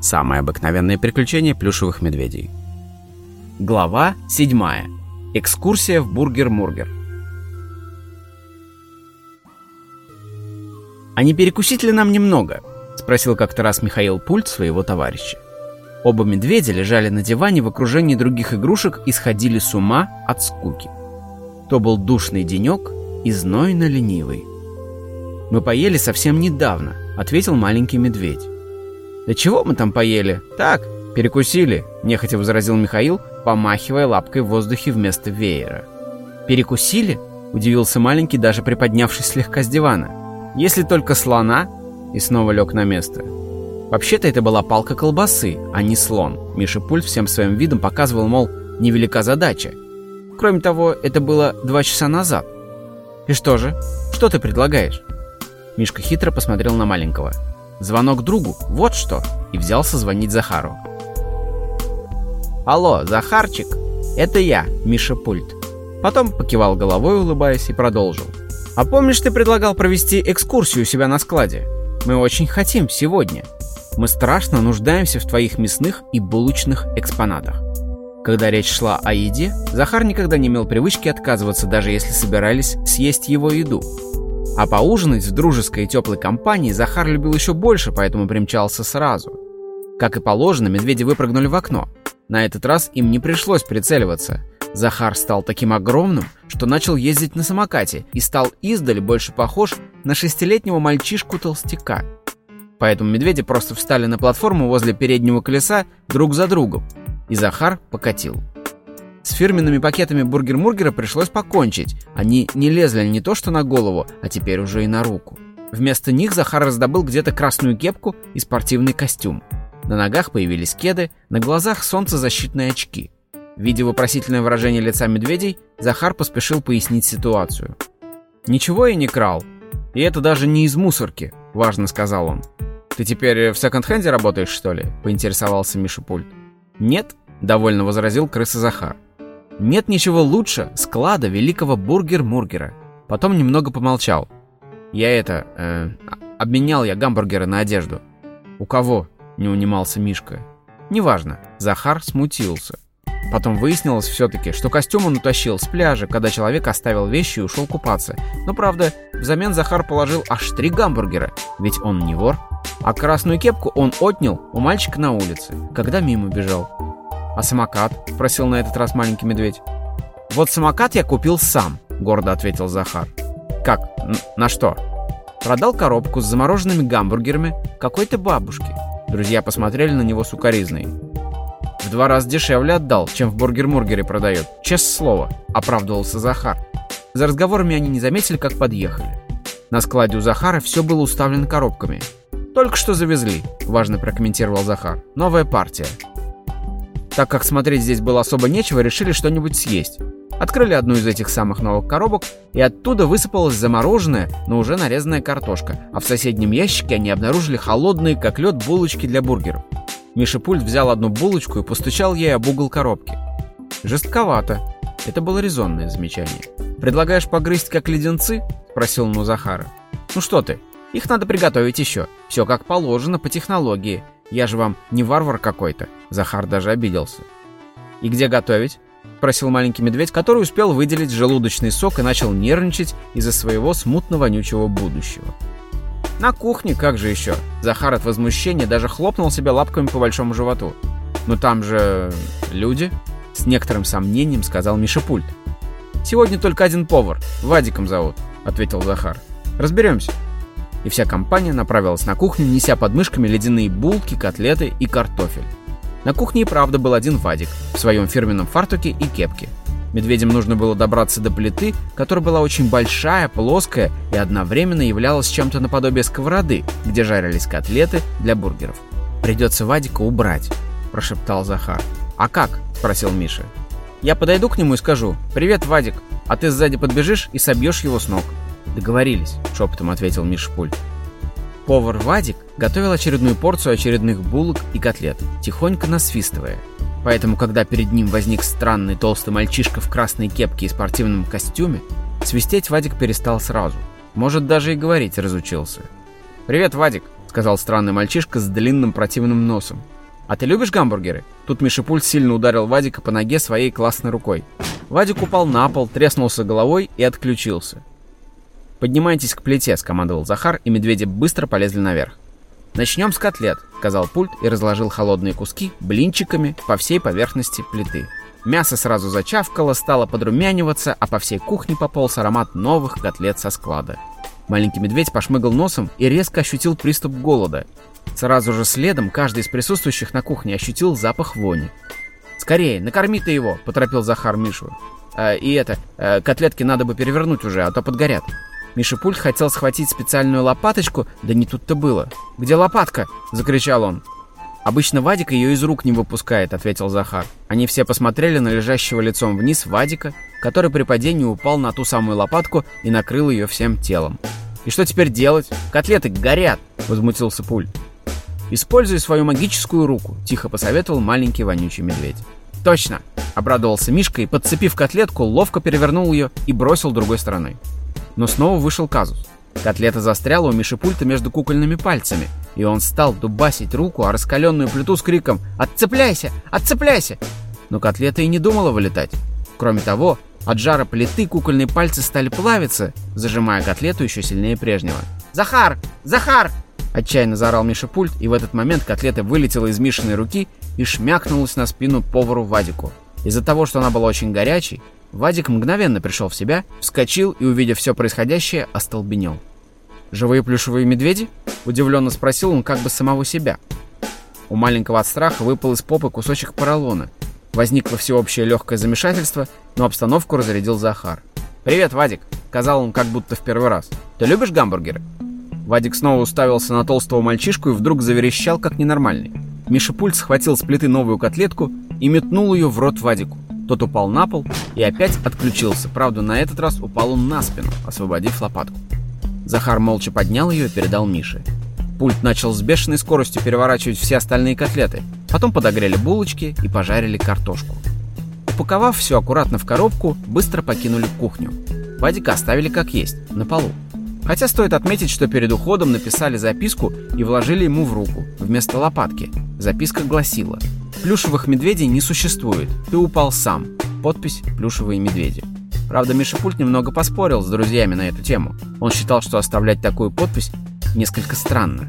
Самое обыкновенное приключение плюшевых медведей. Глава 7. Экскурсия в Бургер-Мургер. «А не перекусить ли нам немного?» — спросил как-то раз Михаил Пульт своего товарища. Оба медведя лежали на диване в окружении других игрушек и сходили с ума от скуки. То был душный денек и знойно ленивый. «Мы поели совсем недавно», — ответил маленький медведь. «Да чего мы там поели? Так, перекусили», — нехотя возразил Михаил, помахивая лапкой в воздухе вместо веера. «Перекусили?» — удивился маленький, даже приподнявшись слегка с дивана. «Если только слона...» — и снова лег на место. Вообще-то это была палка колбасы, а не слон. Миша Пульт всем своим видом показывал, мол, невелика задача. Кроме того, это было два часа назад. «И что же? Что ты предлагаешь?» Мишка хитро посмотрел на маленького. «Звонок другу, вот что!» И взялся звонить Захару. «Алло, Захарчик, это я, Миша Пульт». Потом покивал головой, улыбаясь, и продолжил. «А помнишь, ты предлагал провести экскурсию у себя на складе? Мы очень хотим сегодня. Мы страшно нуждаемся в твоих мясных и булочных экспонатах». Когда речь шла о еде, Захар никогда не имел привычки отказываться, даже если собирались съесть его еду. А поужинать в дружеской и теплой компании Захар любил еще больше, поэтому примчался сразу. Как и положено, медведи выпрыгнули в окно. На этот раз им не пришлось прицеливаться. Захар стал таким огромным, что начал ездить на самокате и стал издали больше похож на шестилетнего мальчишку-толстяка. Поэтому медведи просто встали на платформу возле переднего колеса друг за другом, и Захар покатил. С фирменными пакетами бургер-мургера пришлось покончить. Они не лезли не то что на голову, а теперь уже и на руку. Вместо них Захар раздобыл где-то красную кепку и спортивный костюм. На ногах появились кеды, на глазах солнцезащитные очки. Видя вопросительное выражение лица медведей, Захар поспешил пояснить ситуацию. «Ничего я не крал. И это даже не из мусорки», — важно сказал он. «Ты теперь в секонд-хенде работаешь, что ли?» — поинтересовался Миша Пульт. «Нет», — довольно возразил крыса Захар. Нет ничего лучше склада великого бургер-мургера. Потом немного помолчал. Я это... Э, обменял я гамбургеры на одежду. У кого? Не унимался Мишка. Неважно. Захар смутился. Потом выяснилось все-таки, что костюм он утащил с пляжа, когда человек оставил вещи и ушел купаться. Но правда, взамен Захар положил аж три гамбургера, ведь он не вор. А красную кепку он отнял у мальчика на улице, когда мимо бежал. «А самокат?» — спросил на этот раз маленький медведь. «Вот самокат я купил сам», — гордо ответил Захар. «Как? Н на что?» «Продал коробку с замороженными гамбургерами какой-то бабушке». Друзья посмотрели на него сукоризной. «В два раза дешевле отдал, чем в бургер-мургере продает. Честное слово», — оправдывался Захар. За разговорами они не заметили, как подъехали. На складе у Захара все было уставлено коробками. «Только что завезли», — важно прокомментировал Захар. «Новая партия». Так как смотреть здесь было особо нечего, решили что-нибудь съесть. Открыли одну из этих самых новых коробок, и оттуда высыпалась замороженная, но уже нарезанная картошка, а в соседнем ящике они обнаружили холодные, как лед, булочки для бургеров. Миша Пульт взял одну булочку и постучал ей об угол коробки. «Жестковато». Это было резонное замечание. «Предлагаешь погрызть, как леденцы?» — спросил он у Захара. «Ну что ты, их надо приготовить еще. Все как положено, по технологии. Я же вам не варвар какой-то. Захар даже обиделся. И где готовить? Просил маленький медведь, который успел выделить желудочный сок и начал нервничать из-за своего смутно-вонючего будущего. На кухне, как же еще? Захар от возмущения даже хлопнул себя лапками по большому животу. Но там же люди, с некоторым сомнением сказал Миша Пульт. Сегодня только один повар, Вадиком зовут, ответил Захар. Разберемся и вся компания направилась на кухню, неся под мышками ледяные булки, котлеты и картофель. На кухне и правда был один Вадик в своем фирменном фартуке и кепке. Медведям нужно было добраться до плиты, которая была очень большая, плоская и одновременно являлась чем-то наподобие сковороды, где жарились котлеты для бургеров. «Придется Вадика убрать», – прошептал Захар. «А как?» – спросил Миша. «Я подойду к нему и скажу, «Привет, Вадик», а ты сзади подбежишь и собьешь его с ног». «Договорились», — шепотом ответил Миша Пульт. Повар Вадик готовил очередную порцию очередных булок и котлет, тихонько насвистывая. Поэтому, когда перед ним возник странный толстый мальчишка в красной кепке и спортивном костюме, свистеть Вадик перестал сразу. Может, даже и говорить разучился. «Привет, Вадик», — сказал странный мальчишка с длинным противным носом. «А ты любишь гамбургеры?» Тут Мишипуль сильно ударил Вадика по ноге своей классной рукой. Вадик упал на пол, треснулся головой и отключился. «Поднимайтесь к плите», — скомандовал Захар, и медведи быстро полезли наверх. «Начнем с котлет», — сказал пульт и разложил холодные куски блинчиками по всей поверхности плиты. Мясо сразу зачавкало, стало подрумяниваться, а по всей кухне пополз аромат новых котлет со склада. Маленький медведь пошмыгал носом и резко ощутил приступ голода. Сразу же следом каждый из присутствующих на кухне ощутил запах вони. «Скорее, накорми ты его!» — поторопил Захар Мишу. «Э, «И это, э, котлетки надо бы перевернуть уже, а то подгорят». Миша Пульт хотел схватить специальную лопаточку, да не тут-то было. «Где лопатка?» — закричал он. «Обычно Вадик ее из рук не выпускает», — ответил Захар. Они все посмотрели на лежащего лицом вниз Вадика, который при падении упал на ту самую лопатку и накрыл ее всем телом. «И что теперь делать? Котлеты горят!» — возмутился Пульт. «Используй свою магическую руку», — тихо посоветовал маленький вонючий медведь. «Точно!» — обрадовался Мишка и, подцепив котлетку, ловко перевернул ее и бросил другой стороной. Но снова вышел казус. Котлета застряла у Миши пульта между кукольными пальцами, и он стал дубасить руку о раскаленную плиту с криком «Отцепляйся! Отцепляйся!» Но котлета и не думала вылетать. Кроме того, от жара плиты кукольные пальцы стали плавиться, зажимая котлету еще сильнее прежнего. «Захар! Захар!» Отчаянно заорал Миша пульт, и в этот момент котлета вылетела из Мишиной руки и шмякнулась на спину повару Вадику. Из-за того, что она была очень горячей, Вадик мгновенно пришел в себя, вскочил и, увидев все происходящее, остолбенел. «Живые плюшевые медведи?» – удивленно спросил он как бы самого себя. У маленького от страха выпал из попы кусочек поролона. Возникло всеобщее легкое замешательство, но обстановку разрядил Захар. «Привет, Вадик!» – сказал он как будто в первый раз. «Ты любишь гамбургеры?» Вадик снова уставился на толстого мальчишку и вдруг заверещал как ненормальный. Миша Пульт схватил с плиты новую котлетку и метнул ее в рот Вадику. Тот упал на пол и опять отключился. Правда, на этот раз упал он на спину, освободив лопатку. Захар молча поднял ее и передал Мише. Пульт начал с бешеной скоростью переворачивать все остальные котлеты. Потом подогрели булочки и пожарили картошку. Упаковав все аккуратно в коробку, быстро покинули кухню. Вадика оставили как есть, на полу. Хотя стоит отметить, что перед уходом написали записку и вложили ему в руку, вместо лопатки. Записка гласила Плюшевых медведей не существует. Ты упал сам. Подпись «Плюшевые медведи». Правда, Миша Пульт немного поспорил с друзьями на эту тему. Он считал, что оставлять такую подпись несколько странно.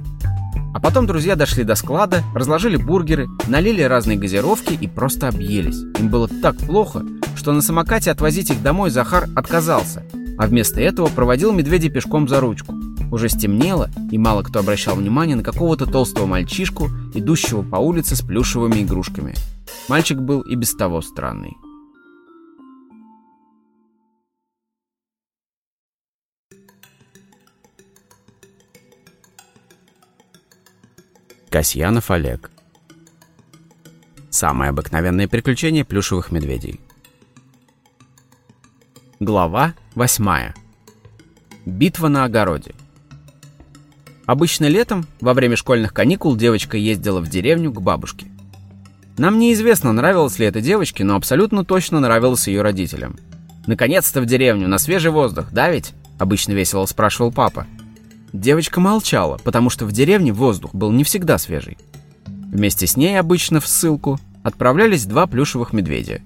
А потом друзья дошли до склада, разложили бургеры, налили разные газировки и просто объелись. Им было так плохо, что на самокате отвозить их домой Захар отказался, а вместо этого проводил медведя пешком за ручку. Уже стемнело, и мало кто обращал внимание на какого-то толстого мальчишку, идущего по улице с плюшевыми игрушками. Мальчик был и без того странный. Касьянов Олег Самое обыкновенное приключение плюшевых медведей Глава восьмая Битва на огороде Обычно летом, во время школьных каникул, девочка ездила в деревню к бабушке. Нам неизвестно, нравилось ли это девочке, но абсолютно точно нравилось ее родителям. «Наконец-то в деревню, на свежий воздух, да ведь?» — обычно весело спрашивал папа. Девочка молчала, потому что в деревне воздух был не всегда свежий. Вместе с ней обычно в ссылку отправлялись два плюшевых медведя.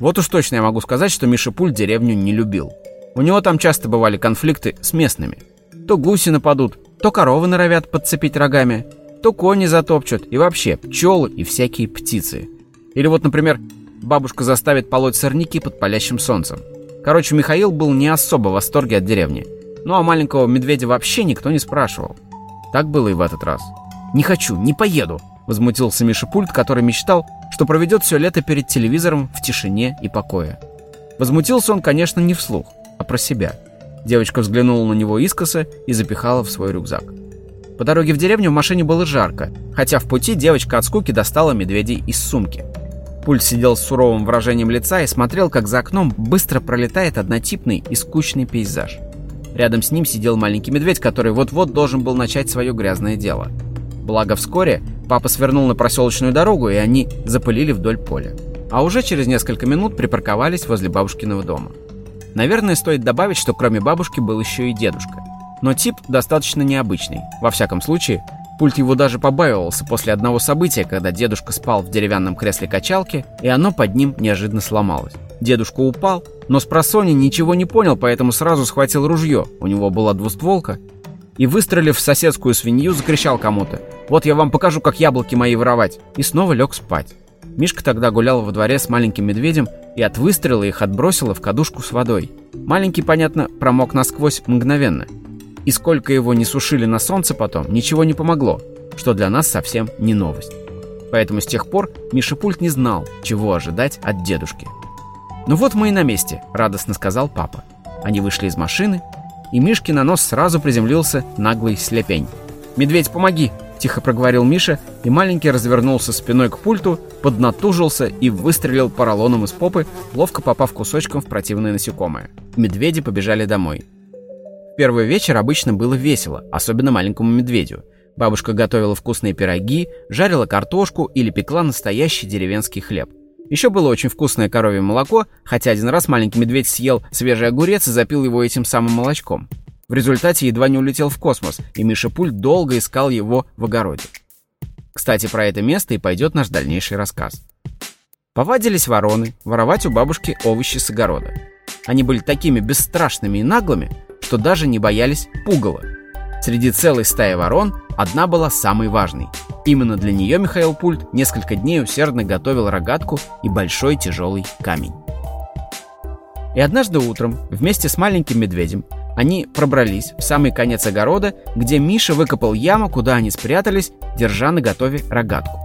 Вот уж точно я могу сказать, что Миша Пуль деревню не любил. У него там часто бывали конфликты с местными. То гуси нападут, то коровы норовят подцепить рогами, то кони затопчут, и вообще пчелы и всякие птицы. Или вот, например, бабушка заставит полоть сорняки под палящим солнцем. Короче, Михаил был не особо в восторге от деревни. Ну а маленького медведя вообще никто не спрашивал. Так было и в этот раз. «Не хочу, не поеду!» Возмутился Миша Пульт, который мечтал, что проведет все лето перед телевизором в тишине и покое. Возмутился он, конечно, не вслух, а про себя – Девочка взглянула на него искоса и запихала в свой рюкзак. По дороге в деревню в машине было жарко, хотя в пути девочка от скуки достала медведей из сумки. Пульт сидел с суровым выражением лица и смотрел, как за окном быстро пролетает однотипный и скучный пейзаж. Рядом с ним сидел маленький медведь, который вот-вот должен был начать свое грязное дело. Благо вскоре папа свернул на проселочную дорогу, и они запылили вдоль поля. А уже через несколько минут припарковались возле бабушкиного дома. Наверное, стоит добавить, что кроме бабушки был еще и дедушка. Но тип достаточно необычный. Во всяком случае, пульт его даже побаивался после одного события, когда дедушка спал в деревянном кресле качалки, и оно под ним неожиданно сломалось. Дедушка упал, но с просони ничего не понял, поэтому сразу схватил ружье. У него была двустволка. И, выстрелив в соседскую свинью, закричал кому-то. «Вот я вам покажу, как яблоки мои воровать!» И снова лег спать. Мишка тогда гулял во дворе с маленьким медведем и от выстрела их отбросило в кадушку с водой. Маленький, понятно, промок насквозь мгновенно. И сколько его не сушили на солнце потом, ничего не помогло, что для нас совсем не новость. Поэтому с тех пор Миша Пульт не знал, чего ожидать от дедушки. «Ну вот мы и на месте», — радостно сказал папа. Они вышли из машины, и Мишке на нос сразу приземлился наглый слепень. «Медведь, помоги!» — тихо проговорил Миша, и маленький развернулся спиной к пульту, поднатужился и выстрелил поролоном из попы, ловко попав кусочком в противное насекомое. Медведи побежали домой. Первый вечер обычно было весело, особенно маленькому медведю. Бабушка готовила вкусные пироги, жарила картошку или пекла настоящий деревенский хлеб. Еще было очень вкусное коровье молоко, хотя один раз маленький медведь съел свежий огурец и запил его этим самым молочком. В результате едва не улетел в космос, и Миша Пуль долго искал его в огороде. Кстати, про это место и пойдет наш дальнейший рассказ. Повадились вороны воровать у бабушки овощи с огорода. Они были такими бесстрашными и наглыми, что даже не боялись пугала. Среди целой стаи ворон одна была самой важной — Именно для нее Михаил Пульт несколько дней усердно готовил рогатку и большой тяжелый камень. И однажды утром вместе с маленьким медведем они пробрались в самый конец огорода, где Миша выкопал яму, куда они спрятались, держа на готове рогатку.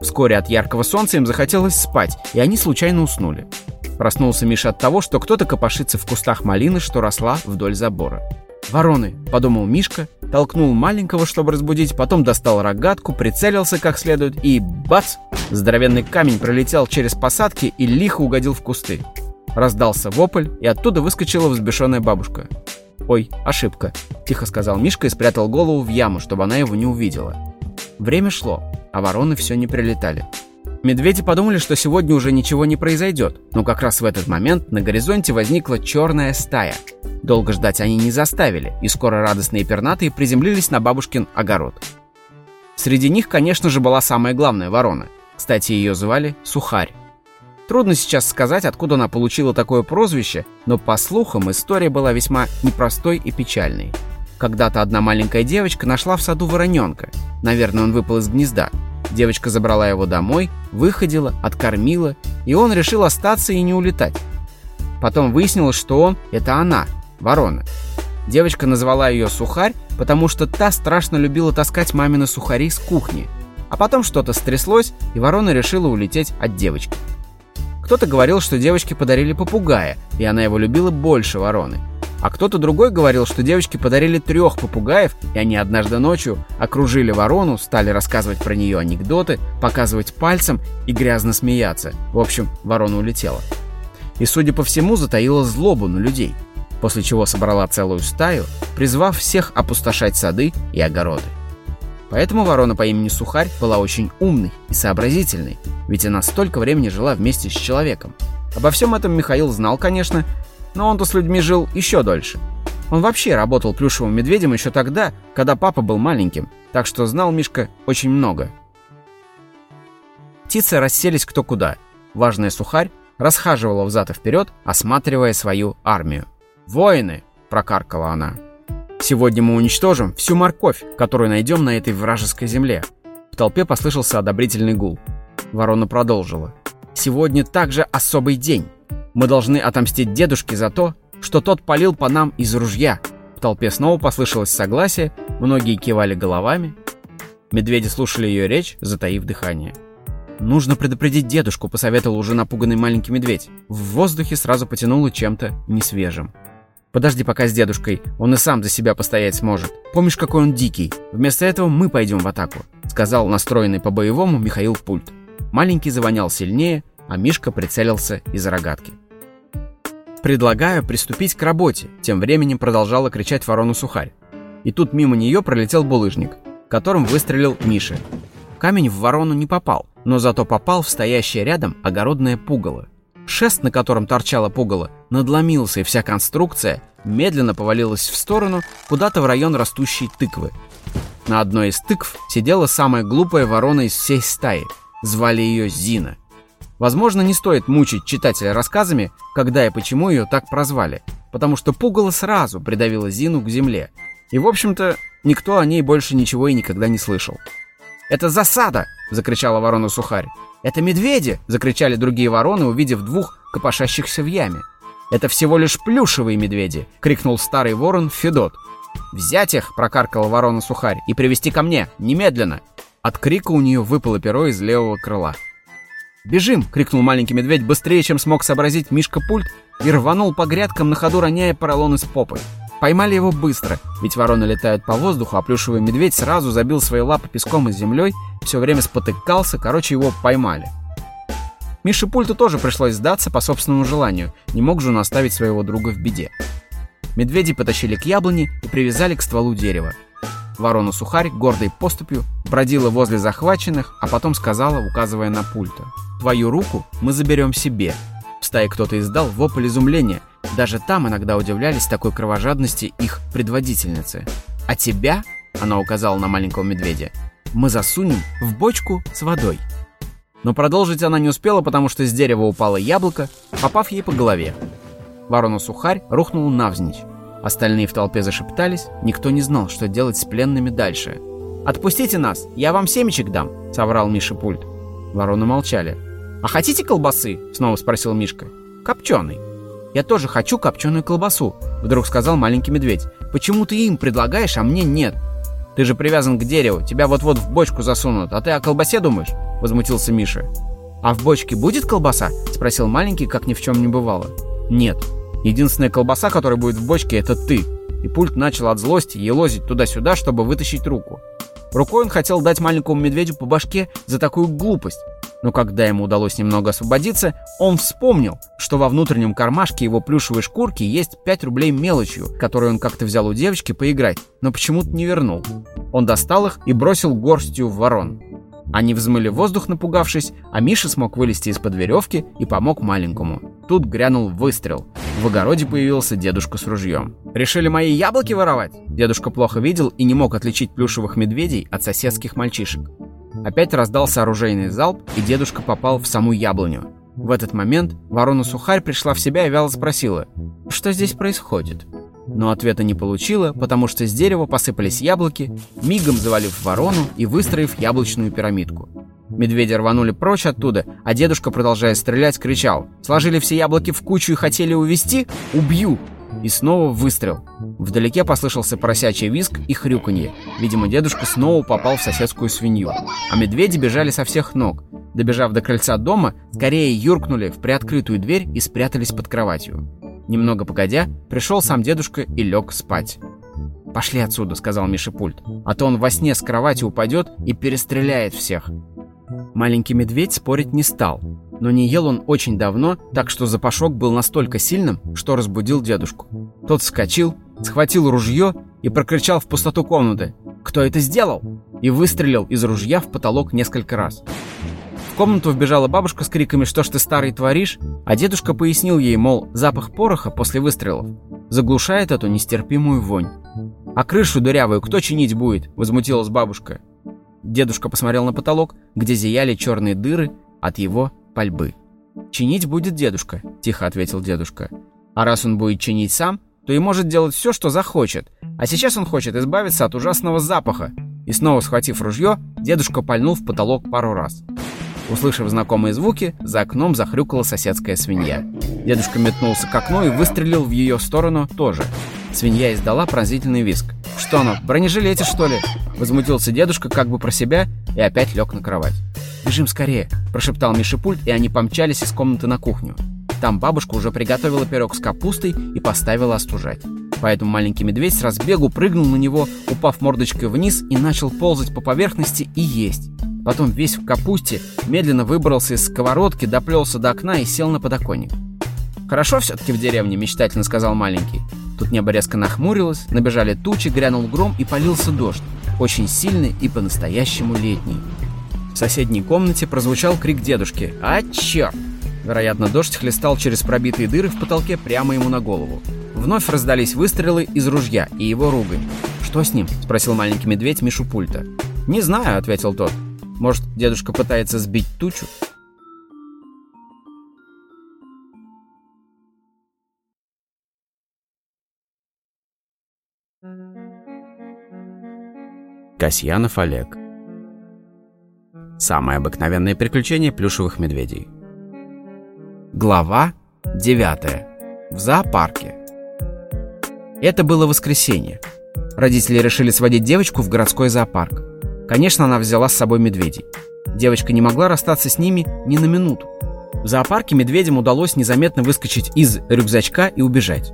Вскоре от яркого солнца им захотелось спать, и они случайно уснули. Проснулся Миша от того, что кто-то копошится в кустах малины, что росла вдоль забора. «Вороны», — подумал Мишка, толкнул маленького, чтобы разбудить, потом достал рогатку, прицелился как следует и бац! Здоровенный камень пролетел через посадки и лихо угодил в кусты. Раздался вопль, и оттуда выскочила взбешенная бабушка. «Ой, ошибка», — тихо сказал Мишка и спрятал голову в яму, чтобы она его не увидела. Время шло, а вороны все не прилетали. Медведи подумали, что сегодня уже ничего не произойдет, но как раз в этот момент на горизонте возникла черная стая. Долго ждать они не заставили, и скоро радостные пернатые приземлились на бабушкин огород. Среди них, конечно же, была самая главная ворона. Кстати, ее звали Сухарь. Трудно сейчас сказать, откуда она получила такое прозвище, но, по слухам, история была весьма непростой и печальной. Когда-то одна маленькая девочка нашла в саду вороненка. Наверное, он выпал из гнезда. Девочка забрала его домой, выходила, откормила, и он решил остаться и не улетать. Потом выяснилось, что он — это она, ворона. Девочка назвала ее Сухарь, потому что та страшно любила таскать мамины сухари с кухни. А потом что-то стряслось, и ворона решила улететь от девочки. Кто-то говорил, что девочке подарили попугая, и она его любила больше вороны. А кто-то другой говорил, что девочке подарили трех попугаев, и они однажды ночью окружили ворону, стали рассказывать про нее анекдоты, показывать пальцем и грязно смеяться. В общем, ворона улетела. И, судя по всему, затаила злобу на людей, после чего собрала целую стаю, призвав всех опустошать сады и огороды. Поэтому ворона по имени Сухарь была очень умной и сообразительной, ведь она столько времени жила вместе с человеком. Обо всем этом Михаил знал, конечно, но он-то с людьми жил еще дольше. Он вообще работал плюшевым медведем еще тогда, когда папа был маленьким, так что знал Мишка очень много. Птицы расселись кто куда. Важная сухарь расхаживала взад и вперед, осматривая свою армию. «Воины!» – прокаркала она. «Сегодня мы уничтожим всю морковь, которую найдем на этой вражеской земле». В толпе послышался одобрительный гул. Ворона продолжила. «Сегодня также особый день. Мы должны отомстить дедушке за то, что тот палил по нам из ружья. В толпе снова послышалось согласие, многие кивали головами. Медведи слушали ее речь, затаив дыхание. «Нужно предупредить дедушку», — посоветовал уже напуганный маленький медведь. В воздухе сразу потянуло чем-то несвежим. «Подожди пока с дедушкой, он и сам за себя постоять сможет. Помнишь, какой он дикий? Вместо этого мы пойдем в атаку», — сказал настроенный по-боевому Михаил Пульт. Маленький завонял сильнее, а Мишка прицелился из рогатки. «Предлагаю приступить к работе», — тем временем продолжала кричать ворону Сухарь. И тут мимо нее пролетел булыжник, которым выстрелил Миша. Камень в ворону не попал, но зато попал в стоящее рядом огородное пугало. Шест, на котором торчало пугало, надломился, и вся конструкция медленно повалилась в сторону, куда-то в район растущей тыквы. На одной из тыкв сидела самая глупая ворона из всей стаи. Звали ее Зина. Возможно, не стоит мучить читателя рассказами, когда и почему ее так прозвали, потому что пугало сразу придавило Зину к земле. И, в общем-то, никто о ней больше ничего и никогда не слышал. «Это засада!» — закричала ворона Сухарь. «Это медведи!» — закричали другие вороны, увидев двух копошащихся в яме. «Это всего лишь плюшевые медведи!» — крикнул старый ворон Федот. «Взять их!» — прокаркала ворона Сухарь. «И привести ко мне! Немедленно!» От крика у нее выпало перо из левого крыла. «Бежим!» — крикнул маленький медведь быстрее, чем смог сообразить Мишка пульт, и рванул по грядкам на ходу, роняя поролон из попы. Поймали его быстро, ведь вороны летают по воздуху, а плюшевый медведь сразу забил свои лапы песком и землей, все время спотыкался, короче, его поймали. Мише Пульту тоже пришлось сдаться по собственному желанию, не мог же он оставить своего друга в беде. Медведи потащили к яблоне и привязали к стволу дерева. Ворона-сухарь гордой поступью бродила возле захваченных, а потом сказала, указывая на пульта. «Твою руку мы заберем себе». В стае кто-то издал вопль изумления – даже там иногда удивлялись такой кровожадности их предводительницы. «А тебя, — она указала на маленького медведя, — мы засунем в бочку с водой». Но продолжить она не успела, потому что с дерева упало яблоко, попав ей по голове. Ворона-сухарь рухнула навзничь. Остальные в толпе зашептались, никто не знал, что делать с пленными дальше. «Отпустите нас, я вам семечек дам», — соврал Миша пульт. Вороны молчали. «А хотите колбасы?» — снова спросил Мишка. «Копченый». «Я тоже хочу копченую колбасу», — вдруг сказал маленький медведь. «Почему ты им предлагаешь, а мне нет?» «Ты же привязан к дереву, тебя вот-вот в бочку засунут, а ты о колбасе думаешь?» — возмутился Миша. «А в бочке будет колбаса?» — спросил маленький, как ни в чем не бывало. «Нет. Единственная колбаса, которая будет в бочке, это ты». И пульт начал от злости елозить туда-сюда, чтобы вытащить руку. Рукой он хотел дать маленькому медведю по башке за такую глупость, но когда ему удалось немного освободиться, он вспомнил, что во внутреннем кармашке его плюшевой шкурки есть 5 рублей мелочью, которую он как-то взял у девочки поиграть, но почему-то не вернул. Он достал их и бросил горстью в ворон. Они взмыли воздух, напугавшись, а Миша смог вылезти из-под веревки и помог маленькому. Тут грянул выстрел. В огороде появился дедушка с ружьем. «Решили мои яблоки воровать?» Дедушка плохо видел и не мог отличить плюшевых медведей от соседских мальчишек. Опять раздался оружейный залп, и дедушка попал в саму яблоню. В этот момент ворона-сухарь пришла в себя и вяло спросила, что здесь происходит. Но ответа не получила, потому что с дерева посыпались яблоки, мигом завалив ворону и выстроив яблочную пирамидку. Медведи рванули прочь оттуда, а дедушка, продолжая стрелять, кричал «Сложили все яблоки в кучу и хотели увести? Убью!» И снова выстрел. Вдалеке послышался поросячий визг и хрюканье. Видимо, дедушка снова попал в соседскую свинью. А медведи бежали со всех ног. Добежав до крыльца дома, скорее юркнули в приоткрытую дверь и спрятались под кроватью. Немного погодя, пришел сам дедушка и лег спать. «Пошли отсюда», — сказал Миша пульт, «а то он во сне с кровати упадет и перестреляет всех». Маленький медведь спорить не стал, но не ел он очень давно, так что запашок был настолько сильным, что разбудил дедушку. Тот вскочил, схватил ружье и прокричал в пустоту комнаты «Кто это сделал?» и выстрелил из ружья в потолок несколько раз. В комнату вбежала бабушка с криками «Что ж ты, старый, творишь?», а дедушка пояснил ей, мол, запах пороха после выстрелов заглушает эту нестерпимую вонь. «А крышу дырявую кто чинить будет?» – возмутилась бабушка. Дедушка посмотрел на потолок, где зияли черные дыры от его пальбы. «Чинить будет дедушка», – тихо ответил дедушка. «А раз он будет чинить сам, то и может делать все, что захочет. А сейчас он хочет избавиться от ужасного запаха». И снова схватив ружье, дедушка пальнул в потолок пару раз. Услышав знакомые звуки, за окном захрюкала соседская свинья. Дедушка метнулся к окну и выстрелил в ее сторону тоже. Свинья издала пронзительный визг. «Что оно, в бронежилете, что ли?» Возмутился дедушка как бы про себя и опять лег на кровать. «Бежим скорее!» – прошептал Миша пульт, и они помчались из комнаты на кухню. Там бабушка уже приготовила пирог с капустой и поставила остужать. Поэтому маленький медведь с разбегу прыгнул на него, упав мордочкой вниз и начал ползать по поверхности и есть. Потом весь в капусте медленно выбрался из сковородки, доплелся до окна и сел на подоконник. «Хорошо все-таки в деревне», — мечтательно сказал маленький. Тут небо резко нахмурилось, набежали тучи, грянул гром и полился дождь. Очень сильный и по-настоящему летний. В соседней комнате прозвучал крик дедушки. «А, черт!» Вероятно, дождь хлестал через пробитые дыры в потолке прямо ему на голову. Вновь раздались выстрелы из ружья и его ругань. «Что с ним?» — спросил маленький медведь Мишу пульта. «Не знаю», — ответил тот. «Может, дедушка пытается сбить тучу?» Касьянов Олег Самое обыкновенное приключение плюшевых медведей Глава 9 В зоопарке Это было воскресенье. Родители решили сводить девочку в городской зоопарк. Конечно, она взяла с собой медведей. Девочка не могла расстаться с ними ни на минуту. В зоопарке медведям удалось незаметно выскочить из рюкзачка и убежать.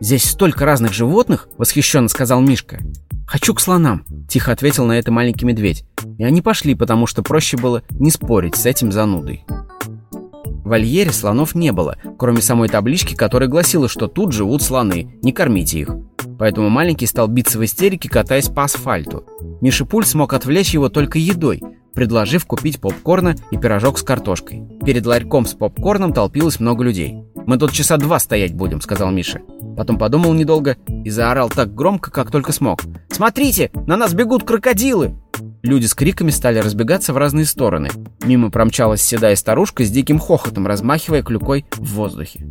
«Здесь столько разных животных!» — восхищенно сказал Мишка. «Хочу к слонам», — тихо ответил на это маленький медведь. И они пошли, потому что проще было не спорить с этим занудой. В вольере слонов не было, кроме самой таблички, которая гласила, что тут живут слоны, не кормите их. Поэтому маленький стал биться в истерике, катаясь по асфальту. Миша Пуль смог отвлечь его только едой, предложив купить попкорна и пирожок с картошкой. Перед ларьком с попкорном толпилось много людей. «Мы тут часа два стоять будем», — сказал Миша. Потом подумал недолго и заорал так громко, как только смог. «Смотрите, на нас бегут крокодилы!» Люди с криками стали разбегаться в разные стороны. Мимо промчалась седая старушка с диким хохотом, размахивая клюкой в воздухе.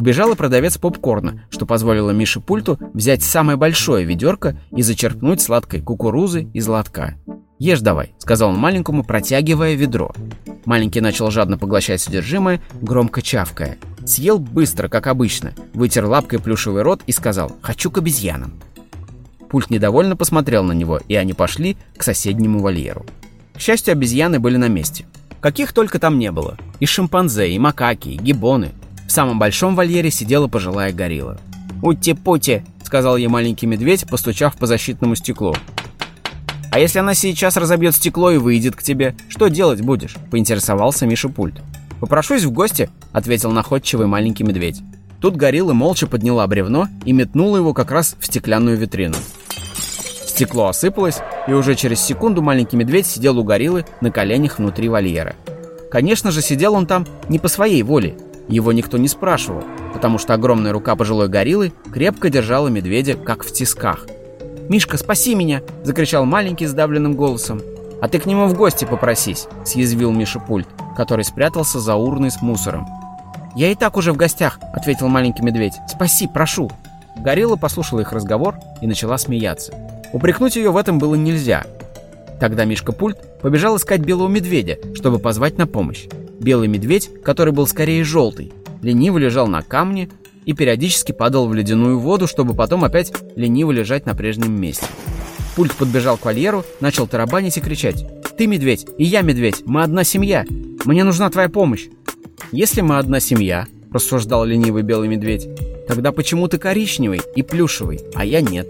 Убежала продавец попкорна, что позволило Мише Пульту взять самое большое ведерко и зачерпнуть сладкой кукурузы из лотка. «Ешь давай», — сказал он маленькому, протягивая ведро. Маленький начал жадно поглощать содержимое, громко чавкая. Съел быстро, как обычно, вытер лапкой плюшевый рот и сказал «Хочу к обезьянам». Пульт недовольно посмотрел на него, и они пошли к соседнему вольеру. К счастью, обезьяны были на месте. Каких только там не было. И шимпанзе, и макаки, и гибоны. В самом большом вольере сидела пожилая горилла. «Ути-пути», — сказал ей маленький медведь, постучав по защитному стеклу. «А если она сейчас разобьет стекло и выйдет к тебе, что делать будешь?» — поинтересовался Миша Пульт. «Попрошусь в гости», — ответил находчивый маленький медведь. Тут горилла молча подняла бревно и метнула его как раз в стеклянную витрину. Стекло осыпалось, и уже через секунду маленький медведь сидел у гориллы на коленях внутри вольера. Конечно же, сидел он там не по своей воле. Его никто не спрашивал, потому что огромная рука пожилой гориллы крепко держала медведя, как в тисках. «Мишка, спаси меня!» — закричал маленький сдавленным голосом. «А ты к нему в гости попросись», — съязвил Миша Пульт, который спрятался за урной с мусором. «Я и так уже в гостях», — ответил маленький медведь. «Спаси, прошу». Горилла послушала их разговор и начала смеяться. Упрекнуть ее в этом было нельзя. Тогда Мишка Пульт побежал искать белого медведя, чтобы позвать на помощь. Белый медведь, который был скорее желтый, лениво лежал на камне и периодически падал в ледяную воду, чтобы потом опять лениво лежать на прежнем месте. Пульт подбежал к вольеру, начал тарабанить и кричать. «Ты медведь, и я медведь, мы одна семья. Мне нужна твоя помощь». «Если мы одна семья», — рассуждал ленивый белый медведь, «тогда почему ты коричневый и плюшевый, а я нет?»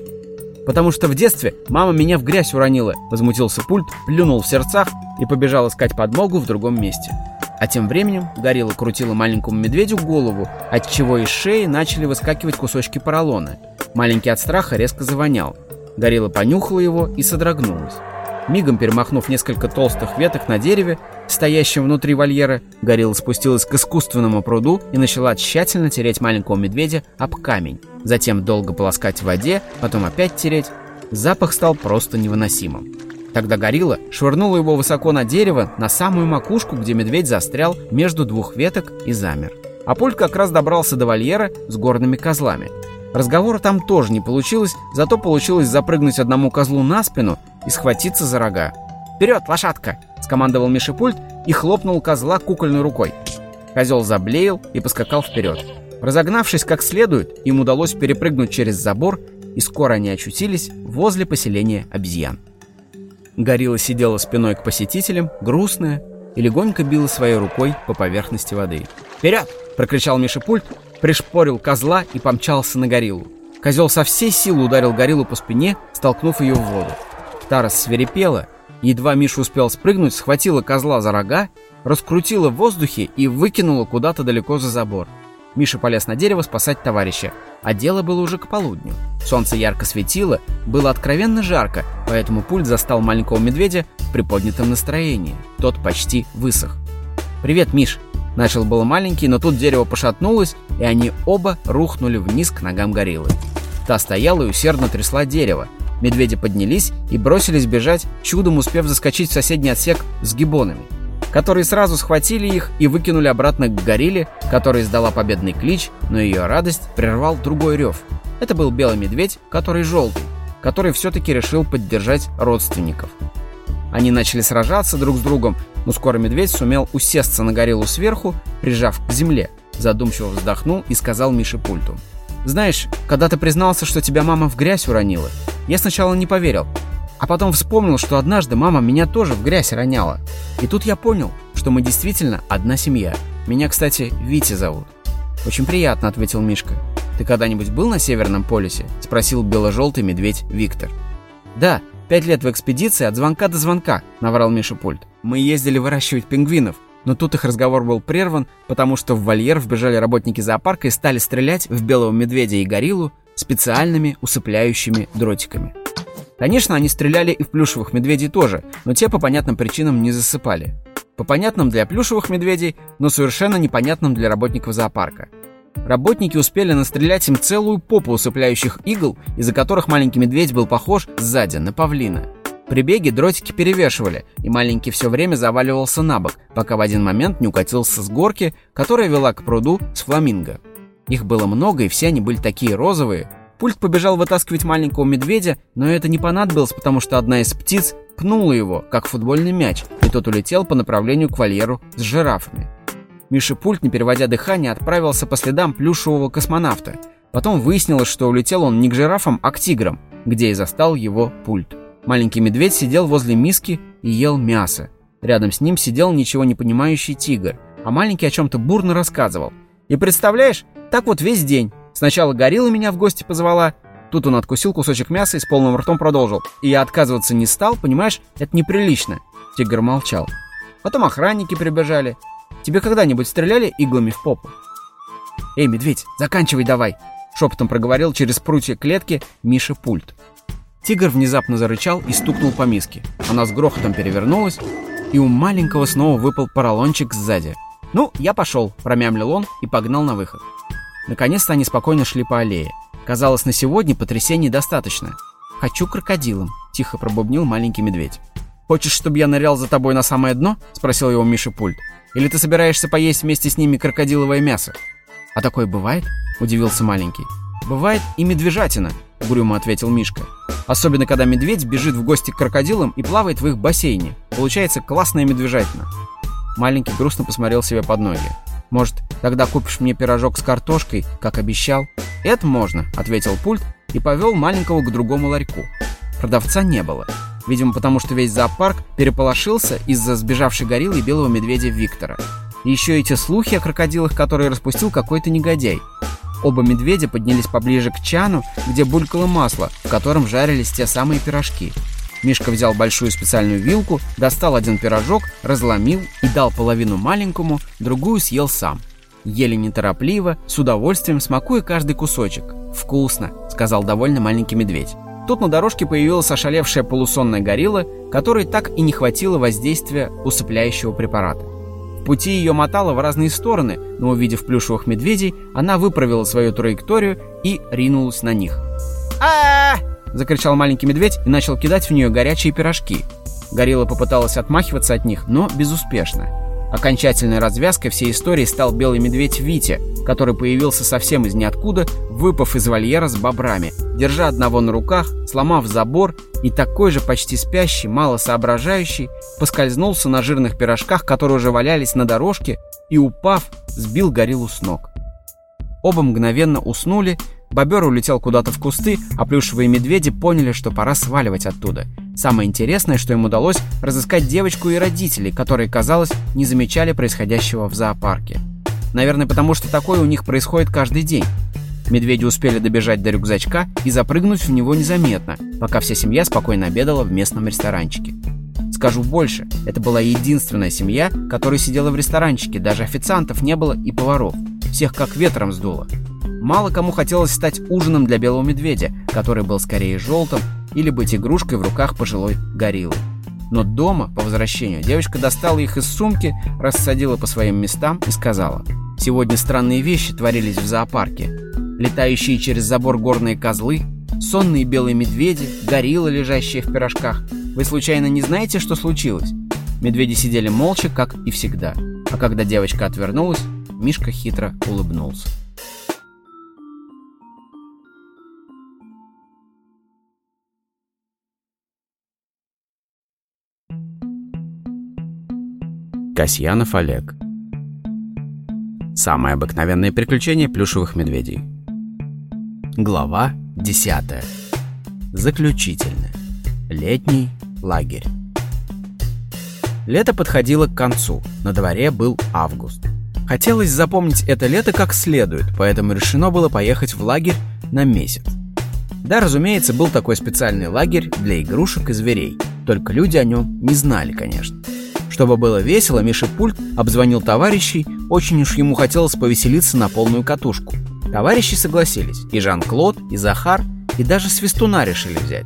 «Потому что в детстве мама меня в грязь уронила», — возмутился пульт, плюнул в сердцах и побежал искать подмогу в другом месте. А тем временем горилла крутила маленькому медведю голову, отчего из шеи начали выскакивать кусочки поролона. Маленький от страха резко завонял. Горилла понюхала его и содрогнулась. Мигом перемахнув несколько толстых веток на дереве, стоящем внутри вольера, горилла спустилась к искусственному пруду и начала тщательно тереть маленького медведя об камень. Затем долго полоскать в воде, потом опять тереть. Запах стал просто невыносимым. Тогда горилла швырнула его высоко на дерево, на самую макушку, где медведь застрял между двух веток и замер. А пульт как раз добрался до вольера с горными козлами. Разговора там тоже не получилось, зато получилось запрыгнуть одному козлу на спину и схватиться за рога. «Вперед, лошадка!» — скомандовал Мишипульт и хлопнул козла кукольной рукой. Козел заблеял и поскакал вперед. Разогнавшись как следует, им удалось перепрыгнуть через забор, и скоро они очутились возле поселения обезьян. Горилла сидела спиной к посетителям, грустная, и легонько била своей рукой по поверхности воды. «Вперед!» — прокричал Мишипульт, пришпорил козла и помчался на гориллу. Козел со всей силы ударил гориллу по спине, столкнув ее в воду. Та рассверепела, едва Миша успел спрыгнуть, схватила козла за рога, раскрутила в воздухе и выкинула куда-то далеко за забор. Миша полез на дерево спасать товарища, а дело было уже к полудню. Солнце ярко светило, было откровенно жарко, поэтому пульт застал маленького медведя в приподнятом настроении. Тот почти высох. «Привет, Миш!» Начал было маленький, но тут дерево пошатнулось, и они оба рухнули вниз к ногам гориллы. Та стояла и усердно трясла дерево. Медведи поднялись и бросились бежать, чудом успев заскочить в соседний отсек с гибонами, которые сразу схватили их и выкинули обратно к горилле, которая издала победный клич, но ее радость прервал другой рев. Это был белый медведь, который желтый, который все-таки решил поддержать родственников. Они начали сражаться друг с другом, но скоро медведь сумел усесться на гориллу сверху, прижав к земле. Задумчиво вздохнул и сказал Мише пульту. «Знаешь, когда ты признался, что тебя мама в грязь уронила, я сначала не поверил, а потом вспомнил, что однажды мама меня тоже в грязь роняла. И тут я понял, что мы действительно одна семья. Меня, кстати, Вити зовут». «Очень приятно», — ответил Мишка. «Ты когда-нибудь был на Северном полюсе?» — спросил бело-желтый медведь Виктор. «Да, пять лет в экспедиции от звонка до звонка», — наврал Миша пульт. Мы ездили выращивать пингвинов, но тут их разговор был прерван, потому что в вольер вбежали работники зоопарка и стали стрелять в белого медведя и гориллу специальными усыпляющими дротиками. Конечно, они стреляли и в плюшевых медведей тоже, но те по понятным причинам не засыпали. По понятным для плюшевых медведей, но совершенно непонятным для работников зоопарка. Работники успели настрелять им целую попу усыпляющих игл, из-за которых маленький медведь был похож сзади на павлина. При беге дротики перевешивали, и маленький все время заваливался на бок, пока в один момент не укатился с горки, которая вела к пруду с фламинго. Их было много, и все они были такие розовые. Пульт побежал вытаскивать маленького медведя, но это не понадобилось, потому что одна из птиц пнула его, как футбольный мяч, и тот улетел по направлению к вольеру с жирафами. Миша Пульт, не переводя дыхание, отправился по следам плюшевого космонавта. Потом выяснилось, что улетел он не к жирафам, а к тиграм, где и застал его пульт. Маленький медведь сидел возле миски и ел мясо. Рядом с ним сидел ничего не понимающий тигр, а маленький о чем-то бурно рассказывал. И представляешь, так вот весь день. Сначала горилла меня в гости позвала, Тут он откусил кусочек мяса и с полным ртом продолжил. И я отказываться не стал, понимаешь, это неприлично. Тигр молчал. Потом охранники прибежали. Тебе когда-нибудь стреляли иглами в попу? Эй, медведь, заканчивай давай, шепотом проговорил через прутья клетки Миша Пульт. Тигр внезапно зарычал и стукнул по миске. Она с грохотом перевернулась, и у маленького снова выпал поролончик сзади. «Ну, я пошел», — промямлил он и погнал на выход. Наконец-то они спокойно шли по аллее. Казалось, на сегодня потрясений достаточно. «Хочу крокодилом», — тихо пробубнил маленький медведь. «Хочешь, чтобы я нырял за тобой на самое дно?» — спросил его Миша Пульт. «Или ты собираешься поесть вместе с ними крокодиловое мясо?» «А такое бывает?» — удивился маленький. «Бывает и медвежатина», — угрюмо ответил Мишка. Особенно, когда медведь бежит в гости к крокодилам и плавает в их бассейне. Получается классная медвежатина. Маленький грустно посмотрел себе под ноги. «Может, тогда купишь мне пирожок с картошкой, как обещал?» «Это можно», — ответил пульт и повел маленького к другому ларьку. Продавца не было. Видимо, потому что весь зоопарк переполошился из-за сбежавшей гориллы и белого медведя Виктора. И еще эти слухи о крокодилах, которые распустил какой-то негодяй. Оба медведя поднялись поближе к чану, где булькало масло, в котором жарились те самые пирожки. Мишка взял большую специальную вилку, достал один пирожок, разломил и дал половину маленькому, другую съел сам. Ели неторопливо, с удовольствием смакуя каждый кусочек. «Вкусно», — сказал довольно маленький медведь. Тут на дорожке появилась ошалевшая полусонная горилла, которой так и не хватило воздействия усыпляющего препарата пути ее мотало в разные стороны, но увидев плюшевых медведей, она выправила свою траекторию и ринулась на них. а закричал маленький медведь и начал кидать в нее горячие пирожки. Горилла попыталась отмахиваться от них, но безуспешно. Окончательной развязкой всей истории стал белый медведь Витя, который появился совсем из ниоткуда, выпав из вольера с бобрами, держа одного на руках, сломав забор и такой же почти спящий, мало соображающий, поскользнулся на жирных пирожках, которые уже валялись на дорожке, и, упав, сбил гориллу с ног. Оба мгновенно уснули, бобер улетел куда-то в кусты, а плюшевые медведи поняли, что пора сваливать оттуда. Самое интересное, что им удалось разыскать девочку и родителей, которые, казалось, не замечали происходящего в зоопарке. Наверное, потому что такое у них происходит каждый день. Медведи успели добежать до рюкзачка и запрыгнуть в него незаметно, пока вся семья спокойно обедала в местном ресторанчике. Скажу больше, это была единственная семья, которая сидела в ресторанчике, даже официантов не было и поваров. Всех как ветром сдуло. Мало кому хотелось стать ужином для белого медведя, который был скорее желтым, или быть игрушкой в руках пожилой гориллы. Но дома, по возвращению, девочка достала их из сумки, рассадила по своим местам и сказала, «Сегодня странные вещи творились в зоопарке. Летающие через забор горные козлы, сонные белые медведи, гориллы, лежащие в пирожках. Вы случайно не знаете, что случилось?» Медведи сидели молча, как и всегда. А когда девочка отвернулась, Мишка хитро улыбнулся. Касьянов Олег. Самое обыкновенное приключение плюшевых медведей. Глава 10 Заключительная. Летний лагерь. Лето подходило к концу, на дворе был август. Хотелось запомнить это лето как следует, поэтому решено было поехать в лагерь на месяц. Да, разумеется, был такой специальный лагерь для игрушек и зверей, только люди о нем не знали, конечно. Чтобы было весело, Миша Пульт обзвонил товарищей, очень уж ему хотелось повеселиться на полную катушку. Товарищи согласились, и Жан-Клод, и Захар, и даже Свистуна решили взять.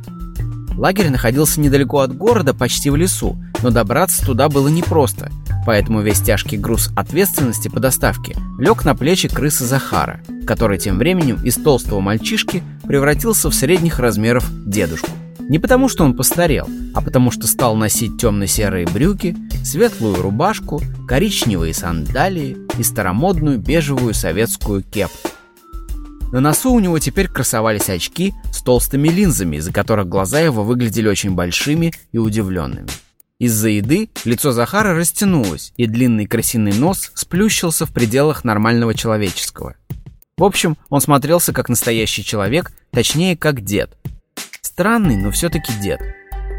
Лагерь находился недалеко от города, почти в лесу, но добраться туда было непросто, поэтому весь тяжкий груз ответственности по доставке лег на плечи крысы Захара, который тем временем из толстого мальчишки превратился в средних размеров дедушку. Не потому, что он постарел, а потому, что стал носить темно-серые брюки, светлую рубашку, коричневые сандалии и старомодную бежевую советскую кепку. На носу у него теперь красовались очки с толстыми линзами, из-за которых глаза его выглядели очень большими и удивленными. Из-за еды лицо Захара растянулось, и длинный крысиный нос сплющился в пределах нормального человеческого. В общем, он смотрелся как настоящий человек, точнее, как дед, Странный, но все-таки дед.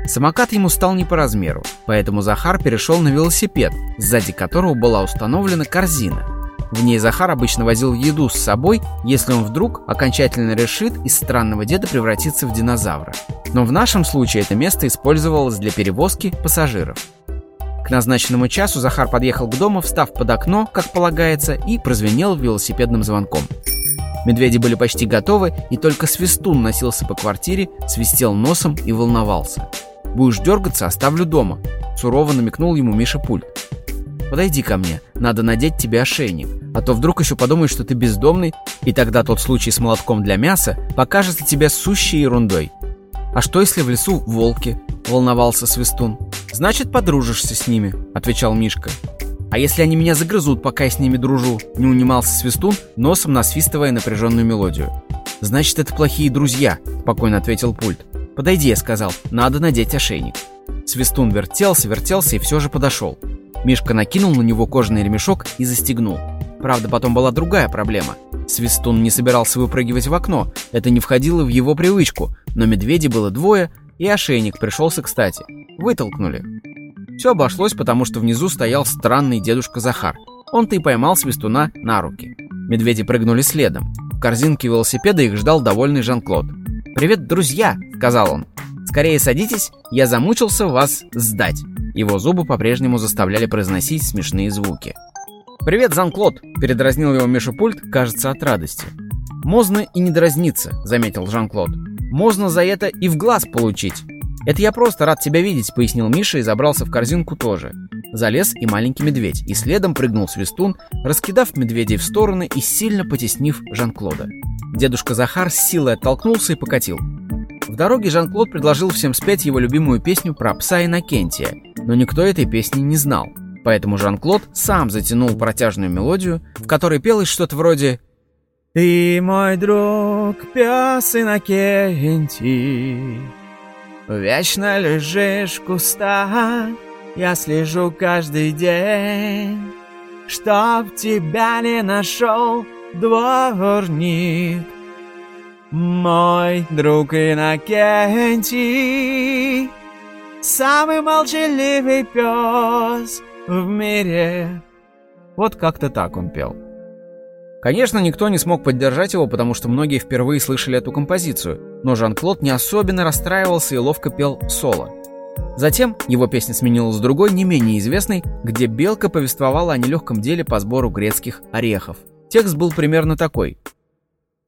Самокат ему стал не по размеру, поэтому Захар перешел на велосипед, сзади которого была установлена корзина. В ней Захар обычно возил еду с собой, если он вдруг окончательно решит из странного деда превратиться в динозавра. Но в нашем случае это место использовалось для перевозки пассажиров. К назначенному часу Захар подъехал к дому, встав под окно, как полагается, и прозвенел велосипедным звонком. Медведи были почти готовы, и только Свистун носился по квартире, свистел носом и волновался. «Будешь дергаться, оставлю дома», — сурово намекнул ему Миша Пульт. «Подойди ко мне, надо надеть тебе ошейник, а то вдруг еще подумают, что ты бездомный, и тогда тот случай с молотком для мяса покажется тебе сущей ерундой». «А что, если в лесу волки?» — волновался Свистун. «Значит, подружишься с ними», — отвечал Мишка. А если они меня загрызут, пока я с ними дружу?» Не унимался Свистун, носом насвистывая напряженную мелодию. «Значит, это плохие друзья», — спокойно ответил пульт. «Подойди», — я сказал, — «надо надеть ошейник». Свистун вертелся, вертелся и все же подошел. Мишка накинул на него кожаный ремешок и застегнул. Правда, потом была другая проблема. Свистун не собирался выпрыгивать в окно, это не входило в его привычку, но медведей было двое, и ошейник пришелся кстати. Вытолкнули. Все обошлось, потому что внизу стоял странный дедушка Захар. Он-то и поймал свистуна на руки. Медведи прыгнули следом. В корзинке велосипеда их ждал довольный Жан-Клод. «Привет, друзья!» — сказал он. «Скорее садитесь, я замучился вас сдать». Его зубы по-прежнему заставляли произносить смешные звуки. «Привет, Жан-Клод!» — передразнил его Миша Пульт, кажется, от радости. «Можно и не дразниться», — заметил Жан-Клод. «Можно за это и в глаз получить». «Это я просто рад тебя видеть», — пояснил Миша и забрался в корзинку тоже. Залез и маленький медведь, и следом прыгнул свистун, раскидав медведей в стороны и сильно потеснив Жан-Клода. Дедушка Захар с силой оттолкнулся и покатил. В дороге Жан-Клод предложил всем спеть его любимую песню про пса Иннокентия, но никто этой песни не знал. Поэтому Жан-Клод сам затянул протяжную мелодию, в которой пелось что-то вроде «Ты мой друг, пес Иннокентий, Вечно лежишь в кустах, я слежу каждый день, Чтоб тебя не нашел дворник. Мой друг Иннокентий, Самый молчаливый пес в мире. Вот как-то так он пел. Конечно, никто не смог поддержать его, потому что многие впервые слышали эту композицию, но Жан-Клод не особенно расстраивался и ловко пел соло. Затем его песня сменилась другой, не менее известной, где Белка повествовала о нелегком деле по сбору грецких орехов. Текст был примерно такой.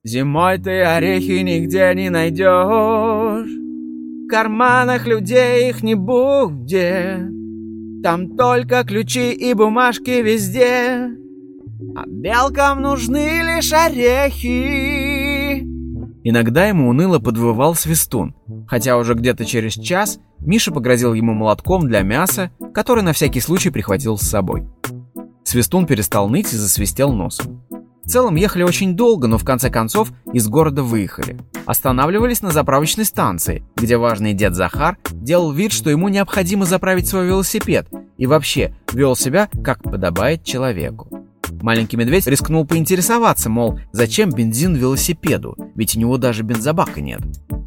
«Зимой ты орехи нигде не найдешь, В карманах людей их не будет. Там только ключи и бумажки везде. А белкам нужны лишь орехи. Иногда ему уныло подвывал свистун, хотя уже где-то через час Миша погрозил ему молотком для мяса, который на всякий случай прихватил с собой. Свистун перестал ныть и засвистел носом. В целом ехали очень долго, но в конце концов из города выехали. Останавливались на заправочной станции, где важный дед Захар делал вид, что ему необходимо заправить свой велосипед и вообще вел себя, как подобает человеку. Маленький медведь рискнул поинтересоваться, мол, зачем бензин велосипеду, ведь у него даже бензобака нет.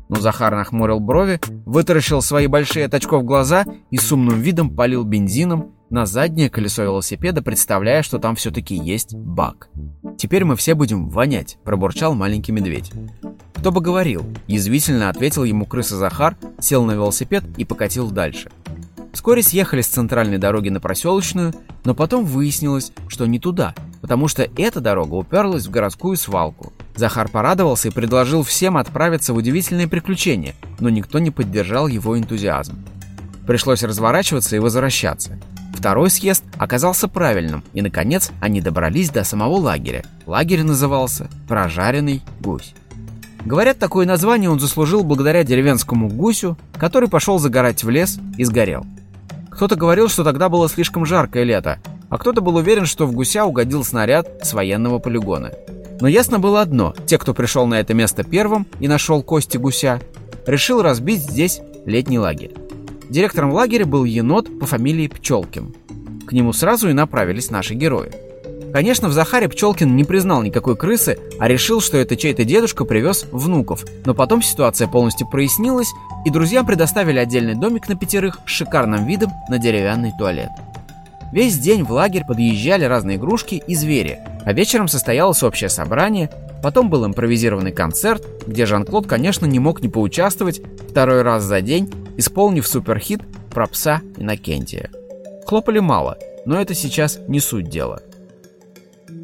Но Захар нахмурил брови, вытаращил свои большие от очков глаза и с умным видом полил бензином на заднее колесо велосипеда, представляя, что там все-таки есть бак. «Теперь мы все будем вонять», – пробурчал маленький медведь. «Кто бы говорил?» – язвительно ответил ему крыса Захар, сел на велосипед и покатил дальше. Вскоре съехали с центральной дороги на проселочную, но потом выяснилось, что не туда, потому что эта дорога уперлась в городскую свалку. Захар порадовался и предложил всем отправиться в удивительные приключения, но никто не поддержал его энтузиазм. Пришлось разворачиваться и возвращаться. Второй съезд оказался правильным, и, наконец, они добрались до самого лагеря. Лагерь назывался «Прожаренный гусь». Говорят, такое название он заслужил благодаря деревенскому гусю, который пошел загорать в лес и сгорел. Кто-то говорил, что тогда было слишком жаркое лето, а кто-то был уверен, что в гуся угодил снаряд с военного полигона. Но ясно было одно – те, кто пришел на это место первым и нашел кости гуся, решил разбить здесь летний лагерь. Директором лагеря был енот по фамилии Пчелкин. К нему сразу и направились наши герои. Конечно, в Захаре Пчелкин не признал никакой крысы, а решил, что это чей-то дедушка привез внуков. Но потом ситуация полностью прояснилась, и друзьям предоставили отдельный домик на пятерых с шикарным видом на деревянный туалет. Весь день в лагерь подъезжали разные игрушки и звери, а вечером состоялось общее собрание, потом был импровизированный концерт, где Жан-Клод, конечно, не мог не поучаствовать второй раз за день, исполнив суперхит про пса Иннокентия. Хлопали мало, но это сейчас не суть дела.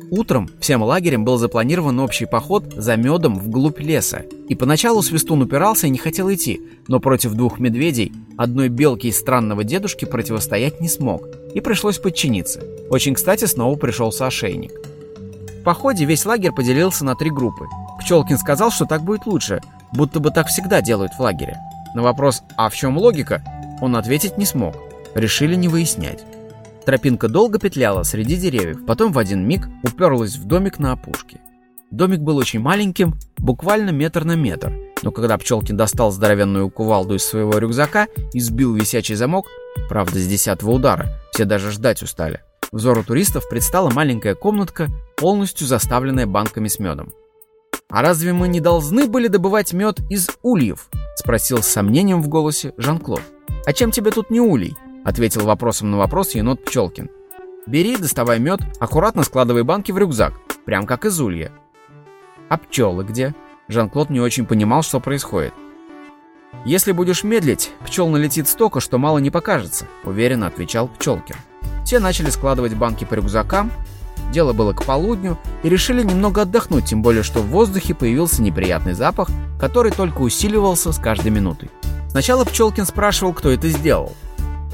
Утром всем лагерем был запланирован общий поход за медом вглубь леса. И поначалу Свистун упирался и не хотел идти, но против двух медведей, одной белки и странного дедушки противостоять не смог. И пришлось подчиниться. Очень кстати снова пришелся ошейник. В походе весь лагерь поделился на три группы. Пчелкин сказал, что так будет лучше, будто бы так всегда делают в лагере. На вопрос «А в чем логика?» он ответить не смог. Решили не выяснять. Тропинка долго петляла среди деревьев, потом в один миг уперлась в домик на опушке. Домик был очень маленьким, буквально метр на метр, но когда Пчелкин достал здоровенную кувалду из своего рюкзака и сбил висячий замок, правда с десятого удара, все даже ждать устали, взору туристов предстала маленькая комнатка, полностью заставленная банками с медом. «А разве мы не должны были добывать мед из ульев?» — спросил с сомнением в голосе Жан-Клод. «А чем тебе тут не улей?» ответил вопросом на вопрос енот Пчелкин. Бери, доставай мед, аккуратно складывай банки в рюкзак, прям как из улья. А пчелы где? Жан-Клод не очень понимал, что происходит. «Если будешь медлить, пчел налетит столько, что мало не покажется», — уверенно отвечал Пчелкин. Те начали складывать банки по рюкзакам, дело было к полудню, и решили немного отдохнуть, тем более, что в воздухе появился неприятный запах, который только усиливался с каждой минутой. Сначала Пчелкин спрашивал, кто это сделал —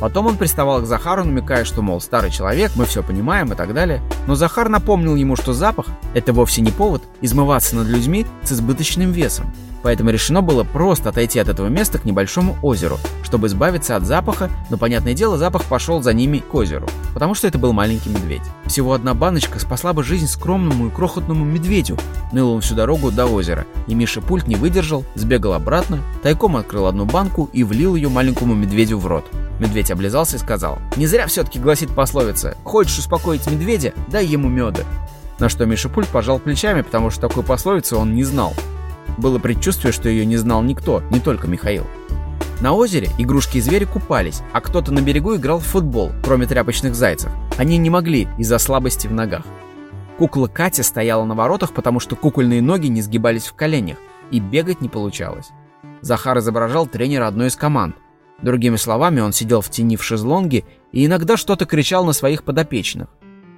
Потом он приставал к Захару, намекая, что, мол, старый человек, мы все понимаем и так далее. Но Захар напомнил ему, что запах – это вовсе не повод измываться над людьми с избыточным весом. Поэтому решено было просто отойти от этого места к небольшому озеру, чтобы избавиться от запаха, но, понятное дело, запах пошел за ними к озеру, потому что это был маленький медведь. Всего одна баночка спасла бы жизнь скромному и крохотному медведю. Ныл он всю дорогу до озера, и Миша пульт не выдержал, сбегал обратно, тайком открыл одну банку и влил ее маленькому медведю в рот. Медведь облизался и сказал, «Не зря все-таки гласит пословица, хочешь успокоить медведя, дай ему меда». На что Миша Пульт пожал плечами, потому что такой пословицы он не знал. Было предчувствие, что ее не знал никто, не только Михаил. На озере игрушки и звери купались, а кто-то на берегу играл в футбол, кроме тряпочных зайцев. Они не могли из-за слабости в ногах. Кукла Катя стояла на воротах, потому что кукольные ноги не сгибались в коленях, и бегать не получалось. Захар изображал тренера одной из команд. Другими словами, он сидел в тени в шезлонге и иногда что-то кричал на своих подопечных.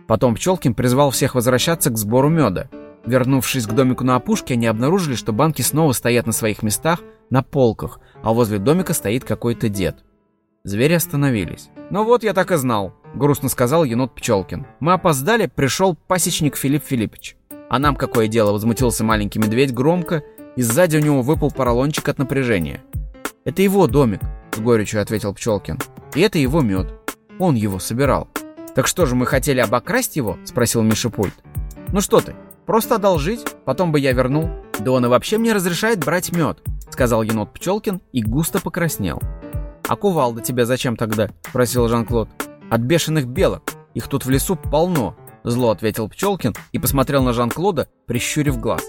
Потом Пчелкин призвал всех возвращаться к сбору меда. Вернувшись к домику на опушке, они обнаружили, что банки снова стоят на своих местах, на полках, а возле домика стоит какой-то дед. Звери остановились. «Ну вот, я так и знал», — грустно сказал енот Пчелкин. «Мы опоздали, пришел пасечник Филипп Филиппович». «А нам какое дело?» — возмутился маленький медведь громко, и сзади у него выпал поролончик от напряжения. «Это его домик», — с горечью ответил Пчелкин. «И это его мед. Он его собирал». «Так что же, мы хотели обокрасть его?» — спросил Миша Пульт. «Ну что ты, просто одолжить, потом бы я вернул». «Да он и вообще мне разрешает брать мед», — сказал енот Пчелкин и густо покраснел. «А кувалда тебе зачем тогда?» — спросил Жан-Клод. «От бешеных белок. Их тут в лесу полно», — зло ответил Пчелкин и посмотрел на Жан-Клода, прищурив глаз.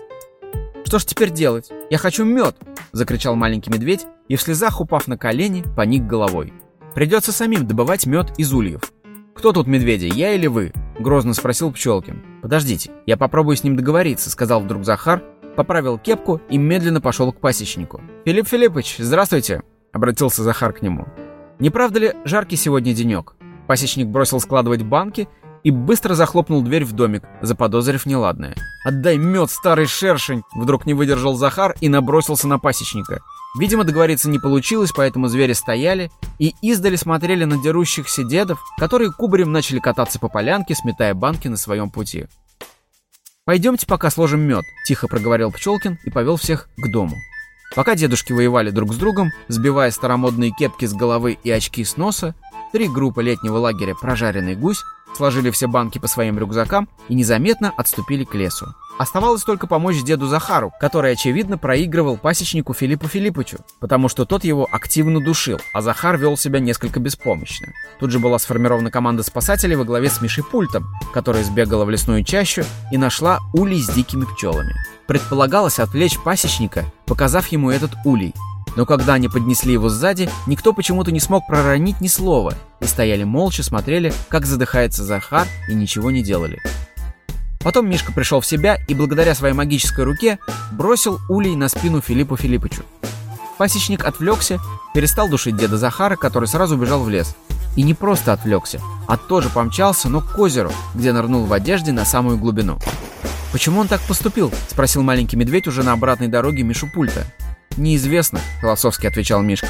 «Что ж теперь делать? Я хочу мед!» — закричал маленький медведь и в слезах, упав на колени, поник головой. «Придется самим добывать мед из ульев. «Кто тут медведи, я или вы?» — грозно спросил Пчелкин. «Подождите, я попробую с ним договориться», — сказал вдруг Захар, поправил кепку и медленно пошел к пасечнику. «Филипп Филиппович, здравствуйте!» — обратился Захар к нему. «Не правда ли жаркий сегодня денек?» Пасечник бросил складывать банки и быстро захлопнул дверь в домик, заподозрив неладное. «Отдай мед, старый шершень!» Вдруг не выдержал Захар и набросился на пасечника. Видимо, договориться не получилось, поэтому звери стояли и издали смотрели на дерущихся дедов, которые кубарем начали кататься по полянке, сметая банки на своем пути. «Пойдемте пока сложим мед», — тихо проговорил Пчелкин и повел всех к дому. Пока дедушки воевали друг с другом, сбивая старомодные кепки с головы и очки с носа, три группы летнего лагеря «Прожаренный гусь» сложили все банки по своим рюкзакам и незаметно отступили к лесу. Оставалось только помочь деду Захару, который, очевидно, проигрывал пасечнику Филиппу Филиппычу, потому что тот его активно душил, а Захар вел себя несколько беспомощно. Тут же была сформирована команда спасателей во главе с Мишей Пультом, которая сбегала в лесную чащу и нашла улей с дикими пчелами. Предполагалось отвлечь пасечника, показав ему этот улей, но когда они поднесли его сзади, никто почему-то не смог проронить ни слова и стояли молча, смотрели, как задыхается Захар и ничего не делали. Потом Мишка пришел в себя и благодаря своей магической руке бросил улей на спину Филиппу Филиппычу. Пасечник отвлекся, перестал душить деда Захара, который сразу убежал в лес. И не просто отвлекся, а тоже помчался, но к озеру, где нырнул в одежде на самую глубину. «Почему он так поступил?» – спросил маленький медведь уже на обратной дороге Мишу Пульта. «Неизвестно», — философски отвечал Мишка.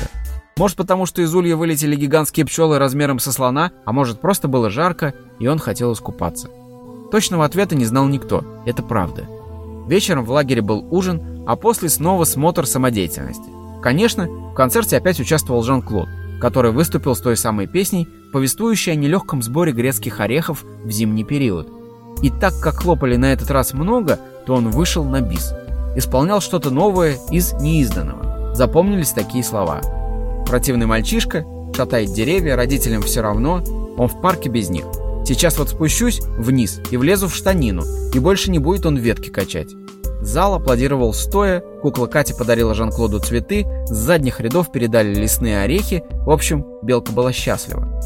«Может, потому что из улья вылетели гигантские пчелы размером со слона, а может, просто было жарко, и он хотел искупаться». Точного ответа не знал никто, это правда. Вечером в лагере был ужин, а после снова смотр самодеятельности. Конечно, в концерте опять участвовал Жан-Клод, который выступил с той самой песней, повествующей о нелегком сборе грецких орехов в зимний период. И так как хлопали на этот раз много, то он вышел на бис – исполнял что-то новое из неизданного. Запомнились такие слова. Противный мальчишка, шатает деревья, родителям все равно, он в парке без них. Сейчас вот спущусь вниз и влезу в штанину, и больше не будет он ветки качать. Зал аплодировал стоя, кукла Катя подарила Жан-Клоду цветы, с задних рядов передали лесные орехи, в общем, Белка была счастлива.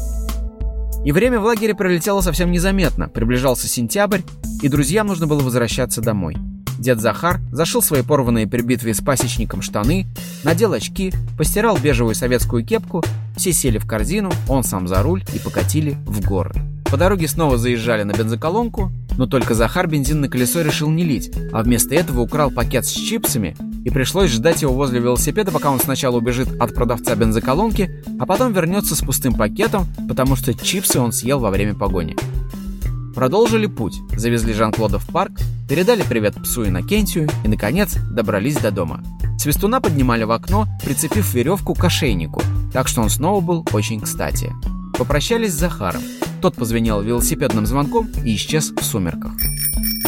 И время в лагере пролетело совсем незаметно, приближался сентябрь, и друзьям нужно было возвращаться домой. Дед Захар зашил свои порванные при битве с пасечником штаны, надел очки, постирал бежевую советскую кепку, все сели в корзину, он сам за руль и покатили в город. По дороге снова заезжали на бензоколонку, но только Захар бензин на колесо решил не лить, а вместо этого украл пакет с чипсами и пришлось ждать его возле велосипеда, пока он сначала убежит от продавца бензоколонки, а потом вернется с пустым пакетом, потому что чипсы он съел во время погони. Продолжили путь, завезли Жан-Клода в парк, передали привет псу Иннокентию и, наконец, добрались до дома. Свистуна поднимали в окно, прицепив веревку к ошейнику, так что он снова был очень кстати. Попрощались с Захаром. Тот позвенел велосипедным звонком и исчез в сумерках.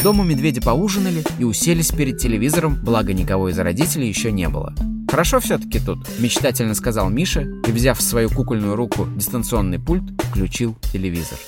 Дома медведи поужинали и уселись перед телевизором, благо никого из родителей еще не было. «Хорошо все-таки тут», — мечтательно сказал Миша и, взяв в свою кукольную руку дистанционный пульт, включил телевизор.